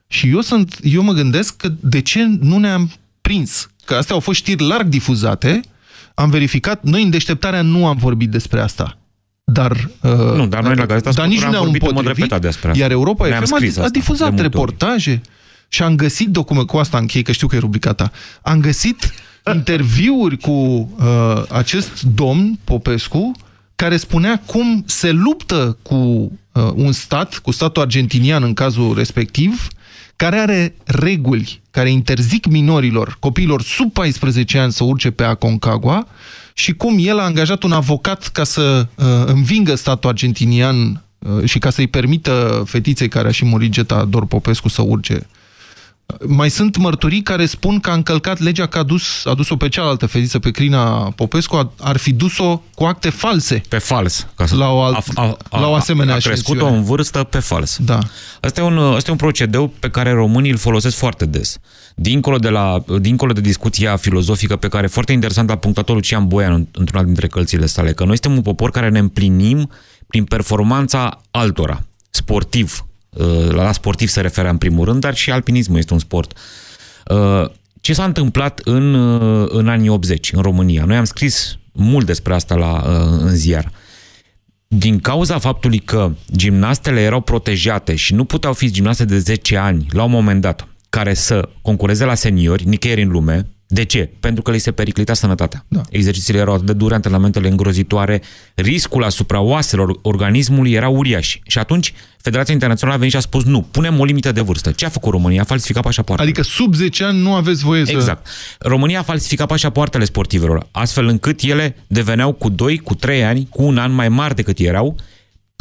Speaker 3: Și eu, sunt, eu mă gândesc că de ce nu ne-am prins? Că astea au fost știri larg difuzate, am verificat, noi în deșteptarea nu am vorbit despre asta. Dar, uh,
Speaker 76: Nu, dar noi la Gazeta
Speaker 3: dar nici
Speaker 76: Sport
Speaker 3: nu
Speaker 76: am
Speaker 3: ne-au
Speaker 76: vorbit în mod
Speaker 3: împotrivit,
Speaker 76: repetat despre asta.
Speaker 3: Iar Europa
Speaker 76: Ne-am
Speaker 3: FM a,
Speaker 76: scris
Speaker 3: a
Speaker 76: asta de
Speaker 3: difuzat
Speaker 76: multe ori.
Speaker 3: reportaje și am găsit documente, cu asta închei, că știu că e rubrica ta, am găsit interviuri cu uh, acest domn, Popescu, care spunea cum se luptă cu uh, un stat, cu statul argentinian în cazul respectiv, care are reguli care interzic minorilor, copiilor sub 14 ani să urce pe Aconcagua și cum el a angajat un avocat ca să uh, învingă statul argentinian uh, și ca să-i permită fetiței care a și murit Geta Dor Popescu să urce mai sunt mărturii care spun că a încălcat legea că a dus, a dus-o pe cealaltă fetiță, pe Crina Popescu, a- ar fi dus-o cu acte false.
Speaker 76: Pe fals. Ca să,
Speaker 3: La o alt-
Speaker 76: a, a,
Speaker 3: la o asemenea
Speaker 76: A crescut-o
Speaker 3: ascensiune.
Speaker 76: în vârstă pe fals.
Speaker 3: Da.
Speaker 76: Asta e, un, asta e un procedeu pe care românii îl folosesc foarte des. Dincolo de, la, dincolo de discuția filozofică pe care foarte interesant a punctat-o Lucian Boian în- într-una dintre călțile sale, că noi suntem un popor care ne împlinim prin performanța altora, sportiv. Uh, La sportiv se referea în primul rând, dar și alpinismul este un sport. Uh, Ce s-a întâmplat în, uh, în anii 80 în România? Noi am scris mult despre asta la, uh, în ziar. Din cauza faptului că gimnastele erau protejate și nu puteau fi gimnaste de 10 ani la un moment dat care să concureze la seniori, nicăieri în lume. De ce? Pentru că li se periclita sănătatea. Da. Exercițiile erau atât de dure, antrenamentele îngrozitoare, riscul asupra oaselor organismului era uriaș. Și atunci Federația Internațională a venit și a spus nu, punem o limită de vârstă. Ce a făcut România? A falsificat pașapoartele.
Speaker 3: Adică sub 10 ani nu aveți voie să...
Speaker 76: Exact. România a falsificat pașapoartele sportivelor, astfel încât ele deveneau cu 2, cu 3 ani, cu un an mai mari decât erau,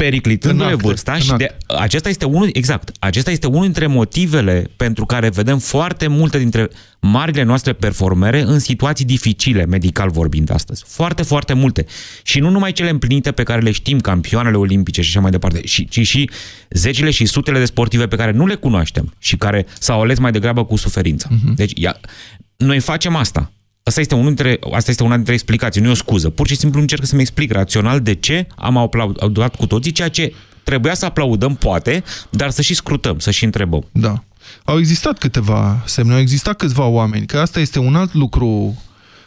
Speaker 76: periclitându-le
Speaker 3: În acte,
Speaker 76: vârsta
Speaker 3: în
Speaker 76: și
Speaker 3: acte.
Speaker 76: de, acesta este unul, exact, acesta este unul dintre motivele pentru care vedem foarte multe dintre marile noastre performere în situații dificile, medical vorbind astăzi. Foarte, foarte multe. Și nu numai cele împlinite pe care le știm, campioanele olimpice și așa mai departe, și, ci și zecile și sutele de sportive pe care nu le cunoaștem și care s-au ales mai degrabă cu suferință.
Speaker 3: Mhm.
Speaker 76: Deci, ia, noi facem asta. Asta este, unul dintre, asta este una dintre explicații, nu e o scuză. Pur și simplu încerc să-mi explic rațional de ce am aplaudat cu toții ceea ce trebuia să aplaudăm, poate, dar să și scrutăm, să și întrebăm.
Speaker 3: Da. Au existat câteva semne, au existat câțiva oameni, că asta este un alt lucru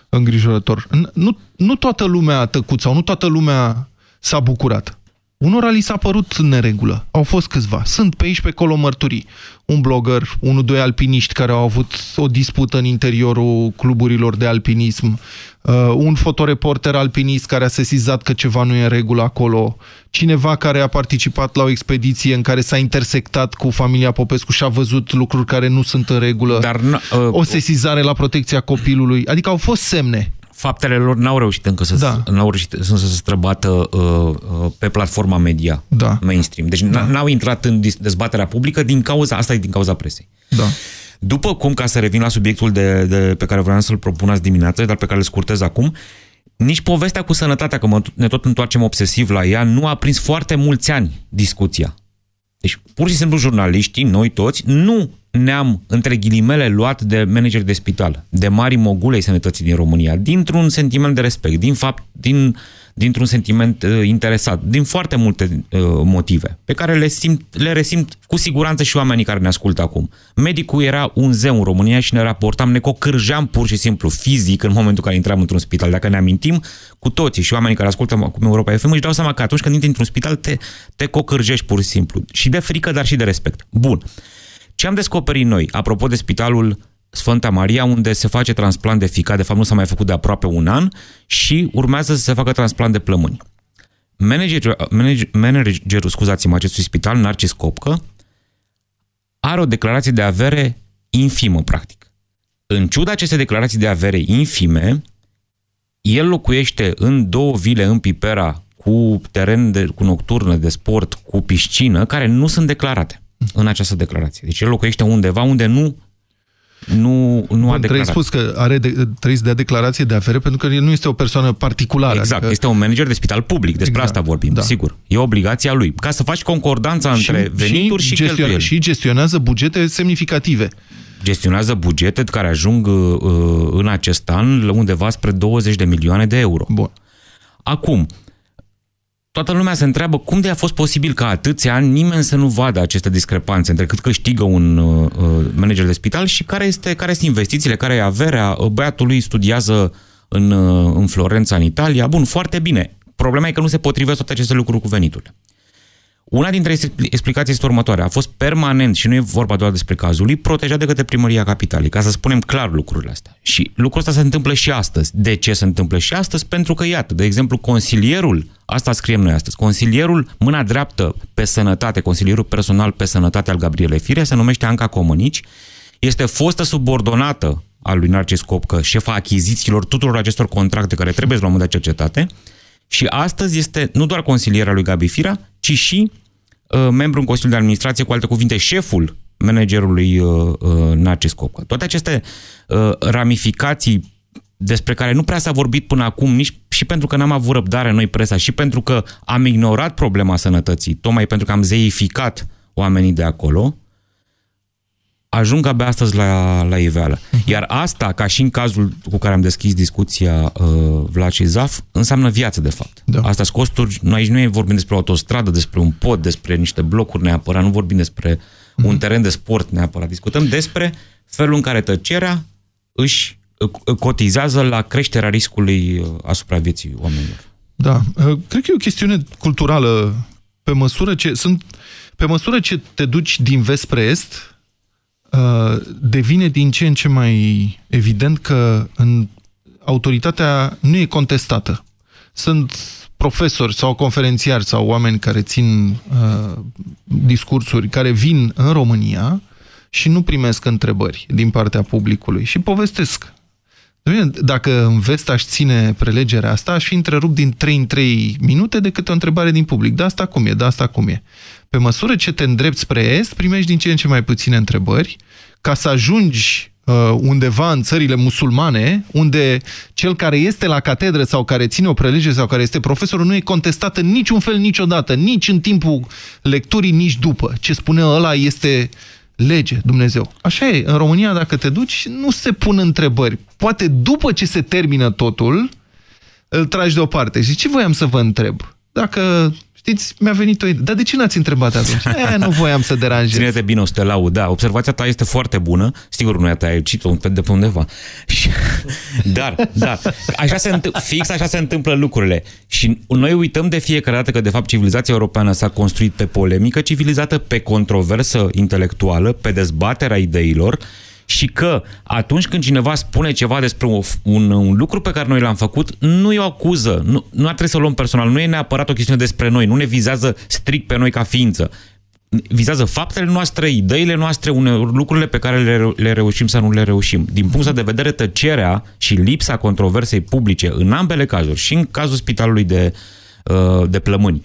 Speaker 3: îngrijorător. N- Nu, nu toată lumea a tăcut sau nu toată lumea s-a bucurat. Unora li s-a părut în neregulă. Au fost câțiva. Sunt pe aici, pe acolo mărturii. Un blogger, unul, doi alpiniști care au avut o dispută în interiorul cluburilor de alpinism, uh, un fotoreporter alpinist care a sesizat că ceva nu e în regulă acolo, cineva care a participat la o expediție în care s-a intersectat cu familia Popescu și a văzut lucruri care nu sunt în regulă,
Speaker 76: Dar, uh,
Speaker 3: o sesizare la protecția copilului. Adică au fost semne.
Speaker 76: Faptele lor n-au reușit încă să,
Speaker 3: Da.
Speaker 76: n-au reușit să se străbată uh, uh, pe platforma media
Speaker 3: Da.
Speaker 76: mainstream. Deci da. n-au intrat în dis- dezbaterea publică din cauza, asta e din cauza presei.
Speaker 3: Da.
Speaker 76: După cum, ca să revin la subiectul de, de, pe care vreau să-l propun azi dimineață, dar pe care îl scurtez acum, nici povestea cu sănătatea, că mă, ne tot întoarcem obsesiv la ea, nu a prins foarte mulți ani discuția. Deci, pur și simplu, jurnaliștii, noi toți, nu ne-am, între ghilimele, luat de manageri de spital, de mari mogulei sănătății din România, dintr-un sentiment de respect, din fapt, din, dintr-un sentiment uh, interesat, din foarte multe uh, motive, pe care le, simt, le resimt cu siguranță și oamenii care ne ascultă acum. Medicul era un zeu în România și ne raportam, ne cocârjeam pur și simplu fizic în momentul în care intram într-un spital. Dacă ne amintim, cu toții și oamenii care ascultă acum Europa FM își dau seama că atunci când intri într-un spital te, te cocârjești pur și simplu. Și de frică, dar și de respect. Bun. Ce am descoperit noi, apropo de spitalul Sfânta Maria, unde se face transplant de ficat, de fapt nu s-a mai făcut de aproape un an, și urmează să se facă transplant de plămâni. Manager, manager, managerul, scuzați-mă, acestui spital, Narcis Copcă, are o declarație de avere infimă, practic. În ciuda acestei declarații de avere infime, el locuiește în două vile în Pipera cu teren de, cu nocturnă de sport, cu piscină, care nu sunt declarate în această declarație. Deci el locuiește undeva unde nu nu, nu a
Speaker 3: Bun, trebuie
Speaker 76: declarat.
Speaker 3: spus că are de, trebuie să dea declarație de afere pentru că el nu este o persoană particulară.
Speaker 76: Exact,
Speaker 3: adică...
Speaker 76: este un manager de spital public, despre
Speaker 3: Exact,
Speaker 76: asta vorbim,
Speaker 3: da.
Speaker 76: sigur. E obligația lui. Ca să faci concordanța între venituri și, și
Speaker 3: gestion-
Speaker 76: cheltuieli.
Speaker 3: Și gestionează bugete semnificative.
Speaker 76: Gestionează bugete care ajung uh, în acest an la undeva spre 20 de milioane de euro.
Speaker 3: Bun.
Speaker 76: Acum, toată lumea se întreabă cum de a fost posibil ca atâția ani nimeni să nu vadă aceste discrepanțe între cât câștigă un uh, uh, manager de spital și care, este, care sunt investițiile, care e averea. Uh, Băiatul lui studiază în, uh, în Florența, în Italia. Bun, foarte bine. Problema e că nu se potrivesc toate aceste lucruri cu veniturile. Una dintre explicații este următoarea. A fost permanent, și nu e vorba doar despre cazul lui, protejat de către primăria capitalei, ca să spunem clar lucrurile astea. Și lucrul ăsta se întâmplă și astăzi. De ce se întâmplă și astăzi? Pentru că, iată, de exemplu, consilierul, asta scriem noi astăzi, consilierul mâna dreaptă pe sănătate, consilierul personal pe sănătate al Gabrielei Firea, se numește Anca Comănici, este fostă subordonată al lui Narcis Copcă, șefa achizițiilor tuturor acestor contracte care trebuie să luăm de cercetate, și astăzi este nu doar consiliera lui Gabi Firea, ci și uh, membru în Consiliul de Administrație, cu alte cuvinte, șeful managerului uh, uh, Narcis Copcă. Toate aceste uh, ramificații despre care nu prea s-a vorbit până acum, nici și pentru că n-am avut răbdare noi presa, și pentru că am ignorat problema sănătății, tocmai pentru că am zeificat oamenii de acolo, ajung abia astăzi la, la iveală. Iar asta, ca și în cazul cu care am deschis discuția uh, Vlad și Zaf, înseamnă viață, de fapt. Da. Asta sunt costuri. Noi aici nu vorbim despre o autostradă, despre un pod, despre niște blocuri neapărat, nu vorbim despre mm-hmm. un teren de sport neapărat. Discutăm despre felul în care tăcerea își uh, cotizează la creșterea riscului uh, asupra vieții oamenilor.
Speaker 3: Da, uh, cred că e o chestiune culturală pe măsură ce sunt pe măsură ce te duci din vest spre est, Uh, devine din ce în ce mai evident că în autoritatea nu e contestată. Sunt profesori sau conferențiari sau oameni care țin uh, discursuri, care vin în România și nu primesc întrebări din partea publicului și povestesc Bine, dacă în vest aș ține prelegerea asta, aș fi întrerupt din 3 în 3 minute de câte o întrebare din public. Da, asta cum e? Da, asta cum e? Pe măsură ce te îndrepți spre est, primești din ce în ce mai puține întrebări, ca să ajungi uh, undeva în țările musulmane, unde cel care este la catedră sau care ține o prelegere sau care este profesorul nu e contestat în niciun fel niciodată, nici în timpul lecturii, nici după. Ce spune ăla este lege, Dumnezeu. Așa e, în România dacă te duci, nu se pun întrebări. Poate după ce se termină totul, îl tragi deoparte. Și ce voiam să vă întreb? Dacă Știți, mi-a venit o idee. Dar de ce n-ați întrebat atunci? E, nu voiam să deranjez.
Speaker 76: Ține-te bine, o să te laud. Da, observația ta este foarte bună. Sigur, nu te-ai citit de pe undeva. Dar, da, așa se fix așa se întâmplă lucrurile. Și noi uităm de fiecare dată că, de fapt, civilizația europeană s-a construit pe polemică civilizată, pe controversă intelectuală, pe dezbaterea ideilor și că atunci când cineva spune ceva despre un, un, un lucru pe care noi l-am făcut, nu e o acuză, nu, nu ar trebui să o luăm personal, nu e neapărat o chestiune despre noi, nu ne vizează strict pe noi ca ființă. Vizează faptele noastre, ideile noastre, uneori lucrurile pe care le, le reușim sau nu le reușim. Din punct de vedere, tăcerea și lipsa controversei publice în ambele cazuri, și în cazul spitalului de, uh, de plămâni,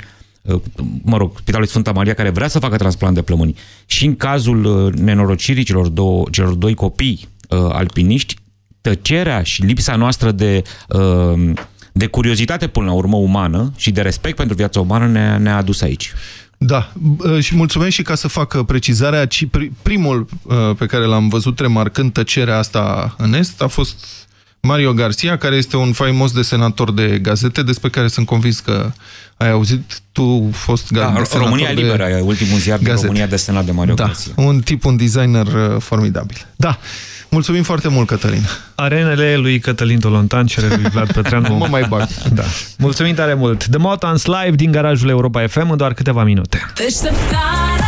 Speaker 76: mă rog, Spitalul Sfânta Maria, care vrea să facă transplant de plămâni. Și în cazul uh, nenorocirii celor, două, celor doi copii uh, alpiniști, tăcerea și lipsa noastră de, uh, de curiozitate până la urmă umană și de respect pentru viața umană ne-a ne adus aici.
Speaker 3: Da, uh, și mulțumesc și ca să fac precizarea, primul uh, pe care l-am văzut remarcând tăcerea asta în Est a fost Mario Garcia, care este un faimos desenator de gazete, despre care sunt convins că ai auzit, tu fost
Speaker 76: da, România
Speaker 3: de
Speaker 76: Liberă, ultimul ziar din România desenat de Mario
Speaker 3: da,
Speaker 76: Garcia.
Speaker 3: un tip, un designer uh, formidabil. Da, mulțumim foarte mult, Cătălin.
Speaker 2: Arenele lui Cătălin Tolontan, cele lui Vlad Petreanu.
Speaker 3: nu mă mai bag.
Speaker 2: Da. Mulțumim tare mult. The Motans live din garajul Europa FM în doar câteva minute. Deșteptarea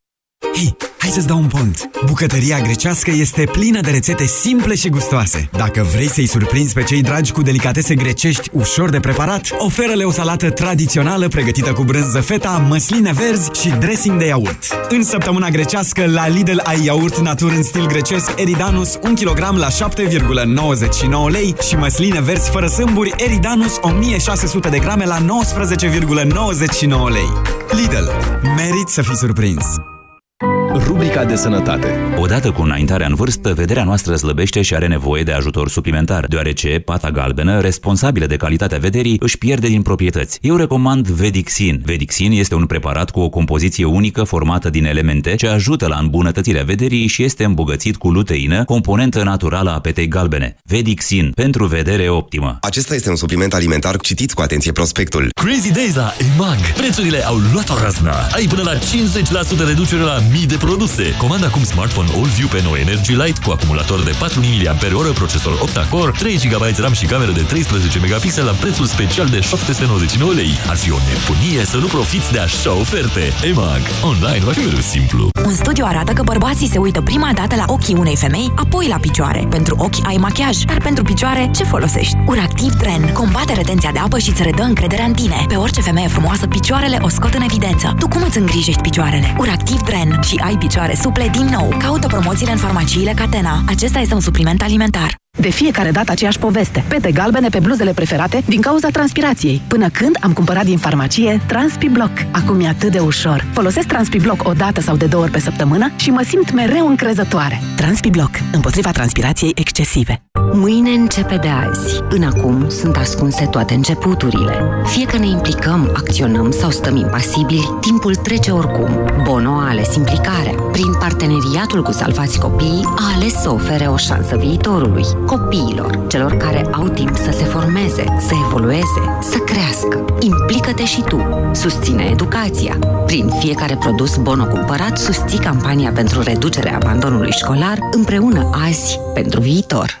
Speaker 70: Hei, hai să-ți dau un pont! Bucătăria grecească este plină de rețete simple și gustoase. Dacă vrei să-i surprinzi pe cei dragi cu delicatese grecești ușor de preparat, oferă-le o salată tradițională pregătită cu brânză feta, măsline verzi și dressing de iaurt. În săptămâna grecească, la Lidl ai iaurt natur în stil grecesc Eridanus 1 kg la 7,99 lei și măsline verzi fără sâmburi Eridanus 1600 de grame la 19,99 lei. Lidl. Merit să fii surprins!
Speaker 16: Rubrica de sănătate. Odată cu înaintarea în vârstă, vederea noastră slăbește și are nevoie de ajutor suplimentar, deoarece pata galbenă, responsabilă de calitatea vederii, își pierde din proprietăți. Eu recomand Vedixin. Vedixin este un preparat cu o compoziție unică formată din elemente ce ajută la îmbunătățirea vederii și este îmbogățit cu luteină, componentă naturală a petei galbene. Vedixin, pentru vedere optimă.
Speaker 77: Acesta este un supliment alimentar. Citiți cu atenție prospectul.
Speaker 12: Crazy Days la EMAG. Prețurile au luat o razna. Ai până la 50% reducere la mii de produse. Comanda acum smartphone AllView pe nou Energy Light cu acumulator de 4000 mAh, procesor 8-core, 3 GB RAM și cameră de 13 megapixel la prețul special de 799 lei. Ar fi o nebunie să nu profiți de așa oferte. EMAG. Online va fi mereu simplu.
Speaker 14: Un studiu arată că bărbații se uită prima dată la ochii unei femei, apoi la picioare. Pentru ochi ai machiaj, dar pentru picioare ce folosești? Uractiv Dren combate retenția de apă și îți redă încrederea în tine. Pe orice femeie frumoasă, picioarele o scot în evidență. Tu cum îți îngrijești picioarele? Uractiv Dren și ai picioare suple din nou. Caută promoțiile în farmaciile Catena. Acesta este un supliment alimentar. De fiecare dată aceeași poveste. Pete galbene pe bluzele preferate din cauza transpirației. Până când am cumpărat din farmacie TranspiBlock. Acum e atât de ușor. Folosesc TranspiBlock o dată sau de două ori pe săptămână și mă simt mereu încrezătoare. TranspiBlock. Împotriva transpirației excesive.
Speaker 78: Mâine începe de azi. În acum sunt ascunse toate începuturile. Fie că ne implicăm, acționăm sau stăm impasibili, timpul trece oricum. Bono a ales implicarea. Prin parteneriatul cu Salvați Copiii, a ales să ofere o șansă viitorului. Copiilor, celor care au timp să se formeze, să evolueze, să crească. Implică-te și tu. Susține educația. Prin fiecare produs Bono cumpărat, susții campania pentru reducerea abandonului școlar împreună azi pentru viitor.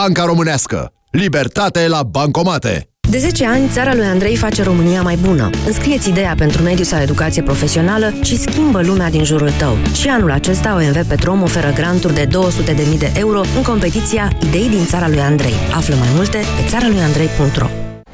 Speaker 4: Banca Românească. Libertate la bancomate.
Speaker 79: De 10 ani, țara lui Andrei face România mai bună. Înscrieți ideea pentru mediu sau educație profesională și schimbă lumea din jurul tău. Și anul acesta OMV Petrom oferă granturi de 200.000 de euro în competiția Idei din țara lui Andrei. Află mai multe pe țara lui Andrei.ro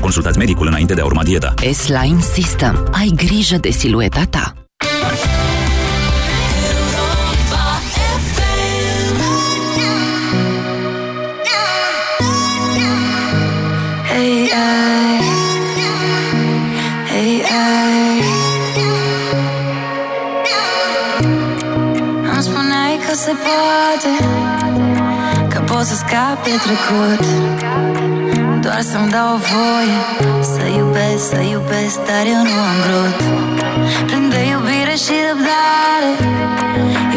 Speaker 16: Consultați medicul înainte de a urma dieta.
Speaker 78: S-Line System. Ai grijă de silueta ta.
Speaker 5: Hey, ai. Hey, ai. Îmi spuneai că se poate Că pot să scap de trecut Doar să-mi dau voie Să iubesc, să iubesc Dar eu nu am vrut. Plin de iubire și răbdare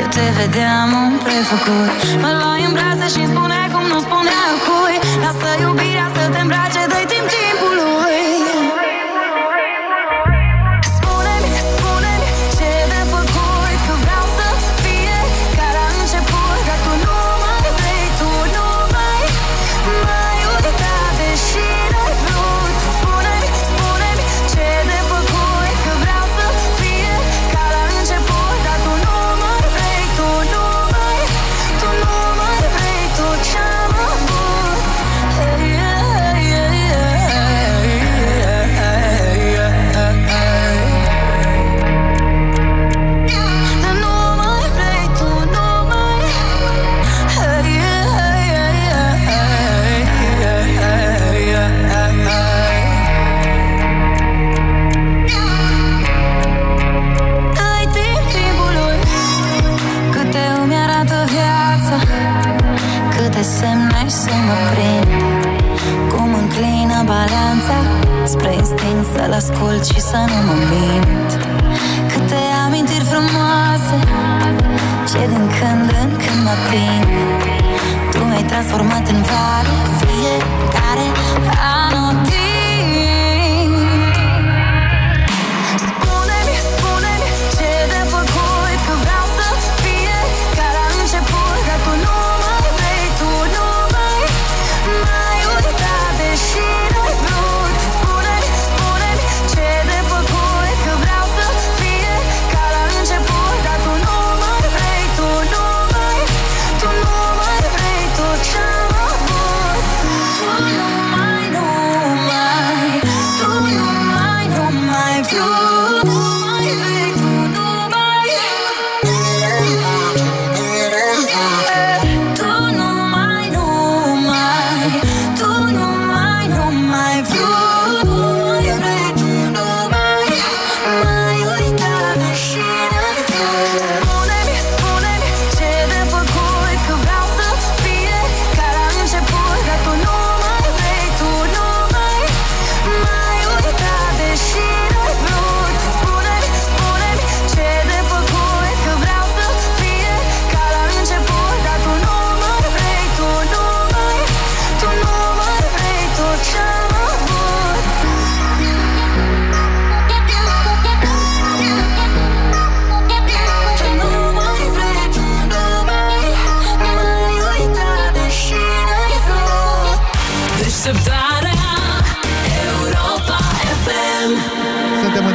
Speaker 5: Eu te vedeam un prefăcut. Mă luai în brațe și spuneai cum nu spunea cui Lasă iubirea să te îmbrace Dă-i timp Spre instinct să-l ascult și să nu mă mint. Câte am amintiri frumoase Ce din când în când mă prind. Tu mi-ai transformat în vale Fiecare anotimp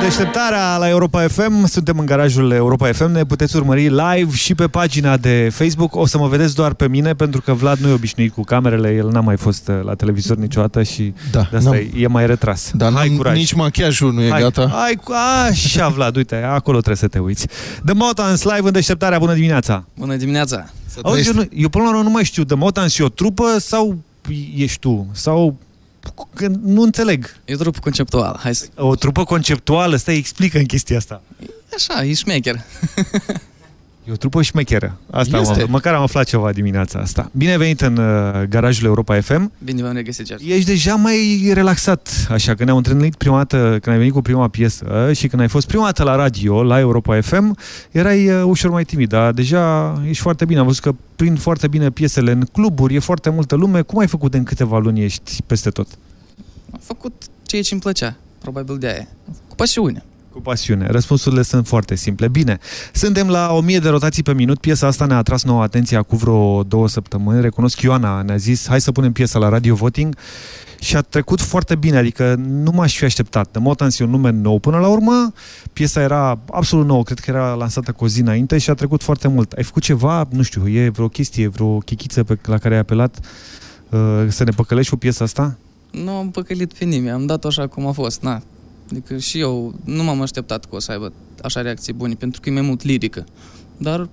Speaker 80: deșteptarea
Speaker 2: la Europa FM, suntem în garajul Europa FM, ne puteți urmări live și pe pagina de Facebook. O să mă vedeți doar pe mine, pentru că Vlad nu e obișnuit cu camerele, el n-a mai fost uh, la televizor niciodată și
Speaker 3: Da,
Speaker 2: de asta
Speaker 3: n-am-
Speaker 2: e, e mai retras.
Speaker 3: Dar
Speaker 2: Hai
Speaker 3: nu-
Speaker 2: curaj.
Speaker 3: nici machiajul nu e
Speaker 2: Hai,
Speaker 3: gata.
Speaker 2: Hai, cu- așa, Vlad, uite, acolo trebuie să te uiți. The Motans live în deșteptarea, bună dimineața!
Speaker 81: Bună dimineața!
Speaker 2: Auzi, eu, nu, eu până la urmă nu mai știu, The Motans e o trupă sau ești tu? Sau... Că nu înțeleg.
Speaker 81: E o trupă conceptuală, hai să...
Speaker 2: O trupă conceptuală? Stai, explică în chestia asta.
Speaker 81: Așa, e șmecher.
Speaker 2: E o trupă șmecheră. Asta am,
Speaker 81: Este.
Speaker 2: aflat. măcar am aflat ceva dimineața asta. Bine venit în uh, garajul Europa FM.
Speaker 81: Bine v-am regăsit, George.
Speaker 2: Ești deja mai relaxat, așa, că ne-am întâlnit prima dată, când ai venit cu prima piesă și când ai fost prima dată la radio, la Europa FM, erai uh, ușor mai timid, dar deja ești foarte bine. Am văzut că prind foarte bine piesele în cluburi, e foarte multă lume. Cum ai făcut de în câteva luni ești peste tot?
Speaker 81: Am făcut ceea ce îmi plăcea, probabil de aia. Cu pasiune.
Speaker 2: Cu pasiune. Răspunsurile sunt foarte simple. Bine, suntem la 1000 de rotații pe minut. Piesa asta ne-a atras nouă atenția cu vreo două săptămâni. Recunosc, Ioana ne-a zis, hai să punem piesa la Radio Voting și a trecut foarte bine, adică nu m-aș fi așteptat. The Motans e un nume nou până la urmă, piesa era absolut nouă, cred că era lansată cu o zi înainte și a trecut foarte mult. Ai făcut ceva, nu știu, e vreo chestie, vreo chichiță pe, la care ai apelat uh, să ne păcălești cu piesa asta?
Speaker 81: Nu am păcălit pe nimeni, am dat-o așa cum a fost, na. Adică și eu nu m-am așteptat că o să aibă așa reacții bune, pentru că e mai mult lirică. Dar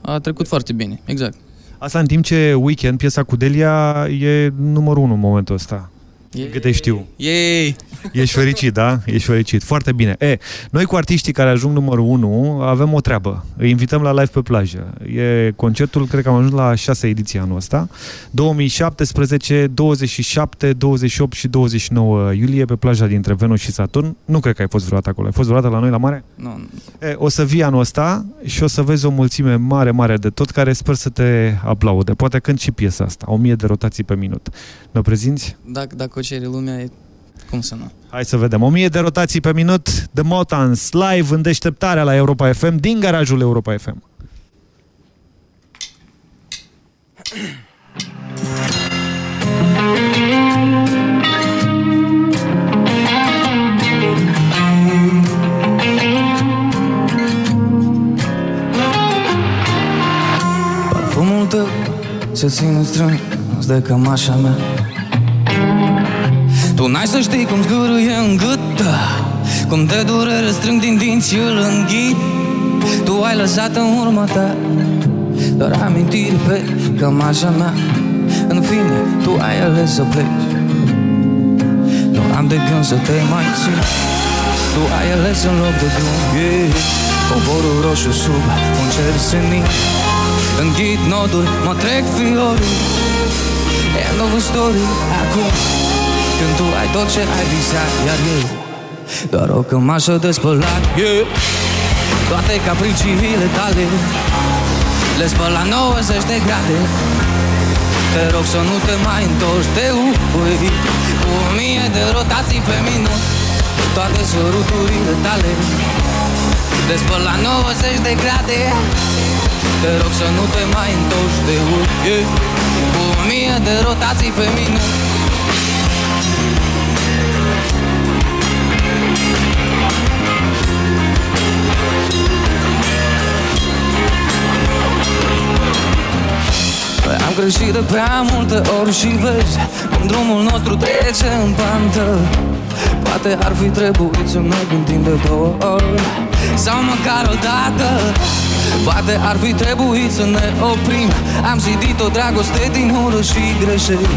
Speaker 81: a trecut foarte bine, exact.
Speaker 2: Asta în timp ce Weekend, piesa cu Delia, e numărul unu în momentul ăsta. E... Câte știu.
Speaker 81: Yay!
Speaker 2: Ești fericit, da? Ești fericit. Foarte bine. E, noi cu artiștii care ajung numărul 1 avem o treabă. Îi invităm la live pe plajă. E concertul, cred că am ajuns la 6 ediții anul ăsta. 2017, 27, 28 și 29 iulie pe plaja dintre Venus și Saturn. Nu cred că ai fost vreodată acolo. Ai fost vreodată la noi la mare?
Speaker 81: Nu, nu.
Speaker 2: E, o să vii anul ăsta și o să vezi o mulțime mare, mare de tot care sper să te aplaude. Poate când și piesa asta. 1000 de rotații pe minut. Ne prezinți?
Speaker 81: Dacă, dacă o cere lumea, e- cum să nu?
Speaker 2: Hai să vedem. 1000 de rotații pe minut. The Motans live în deșteptarea la Europa FM din garajul Europa FM.
Speaker 81: Parfumul tău se ține strâns de cămașa mea Tu n-ai să știi cum zgârâie în gât Cum de durere strâng din dinți și îl înghit. Tu ai lăsat în urma ta Doar amintiri pe cămașa mea. În fine, tu ai ales să pleci. Nu am de gând să te mai țin. Tu ai ales în loc de drum yeah. Coborul roșu sub un cer senin Înghit noduri, mă trec fiorii End of a story acum Când tu ai tot ce ai visat Iar eu Doar o cămașă de spălat. Yeah. Toate capriciile tale Le spăl la 90 de grade. Te rog să nu te mai întorci Te ui Cu o mie de rotații pe minut. Toate săruturile tale Le spăl la 90 de grade. Te rog să nu te mai întorci Te ui Cu o mie de rotații pe minut Am greșit de prea multe ori și vezi Cum drumul nostru trece în pantă. Poate ar fi trebuit să ne gândim de două ori Sau măcar o dată. Poate ar fi trebuit să ne oprim. Am zidit o dragoste din ură și greșeli.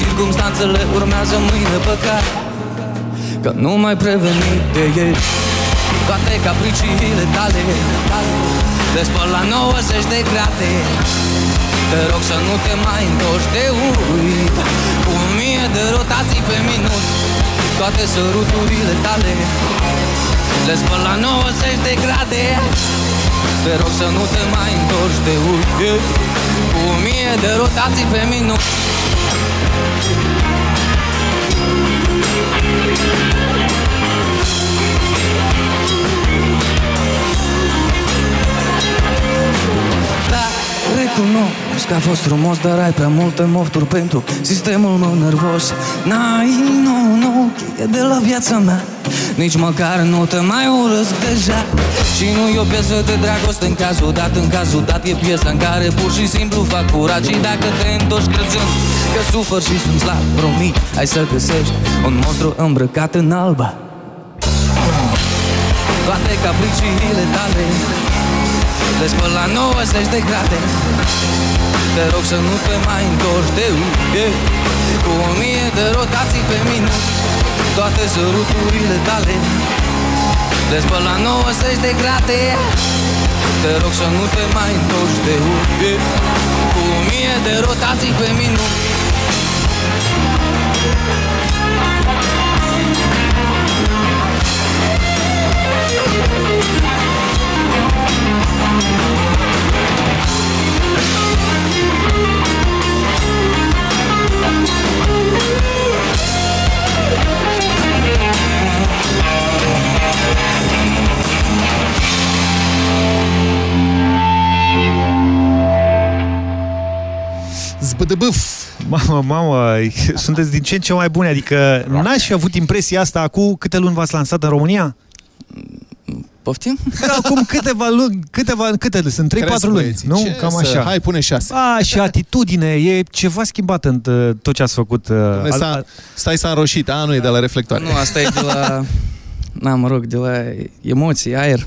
Speaker 81: Circumstanțele urmează mâine păcat Că nu mai preveni de ieri. Toate capriciile tale Le spăl la 90 de grade. Te rog să nu te mai întorci de uit. Cu o mie de rotații pe minut Toate săruturile tale. Le spăl la 90 de grade. Te rog să nu te mai întorci de uit. Cu o mie de rotații pe minut Da, recunosc că a fost frumos Dar ai prea multe mofturi pentru sistemul meu nervos. N-ai, nu, nu, e de la viața mea. Nici măcar nu te mai urăsc deja. Și nu e o piesă de dragoste în cazul dat În cazul dat e piesa în care pur și simplu fac curat. Și dacă te întorci crezând că sufăr și sunt slab Promit, ai să găsești un monstru îmbrăcat în albă Toate capriciile tale le spăl la 90 de grade. Te rog să nu te mai întorci de uite Cu o mie de rotații pe minut Toate săruturile tale. Le spăl la 90 de grade. Te rog să nu te mai întorci de uite Cu o mie de rotații pe minut
Speaker 2: Zbădăbâf! Mamă, mamă, sunteți din ce în ce mai bune, adică n-aș fi avut impresia asta acum câte luni v-ați lansat în România?
Speaker 81: Poftim?
Speaker 2: Acum câteva luni, câteva, câte sunt? 3-4
Speaker 3: Cresc
Speaker 2: luni,
Speaker 3: băieții,
Speaker 2: nu?
Speaker 3: ce
Speaker 2: Cam
Speaker 3: să-
Speaker 2: așa.
Speaker 3: hai, pune șase.
Speaker 2: A, și atitudine, e ceva schimbat în uh, tot ce ați făcut. uh,
Speaker 3: Pune
Speaker 2: al-
Speaker 3: s-a, stai s-a înroșit, a, nu e de la reflectoare.
Speaker 81: Nu, asta e de la... Na, mă rog, de la emoții, aer.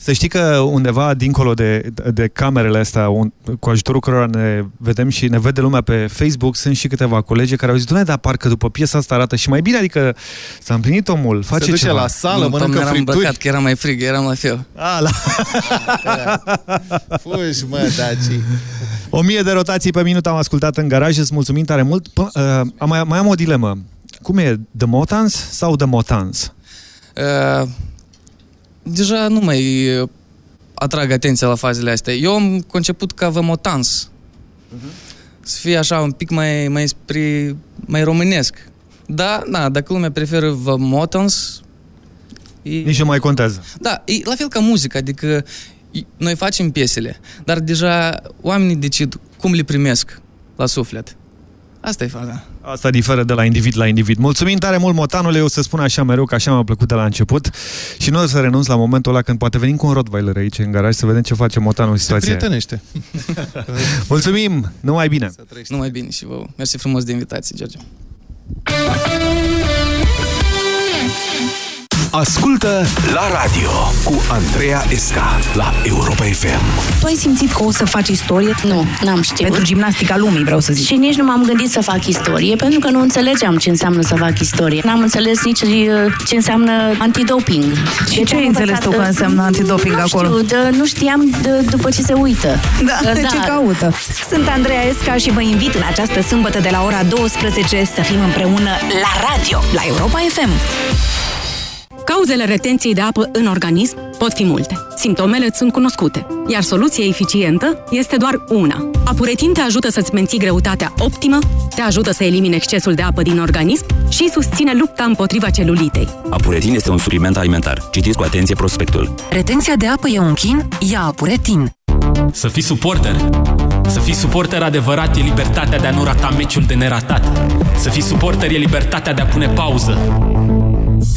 Speaker 2: Să știi că undeva dincolo de, de camerele astea, un, cu ajutorul cărora ne vedem și ne vede lumea pe Facebook, sunt și câteva colegi care au zis, doamne, dar parcă după piesa asta arată și mai bine, adică s-a împlinit omul, face
Speaker 3: duce
Speaker 2: ceva.
Speaker 3: la sală,
Speaker 81: Nu,
Speaker 3: mănâncă
Speaker 81: pe mine eram
Speaker 3: fripturi.
Speaker 81: îmbrăcat, că era mai frig, eram la fel.
Speaker 2: A, la...
Speaker 3: Fugi, mă, Daci.
Speaker 2: O mie de rotații pe minut am ascultat în garaj, îți mulțumim tare mult. P- uh, am mai, mai am o dilemă. Cum e, The Motans sau The Motans?
Speaker 81: Uh, deja nu mai uh, atrag atenția la fazele astea. Eu am conceput ca vămotans. Să fie așa un pic mai, mai, spre, mai românesc. Da, da, dacă lumea preferă vămotans... E...
Speaker 2: Nici nu mai contează.
Speaker 81: Da, e la fel ca muzica, adică e- noi facem piesele, dar deja oamenii decid cum le primesc la suflet. Asta e faza.
Speaker 2: Asta diferă de la individ la individ. Mulțumim tare mult, Motanule, eu să spun așa mereu, că așa mi-a plăcut de la început și nu o să renunț la momentul ăla când poate venim cu un Rottweiler aici în garaj să vedem ce face Motanul în
Speaker 3: Se
Speaker 2: situația aia.
Speaker 3: prietenește.
Speaker 2: Mulțumim, numai bine!
Speaker 81: Numai bine și vouă. Mersi frumos de invitație, George.
Speaker 4: Ascultă la radio cu Andreea Esca la Europa FM.
Speaker 14: Tu ai simțit că o să faci istorie?
Speaker 11: Nu, n-am știut.
Speaker 14: Pentru gimnastica lumii, vreau să zic.
Speaker 11: Și nici nu m-am gândit să fac istorie, pentru că nu înțelegeam ce înseamnă să fac istorie. N-am înțeles nici uh, ce înseamnă antidoping.
Speaker 14: Și ce ai înțeles tu că înseamnă antidoping
Speaker 11: nu
Speaker 14: acolo?
Speaker 11: Știu, de, nu știam de, după ce se uită.
Speaker 14: Da,
Speaker 11: Uh,
Speaker 14: de ce caută? Sunt Andreea Esca și vă invit în această sâmbătă de la ora 12 să fim împreună la radio, la Europa FM.
Speaker 11: Cauzele retenției de apă în organism pot fi multe. Simptomele îți sunt cunoscute, iar soluția eficientă este doar una. Apuretin te ajută să-ți menții greutatea optimă, te ajută să elimine excesul de apă din organism și susține lupta împotriva celulitei.
Speaker 82: Apuretin este un supliment alimentar. Citiți cu atenție prospectul.
Speaker 83: Retenția de apă e un chin? Ia Apuretin.
Speaker 60: Să fii suporter. Să fii suporter adevărat e libertatea de a nu rata meciul de neratat. Să fii suporter e libertatea de a pune pauză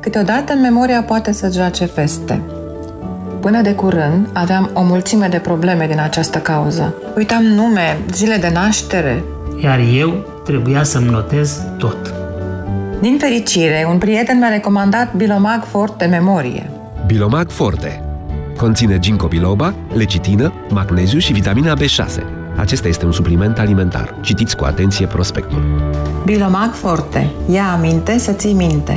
Speaker 33: Câteodată memoria poate să joace feste. Până de curând aveam o mulțime de probleme din această cauză. Uitam nume, zile de naștere.
Speaker 84: Iar eu trebuia să-mi notez tot.
Speaker 33: Din fericire, un prieten mi-a recomandat Bilomag Forte Memorie.
Speaker 85: Bilomag Forte. Conține ginkgo biloba, lecitină, magneziu și vitamina B6. Acesta este un supliment alimentar. Citiți cu atenție prospectul.
Speaker 33: Bilomag Forte. Ia aminte să ții minte.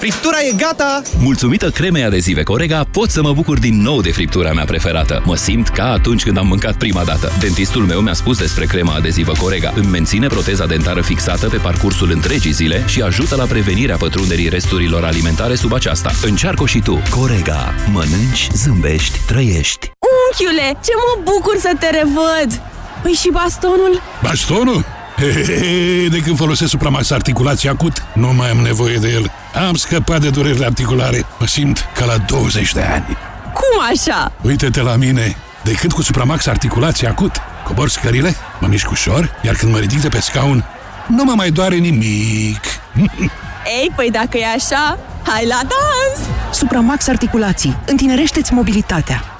Speaker 86: Friptura e gata!
Speaker 16: Mulțumită cremei adezive Corega, pot să mă bucur din nou de friptura mea preferată. Mă simt ca atunci când am mâncat prima dată. Dentistul meu mi-a spus despre crema adezivă Corega. Îmi menține proteza dentară fixată pe parcursul întregii zile și ajută la prevenirea pătrunderii resturilor alimentare sub aceasta. Încearcă și tu. Corega. Mănânci, zâmbești, trăiești.
Speaker 10: Unchiule, ce mă bucur să te revăd! Păi și bastonul?
Speaker 13: Bastonul? Hehehe, de când folosesc Supramax articulație acut, nu mai am nevoie de el. Am scăpat de dureri articulare. Mă simt ca la 20 de ani.
Speaker 10: Cum așa?
Speaker 13: Uite-te la mine. De când cu Supramax articulație acut, cobor scările, mă mișc ușor, iar când mă ridic de pe scaun, nu mă mai doare nimic.
Speaker 10: Ei, păi dacă e așa, hai la dans!
Speaker 87: Supramax Articulații. Întinerește-ți mobilitatea.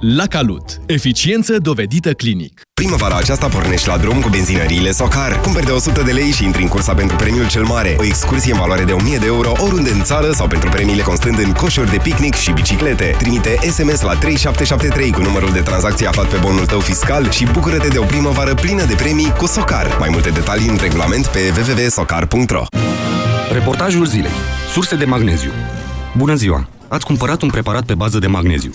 Speaker 45: La Calut. Eficiență dovedită clinic.
Speaker 18: Primăvara aceasta pornești la drum cu benzinăriile Socar. Cumperi de 100 de lei și intri în cursa pentru premiul cel mare. O excursie în valoare de 1000 de euro oriunde în țară sau pentru premiile constând în coșuri de picnic și biciclete. Trimite SMS la 3773 cu numărul de tranzacție aflat pe bonul tău fiscal și bucură-te de o primăvară plină de premii cu Socar. Mai multe detalii în regulament pe www.socar.ro
Speaker 4: Reportajul zilei. Surse de magneziu. Bună ziua! Ați cumpărat un preparat pe bază de magneziu.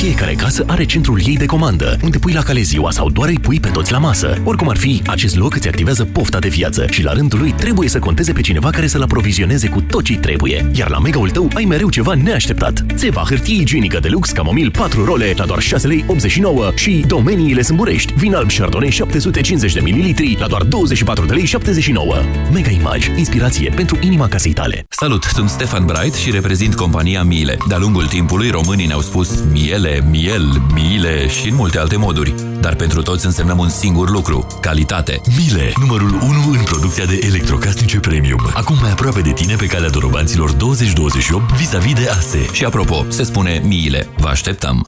Speaker 16: Fiecare casă are centrul ei de comandă, unde pui la cale ziua sau doar îi pui pe toți la masă. Oricum ar fi, acest loc îți activează pofta de viață și la rândul lui trebuie să conteze pe cineva care să-l aprovizioneze cu tot ce trebuie. Iar la mega-ul tău ai mereu ceva neașteptat. Țeva hârtie igienică de lux Camomil 4 role la doar 6 lei 89 și domeniile Sâmburești, vin alb Chardonnay 750 de ml la doar 24 de lei 79. Mega Image, inspirație pentru inima casei tale.
Speaker 12: Salut, sunt Stefan Bright și reprezint compania Miele. De-a lungul timpului, românii ne-au spus miele, miel, miile și în multe alte moduri. Dar pentru toți însemnăm un singur lucru, calitate.
Speaker 16: Miele, numărul 1 în producția de electrocasnice premium. Acum mai aproape de tine pe calea dorobanților 2028 vis-a-vis de ASE.
Speaker 12: Și apropo, se spune miile. Vă așteptăm!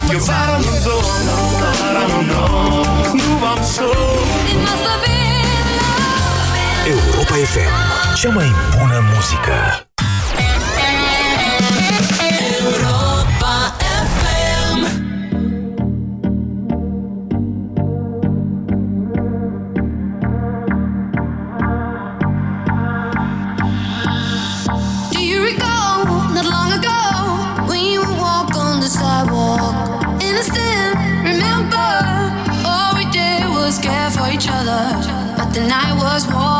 Speaker 88: Europa
Speaker 4: FM. Cea mai bună muzică.
Speaker 75: Each other. But the night was warm,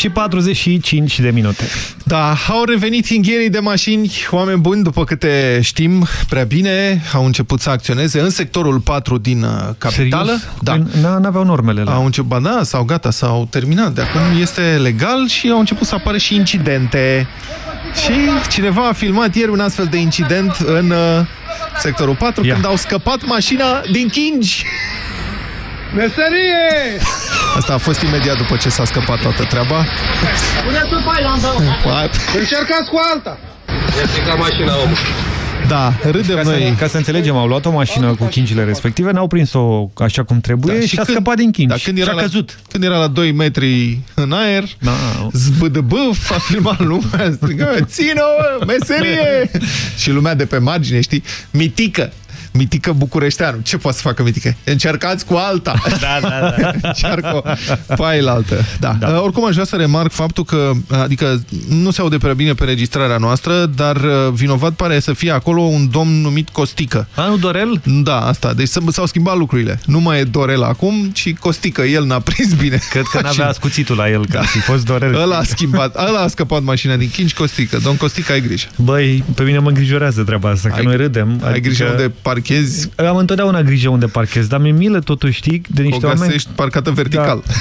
Speaker 2: și 45 de minute.
Speaker 3: Da, au revenit inghierii de mașini, oameni buni, după câte știm prea bine, au început să acționeze în sectorul 4 din uh, capitală.
Speaker 2: Serios?
Speaker 3: Da.
Speaker 2: Păi N-aveau normele. La...
Speaker 3: Au început, ba da, sau gata, s-au terminat. De acum este legal și au început să apară și incidente. Și cineva a filmat ieri un astfel de incident în uh, sectorul 4, Ia. când au scăpat mașina din Kingi. Meserie! Asta a fost imediat după ce s-a scăpat toată treaba.
Speaker 89: Puneți-o pe aia,
Speaker 3: What?
Speaker 89: Încercați cu alta! E stricat mașina, omul.
Speaker 3: Da, râdem
Speaker 2: ca
Speaker 3: noi.
Speaker 2: Să, ca să înțelegem, au luat o mașină cu chingile respective, n-au prins-o așa cum trebuie da, și, și a scăpat din chingi.
Speaker 3: Da, când era
Speaker 2: și a
Speaker 3: la,
Speaker 2: căzut.
Speaker 3: Când era la 2 metri în aer, da. zbâdăbâf, a filmat lumea, strigă, ține-o, meserie! și lumea de pe margine, știi, mitică. Mitică bucureșteanu. Ce poate să facă Mitică? Încercați cu alta.
Speaker 2: Da, da, da.
Speaker 3: Încearcă pe aia altă. Da. da. Uh, oricum aș vrea să remarc faptul că, adică nu se aude prea bine pe registrarea noastră, dar uh, vinovat pare să fie acolo un domn numit Costică.
Speaker 2: A, nu Dorel?
Speaker 3: Da, asta. Deci s-au schimbat lucrurile. Nu mai e Dorel acum, ci Costică. El n-a prins bine.
Speaker 2: Cred că n-avea ascuțitul la el, că ar fi fost Dorel.
Speaker 3: Ăla a schimbat. Ăla a scăpat mașina din Chinci Costică. Domn Costică, ai grijă.
Speaker 2: Băi, pe mine mă îngrijorează treaba asta, că ai, noi râdem.
Speaker 3: Ai adică... grijă unde parchezi?
Speaker 2: Am întotdeauna grijă unde parchezi, dar mi-e milă totuși, știi, de niște
Speaker 3: o
Speaker 2: oameni...
Speaker 3: parcată vertical.
Speaker 2: Da,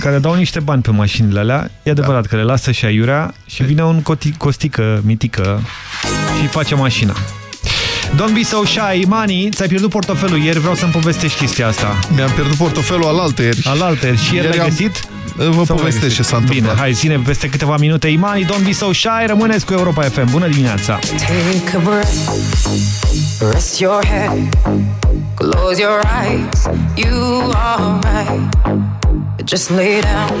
Speaker 2: care dau niște bani pe mașinile alea. E adevărat da. că le lasă și aiurea și vine un costică, mitică și face mașina. Don't be so shy, Mani, ți-ai pierdut portofelul ieri, vreau să-mi povestești chestia asta.
Speaker 3: Mi-am pierdut portofelul al altăieri.
Speaker 2: Al altăieri și ieri l-ai găsit?
Speaker 3: Vă povestesc ce s-a întâmplat.
Speaker 2: Bine, hai, ține peste câteva minute. Imani, don't be so shy, rămâneți cu Europa FM. Bună dimineața!
Speaker 90: Take a breath, rest your head, close your eyes, you are right. Just lay down,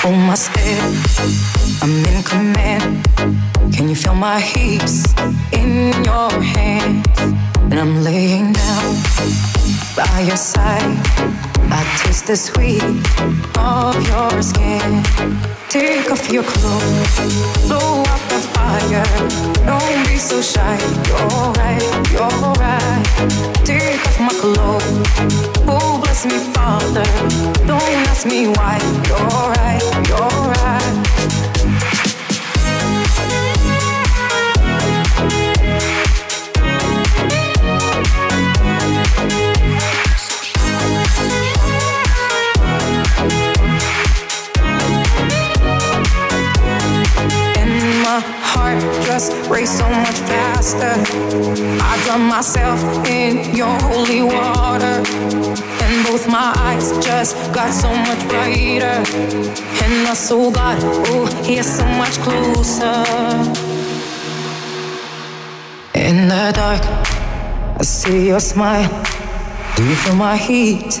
Speaker 91: Hold my step. I'm in command. Can you feel my heat in your hands? And I'm laying down by your side. I taste the sweet of your skin. Take off your clothes, blow up the fire. Don't be so shy. You're right, you're right. Take off my clothes. Oh, bless me, Father. Don't ask me why. You're right, you're right. Heart just raced so much faster. I drown myself in your holy water. And both my eyes just got so much brighter. And my soul got, oh, here so much closer. In the dark, I see your smile. Do you feel my heat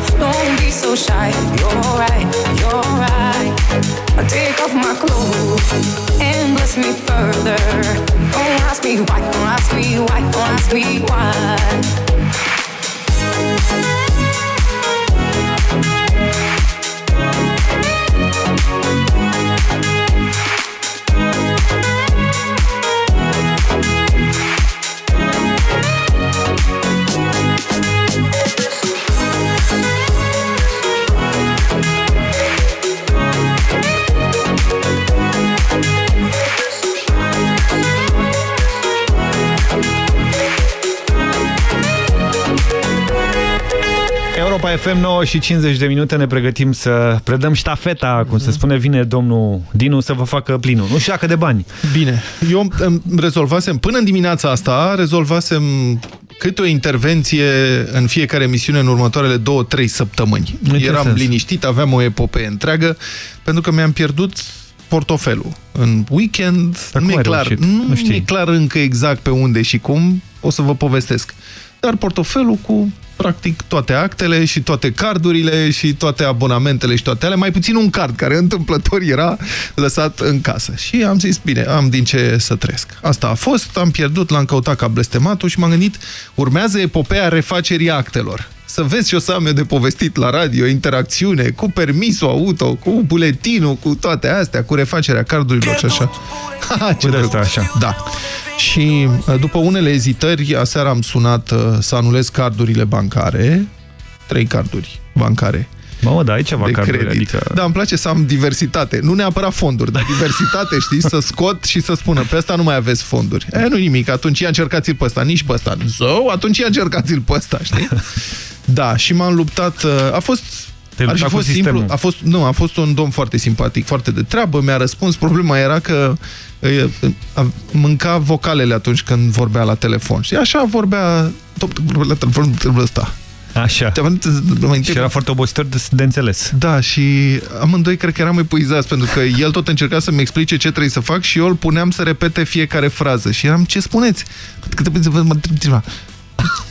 Speaker 91: So shy. You're right, you're right. I Take off my clothes and bless me further. Don't ask me why, don't ask me why, don't ask me why.
Speaker 2: FM 9 și 50 de minute ne pregătim să predăm ștafeta, cum se spune, vine domnul Dinu să vă facă plinul. Nu știu dacă de bani.
Speaker 3: Bine, eu îmi rezolvasem, până în dimineața asta, rezolvasem câte o intervenție în fiecare emisiune în următoarele două, trei săptămâni.
Speaker 2: În ce
Speaker 3: Eram
Speaker 2: sens?
Speaker 3: liniștit, aveam o epopee întreagă, pentru că mi-am pierdut portofelul. În weekend
Speaker 2: Dar
Speaker 3: nu
Speaker 2: cum
Speaker 3: e
Speaker 2: ai
Speaker 3: clar,
Speaker 2: reușit?
Speaker 3: nu,
Speaker 2: Nu știi.
Speaker 3: e clar încă exact pe unde și cum, o să vă povestesc. Dar portofelul cu practic toate actele și toate cardurile și toate abonamentele și toate alea, mai puțin un card care întâmplător era lăsat în casă. Și am zis, bine, am din ce să trăiesc. Asta a fost, am pierdut, l-am căutat ca blestematul și m-am gândit, urmează epopeea refacerii actelor. Să vezi ce o să am eu de povestit la radio, interacțiune, cu permisul auto, cu buletinul, cu toate astea, cu refacerea cardurilor și așa. Ha, ce
Speaker 2: Uite asta,
Speaker 3: drăguț.
Speaker 2: așa.
Speaker 3: Da. Și uh, după unele ezitări, aseară am sunat uh, să anulez cardurile bancare, trei carduri bancare.
Speaker 2: Mamă, da, ai ceva
Speaker 3: de
Speaker 2: carduri,
Speaker 3: credit.
Speaker 2: adică...
Speaker 3: Da, îmi place să am diversitate. Nu neapărat fonduri, dar diversitate, știi? Să scot și să spună, pe asta nu mai aveți fonduri. E, nu nimic, atunci ia încercați-l pe ăsta, nici pe ăsta. Zău, atunci ia încercați-l pe ăsta, știi? Da, și m-am luptat, uh, a fost...
Speaker 2: Te-ai
Speaker 3: Ar fi
Speaker 2: luptat cu
Speaker 3: fost simplu,
Speaker 2: sistemul.
Speaker 3: a fost, nu, a fost un domn foarte simpatic, foarte de treabă, mi-a răspuns. Problema era că e, a- mânca vocalele atunci când vorbea la telefon. Și așa vorbea tot la telefonul ăsta.
Speaker 2: Așa. Și era foarte obositor de, de înțeles.
Speaker 3: Da, și amândoi cred că eram epuizați, pentru că el tot încerca să-mi explice ce trebuie să fac și eu îl puneam să repete fiecare frază. Și eram, ce spuneți? Că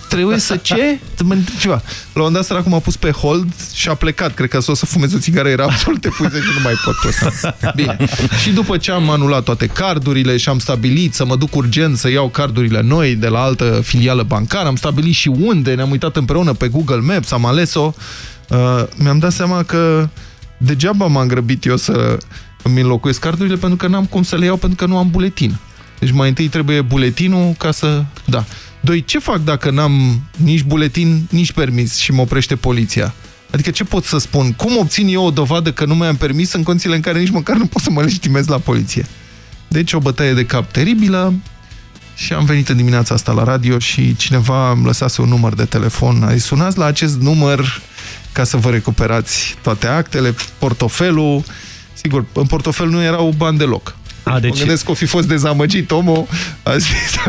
Speaker 3: trebuie să vă mă întreb ceva. Trebuie să ce? Să mă întreb ceva. La un moment dat săracul m-a pus pe hold și a plecat. Cred că s-o să fumez o țigară, era absolut epuizat și nu mai pot cu asta. Bine. Și după ce am anulat toate cardurile și am stabilit să mă duc urgent să iau cardurile noi de la altă filială bancară, am stabilit și unde, ne-am uitat împreună pe Google Maps, am ales-o, uh, mi-am dat seama că degeaba m-am grăbit eu să îmi înlocuiesc cardurile pentru că n-am cum să le iau pentru că nu am buletin. Deci mai întâi trebuie buletinul ca să... Da. Doi, ce fac dacă n-am nici buletin, nici permis și mă oprește poliția? Adică ce pot să spun? Cum obțin eu o dovadă că nu mi-am permis în condițiile în care nici măcar nu pot să mă legitimez la poliție? Deci o bătaie de cap teribilă și am venit în dimineața asta la radio și cineva îmi lăsase un număr de telefon. A zis, sunați la acest număr ca să vă recuperați toate actele, portofelul. Sigur, în portofel nu erau bani deloc.
Speaker 2: A, deci...
Speaker 3: Mă gândesc că o fi fost dezamăgit omul.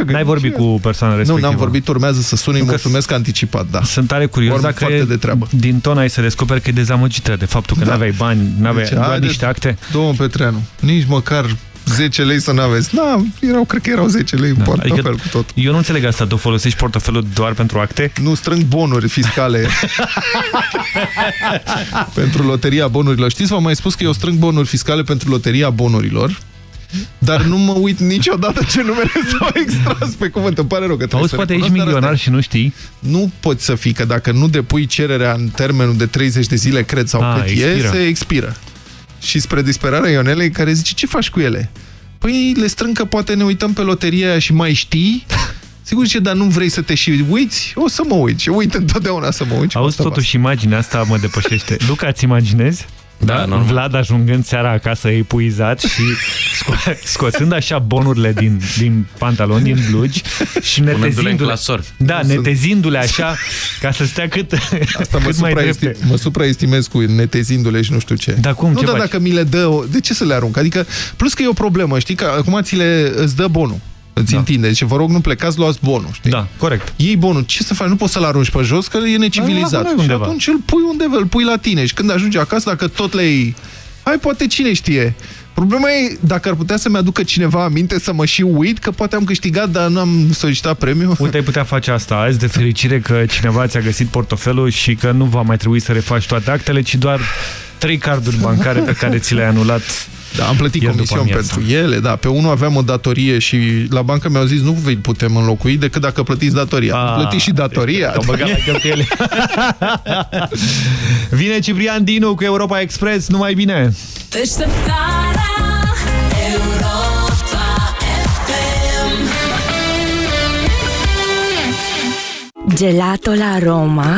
Speaker 2: N-ai vorbit cu persoana respectivă?
Speaker 3: Nu, n-am vorbit, urmează să suni, mulțumesc anticipat, da.
Speaker 2: Sunt tare curios
Speaker 3: Orm
Speaker 2: dacă
Speaker 3: foarte de treabă.
Speaker 2: din ton ai să descoperi că e dezamăgită de faptul că
Speaker 3: Da.
Speaker 2: n-aveai bani, n-aveai
Speaker 3: Deci,
Speaker 2: doar
Speaker 3: haideți,
Speaker 2: niște acte.
Speaker 3: Domnul Petreanu, nici măcar 10 lei să n-aveți. Da, erau, cred că erau 10 lei în
Speaker 2: Da,
Speaker 3: portofel
Speaker 2: adică
Speaker 3: cu tot.
Speaker 2: Eu nu înțeleg asta, tu folosești portofelul doar pentru acte?
Speaker 3: Nu, strâng bonuri fiscale pentru loteria bonurilor. Știți, v-am mai spus că eu strâng bonuri fiscale pentru loteria bonurilor, dar nu mă uit niciodată ce numere s-au extras pe cuvânt. Îmi pare rău că trebuie
Speaker 2: Auzi,
Speaker 3: să
Speaker 2: poate ești
Speaker 3: recunosc, dar
Speaker 2: milionar
Speaker 3: asta
Speaker 2: și nu știi?
Speaker 3: Nu poți să fii, că dacă nu depui cererea în termenul de 30 de zile, cred, sau
Speaker 2: A,
Speaker 3: cât e,
Speaker 2: expiră.
Speaker 3: se expiră. Și spre disperarea Ionelei, care zice, ce faci cu ele? Păi le strâng că poate ne uităm pe loteria aia și mai știi? Sigur ce, dar nu vrei să te și uiți? O să mă uit. Și uit întotdeauna să mă uit. și
Speaker 2: Auzi,
Speaker 3: asta
Speaker 2: totuși imaginea asta mă depășește. Luca, îți imaginezi? Da,
Speaker 3: normal.
Speaker 2: Vlad ajungând seara acasă epuizat și sco scoțând așa bonurile din, din pantaloni, din blugi și
Speaker 76: Punându-le în
Speaker 2: netezindu-le.
Speaker 76: clasor.
Speaker 2: Da,
Speaker 3: Nu sunt-
Speaker 2: netezindu-le așa ca să stea cât,
Speaker 3: Asta mă,
Speaker 2: cât mai
Speaker 3: supraestim,
Speaker 2: drepte.
Speaker 3: mă supraestimez cu netezindu-le și nu știu ce.
Speaker 2: Da, cum?
Speaker 3: Nu,
Speaker 2: Ce
Speaker 3: dar
Speaker 2: faci?
Speaker 3: dacă mi le dă, o- de ce să le arunc? Adică, plus că e o problemă, știi, că acum ți le, îți dă bonul. Îți da. întinde. Deci, vă rog, nu plecați, luați bonul, știi?
Speaker 2: Da, corect.
Speaker 3: Iei bonul. Ce să faci? Nu poți să-l arunci pe jos, că e necivilizat.
Speaker 2: Da, la noi
Speaker 3: și
Speaker 2: undeva.
Speaker 3: atunci îl pui undeva, îl pui la tine. Și când ajungi acasă, dacă tot le iei, hai, poate cine știe. Problema e dacă ar putea să-mi aducă cineva aminte să mă și uit, că poate am câștigat, dar nu am solicitat premiu.
Speaker 2: Uite, ai putea face asta azi, de fericire că cineva ți-a găsit portofelul și că nu va mai trebui să refaci toate actele, ci doar trei carduri bancare pe care ți le-ai anulat
Speaker 3: Da, am plătit
Speaker 2: ieri după
Speaker 3: comision
Speaker 2: amiază.
Speaker 3: pentru ele, da. Pe unul aveam o datorie și la bancă mi-au zis nu vei putem înlocui decât dacă plătiți datoria.
Speaker 2: Ah,
Speaker 3: Am plătit și datoria.
Speaker 2: Te-au băgat la cheltuieli. Vine Ciprian Dinu cu Europa Express, numai bine!
Speaker 92: Deșteptarea Europa FM
Speaker 10: Gelato la Roma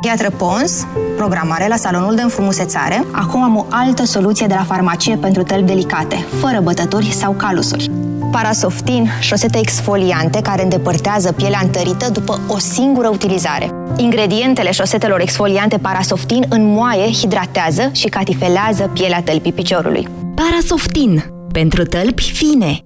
Speaker 93: Piatră Pons, programare la salonul de înfrumusețare. Acum am o altă soluție de la farmacie pentru tălpi delicate, fără bătături sau calusuri. Parasoftin, șosete exfoliante care îndepărtează pielea întărită după o singură utilizare. Ingredientele șosetelor exfoliante Parasoftin înmoaie, hidratează și catifelează pielea tălpii piciorului. Parasoftin, pentru tălpi fine.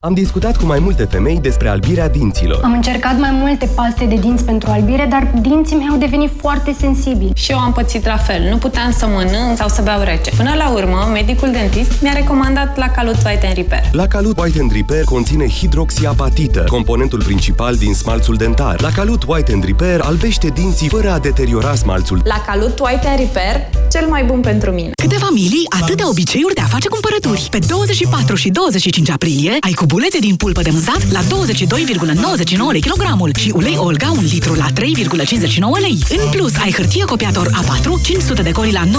Speaker 18: Am discutat cu mai multe femei despre albirea dinților.
Speaker 94: Am încercat mai multe paste de dinți pentru albire, dar dinții mei au devenit foarte sensibili.
Speaker 95: Și eu am pățit la fel. Nu puteam să mănânc sau să beau rece. Până la urmă, medicul dentist mi-a recomandat la Calut White and Repair.
Speaker 18: La Calut White and Repair conține hidroxiapatită, componentul principal din smalțul dentar. La Calut White and Repair albește dinții fără a deteriora smalțul.
Speaker 95: La Calut White and Repair, cel mai bun pentru mine.
Speaker 14: Câte familii, atâtea obiceiuri de a face cumpărături. Pe 24 și 25 aprilie ai cubulețe din pulpă de mânzat la 22,99 lei kilogramul și ulei Olga 1 litru la 3,59 lei. În plus, ai hârtie copiator A4 500 de coli la 9,99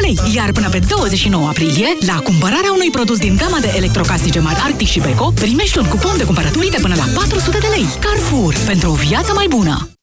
Speaker 14: lei. Iar până pe 29 aprilie, la cumpărarea unui produs din gama de electrocasnice mari Arctic și Beko, primești un cupon de cumpărături de până la 400 de lei. Carrefour, pentru o viață mai bună!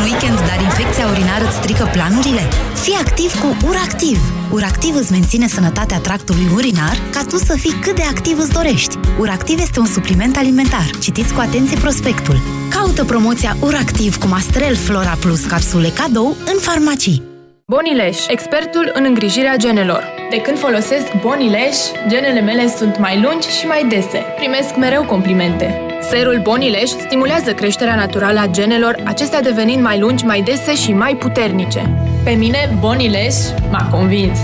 Speaker 96: Vrei să evadezi în weekend, dar infecția urinară îți strică planurile? Fii activ cu URACTIV! URACTIV îți menține sănătatea tractului urinar ca tu să fii cât de activ îți dorești. URACTIV este un supliment alimentar. Citiți cu atenție prospectul. Caută promoția URACTIV cu Mastrel Flora Plus capsule cadou în farmacii.
Speaker 25: Bonileș, expertul în îngrijirea genelor. De când folosesc Bonileș, genele mele sunt mai lungi și mai dese. Primesc mereu complimente. Serul Bonileș stimulează creșterea naturală a genelor, acestea devenind mai lungi, mai dese și mai puternice. Pe mine, Bonileș m-a convins.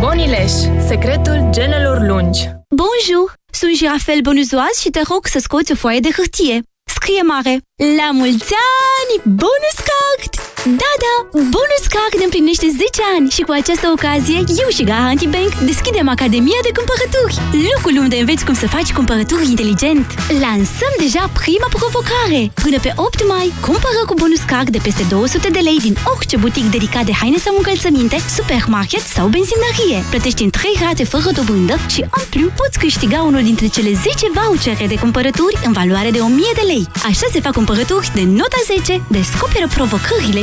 Speaker 25: Bonileș, secretul genelor lungi.
Speaker 11: Bonjour! Sunt Jirafel Bonuzoaz și te rog să scoți o foaie de hârtie. Scrie mare! La mulți ani! Bonus Card! Da, da! Bonus Card împlinește 10 ani și cu această ocazie, eu și Garanti Bank deschidem Academia de Cumpărături. Locul unde înveți cum să faci cumpărături inteligent. Lansăm deja prima provocare! Până pe 8 mai, cumpără cu Bonus Card de peste 200 de lei din orice butic dedicat de haine sau încălțăminte, supermarket sau benzinărie. Plătești în 3 rate fără dobândă și, în plus, poți câștiga unul dintre cele 10 vouchere de cumpărături în valoare de 1000 de lei. Așa se fac cumpărături de nota 10. Descoperă provocările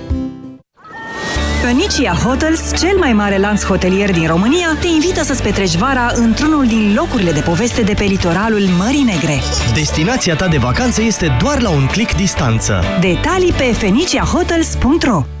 Speaker 97: Phoenicia Hotels, cel mai mare lanț hotelier din România, te invită să-ți petreci vara într-unul din locurile de poveste de pe litoralul Mării Negre.
Speaker 98: Destinația ta de vacanță este doar la un clic distanță.
Speaker 97: Detalii pe feniciahotels.ro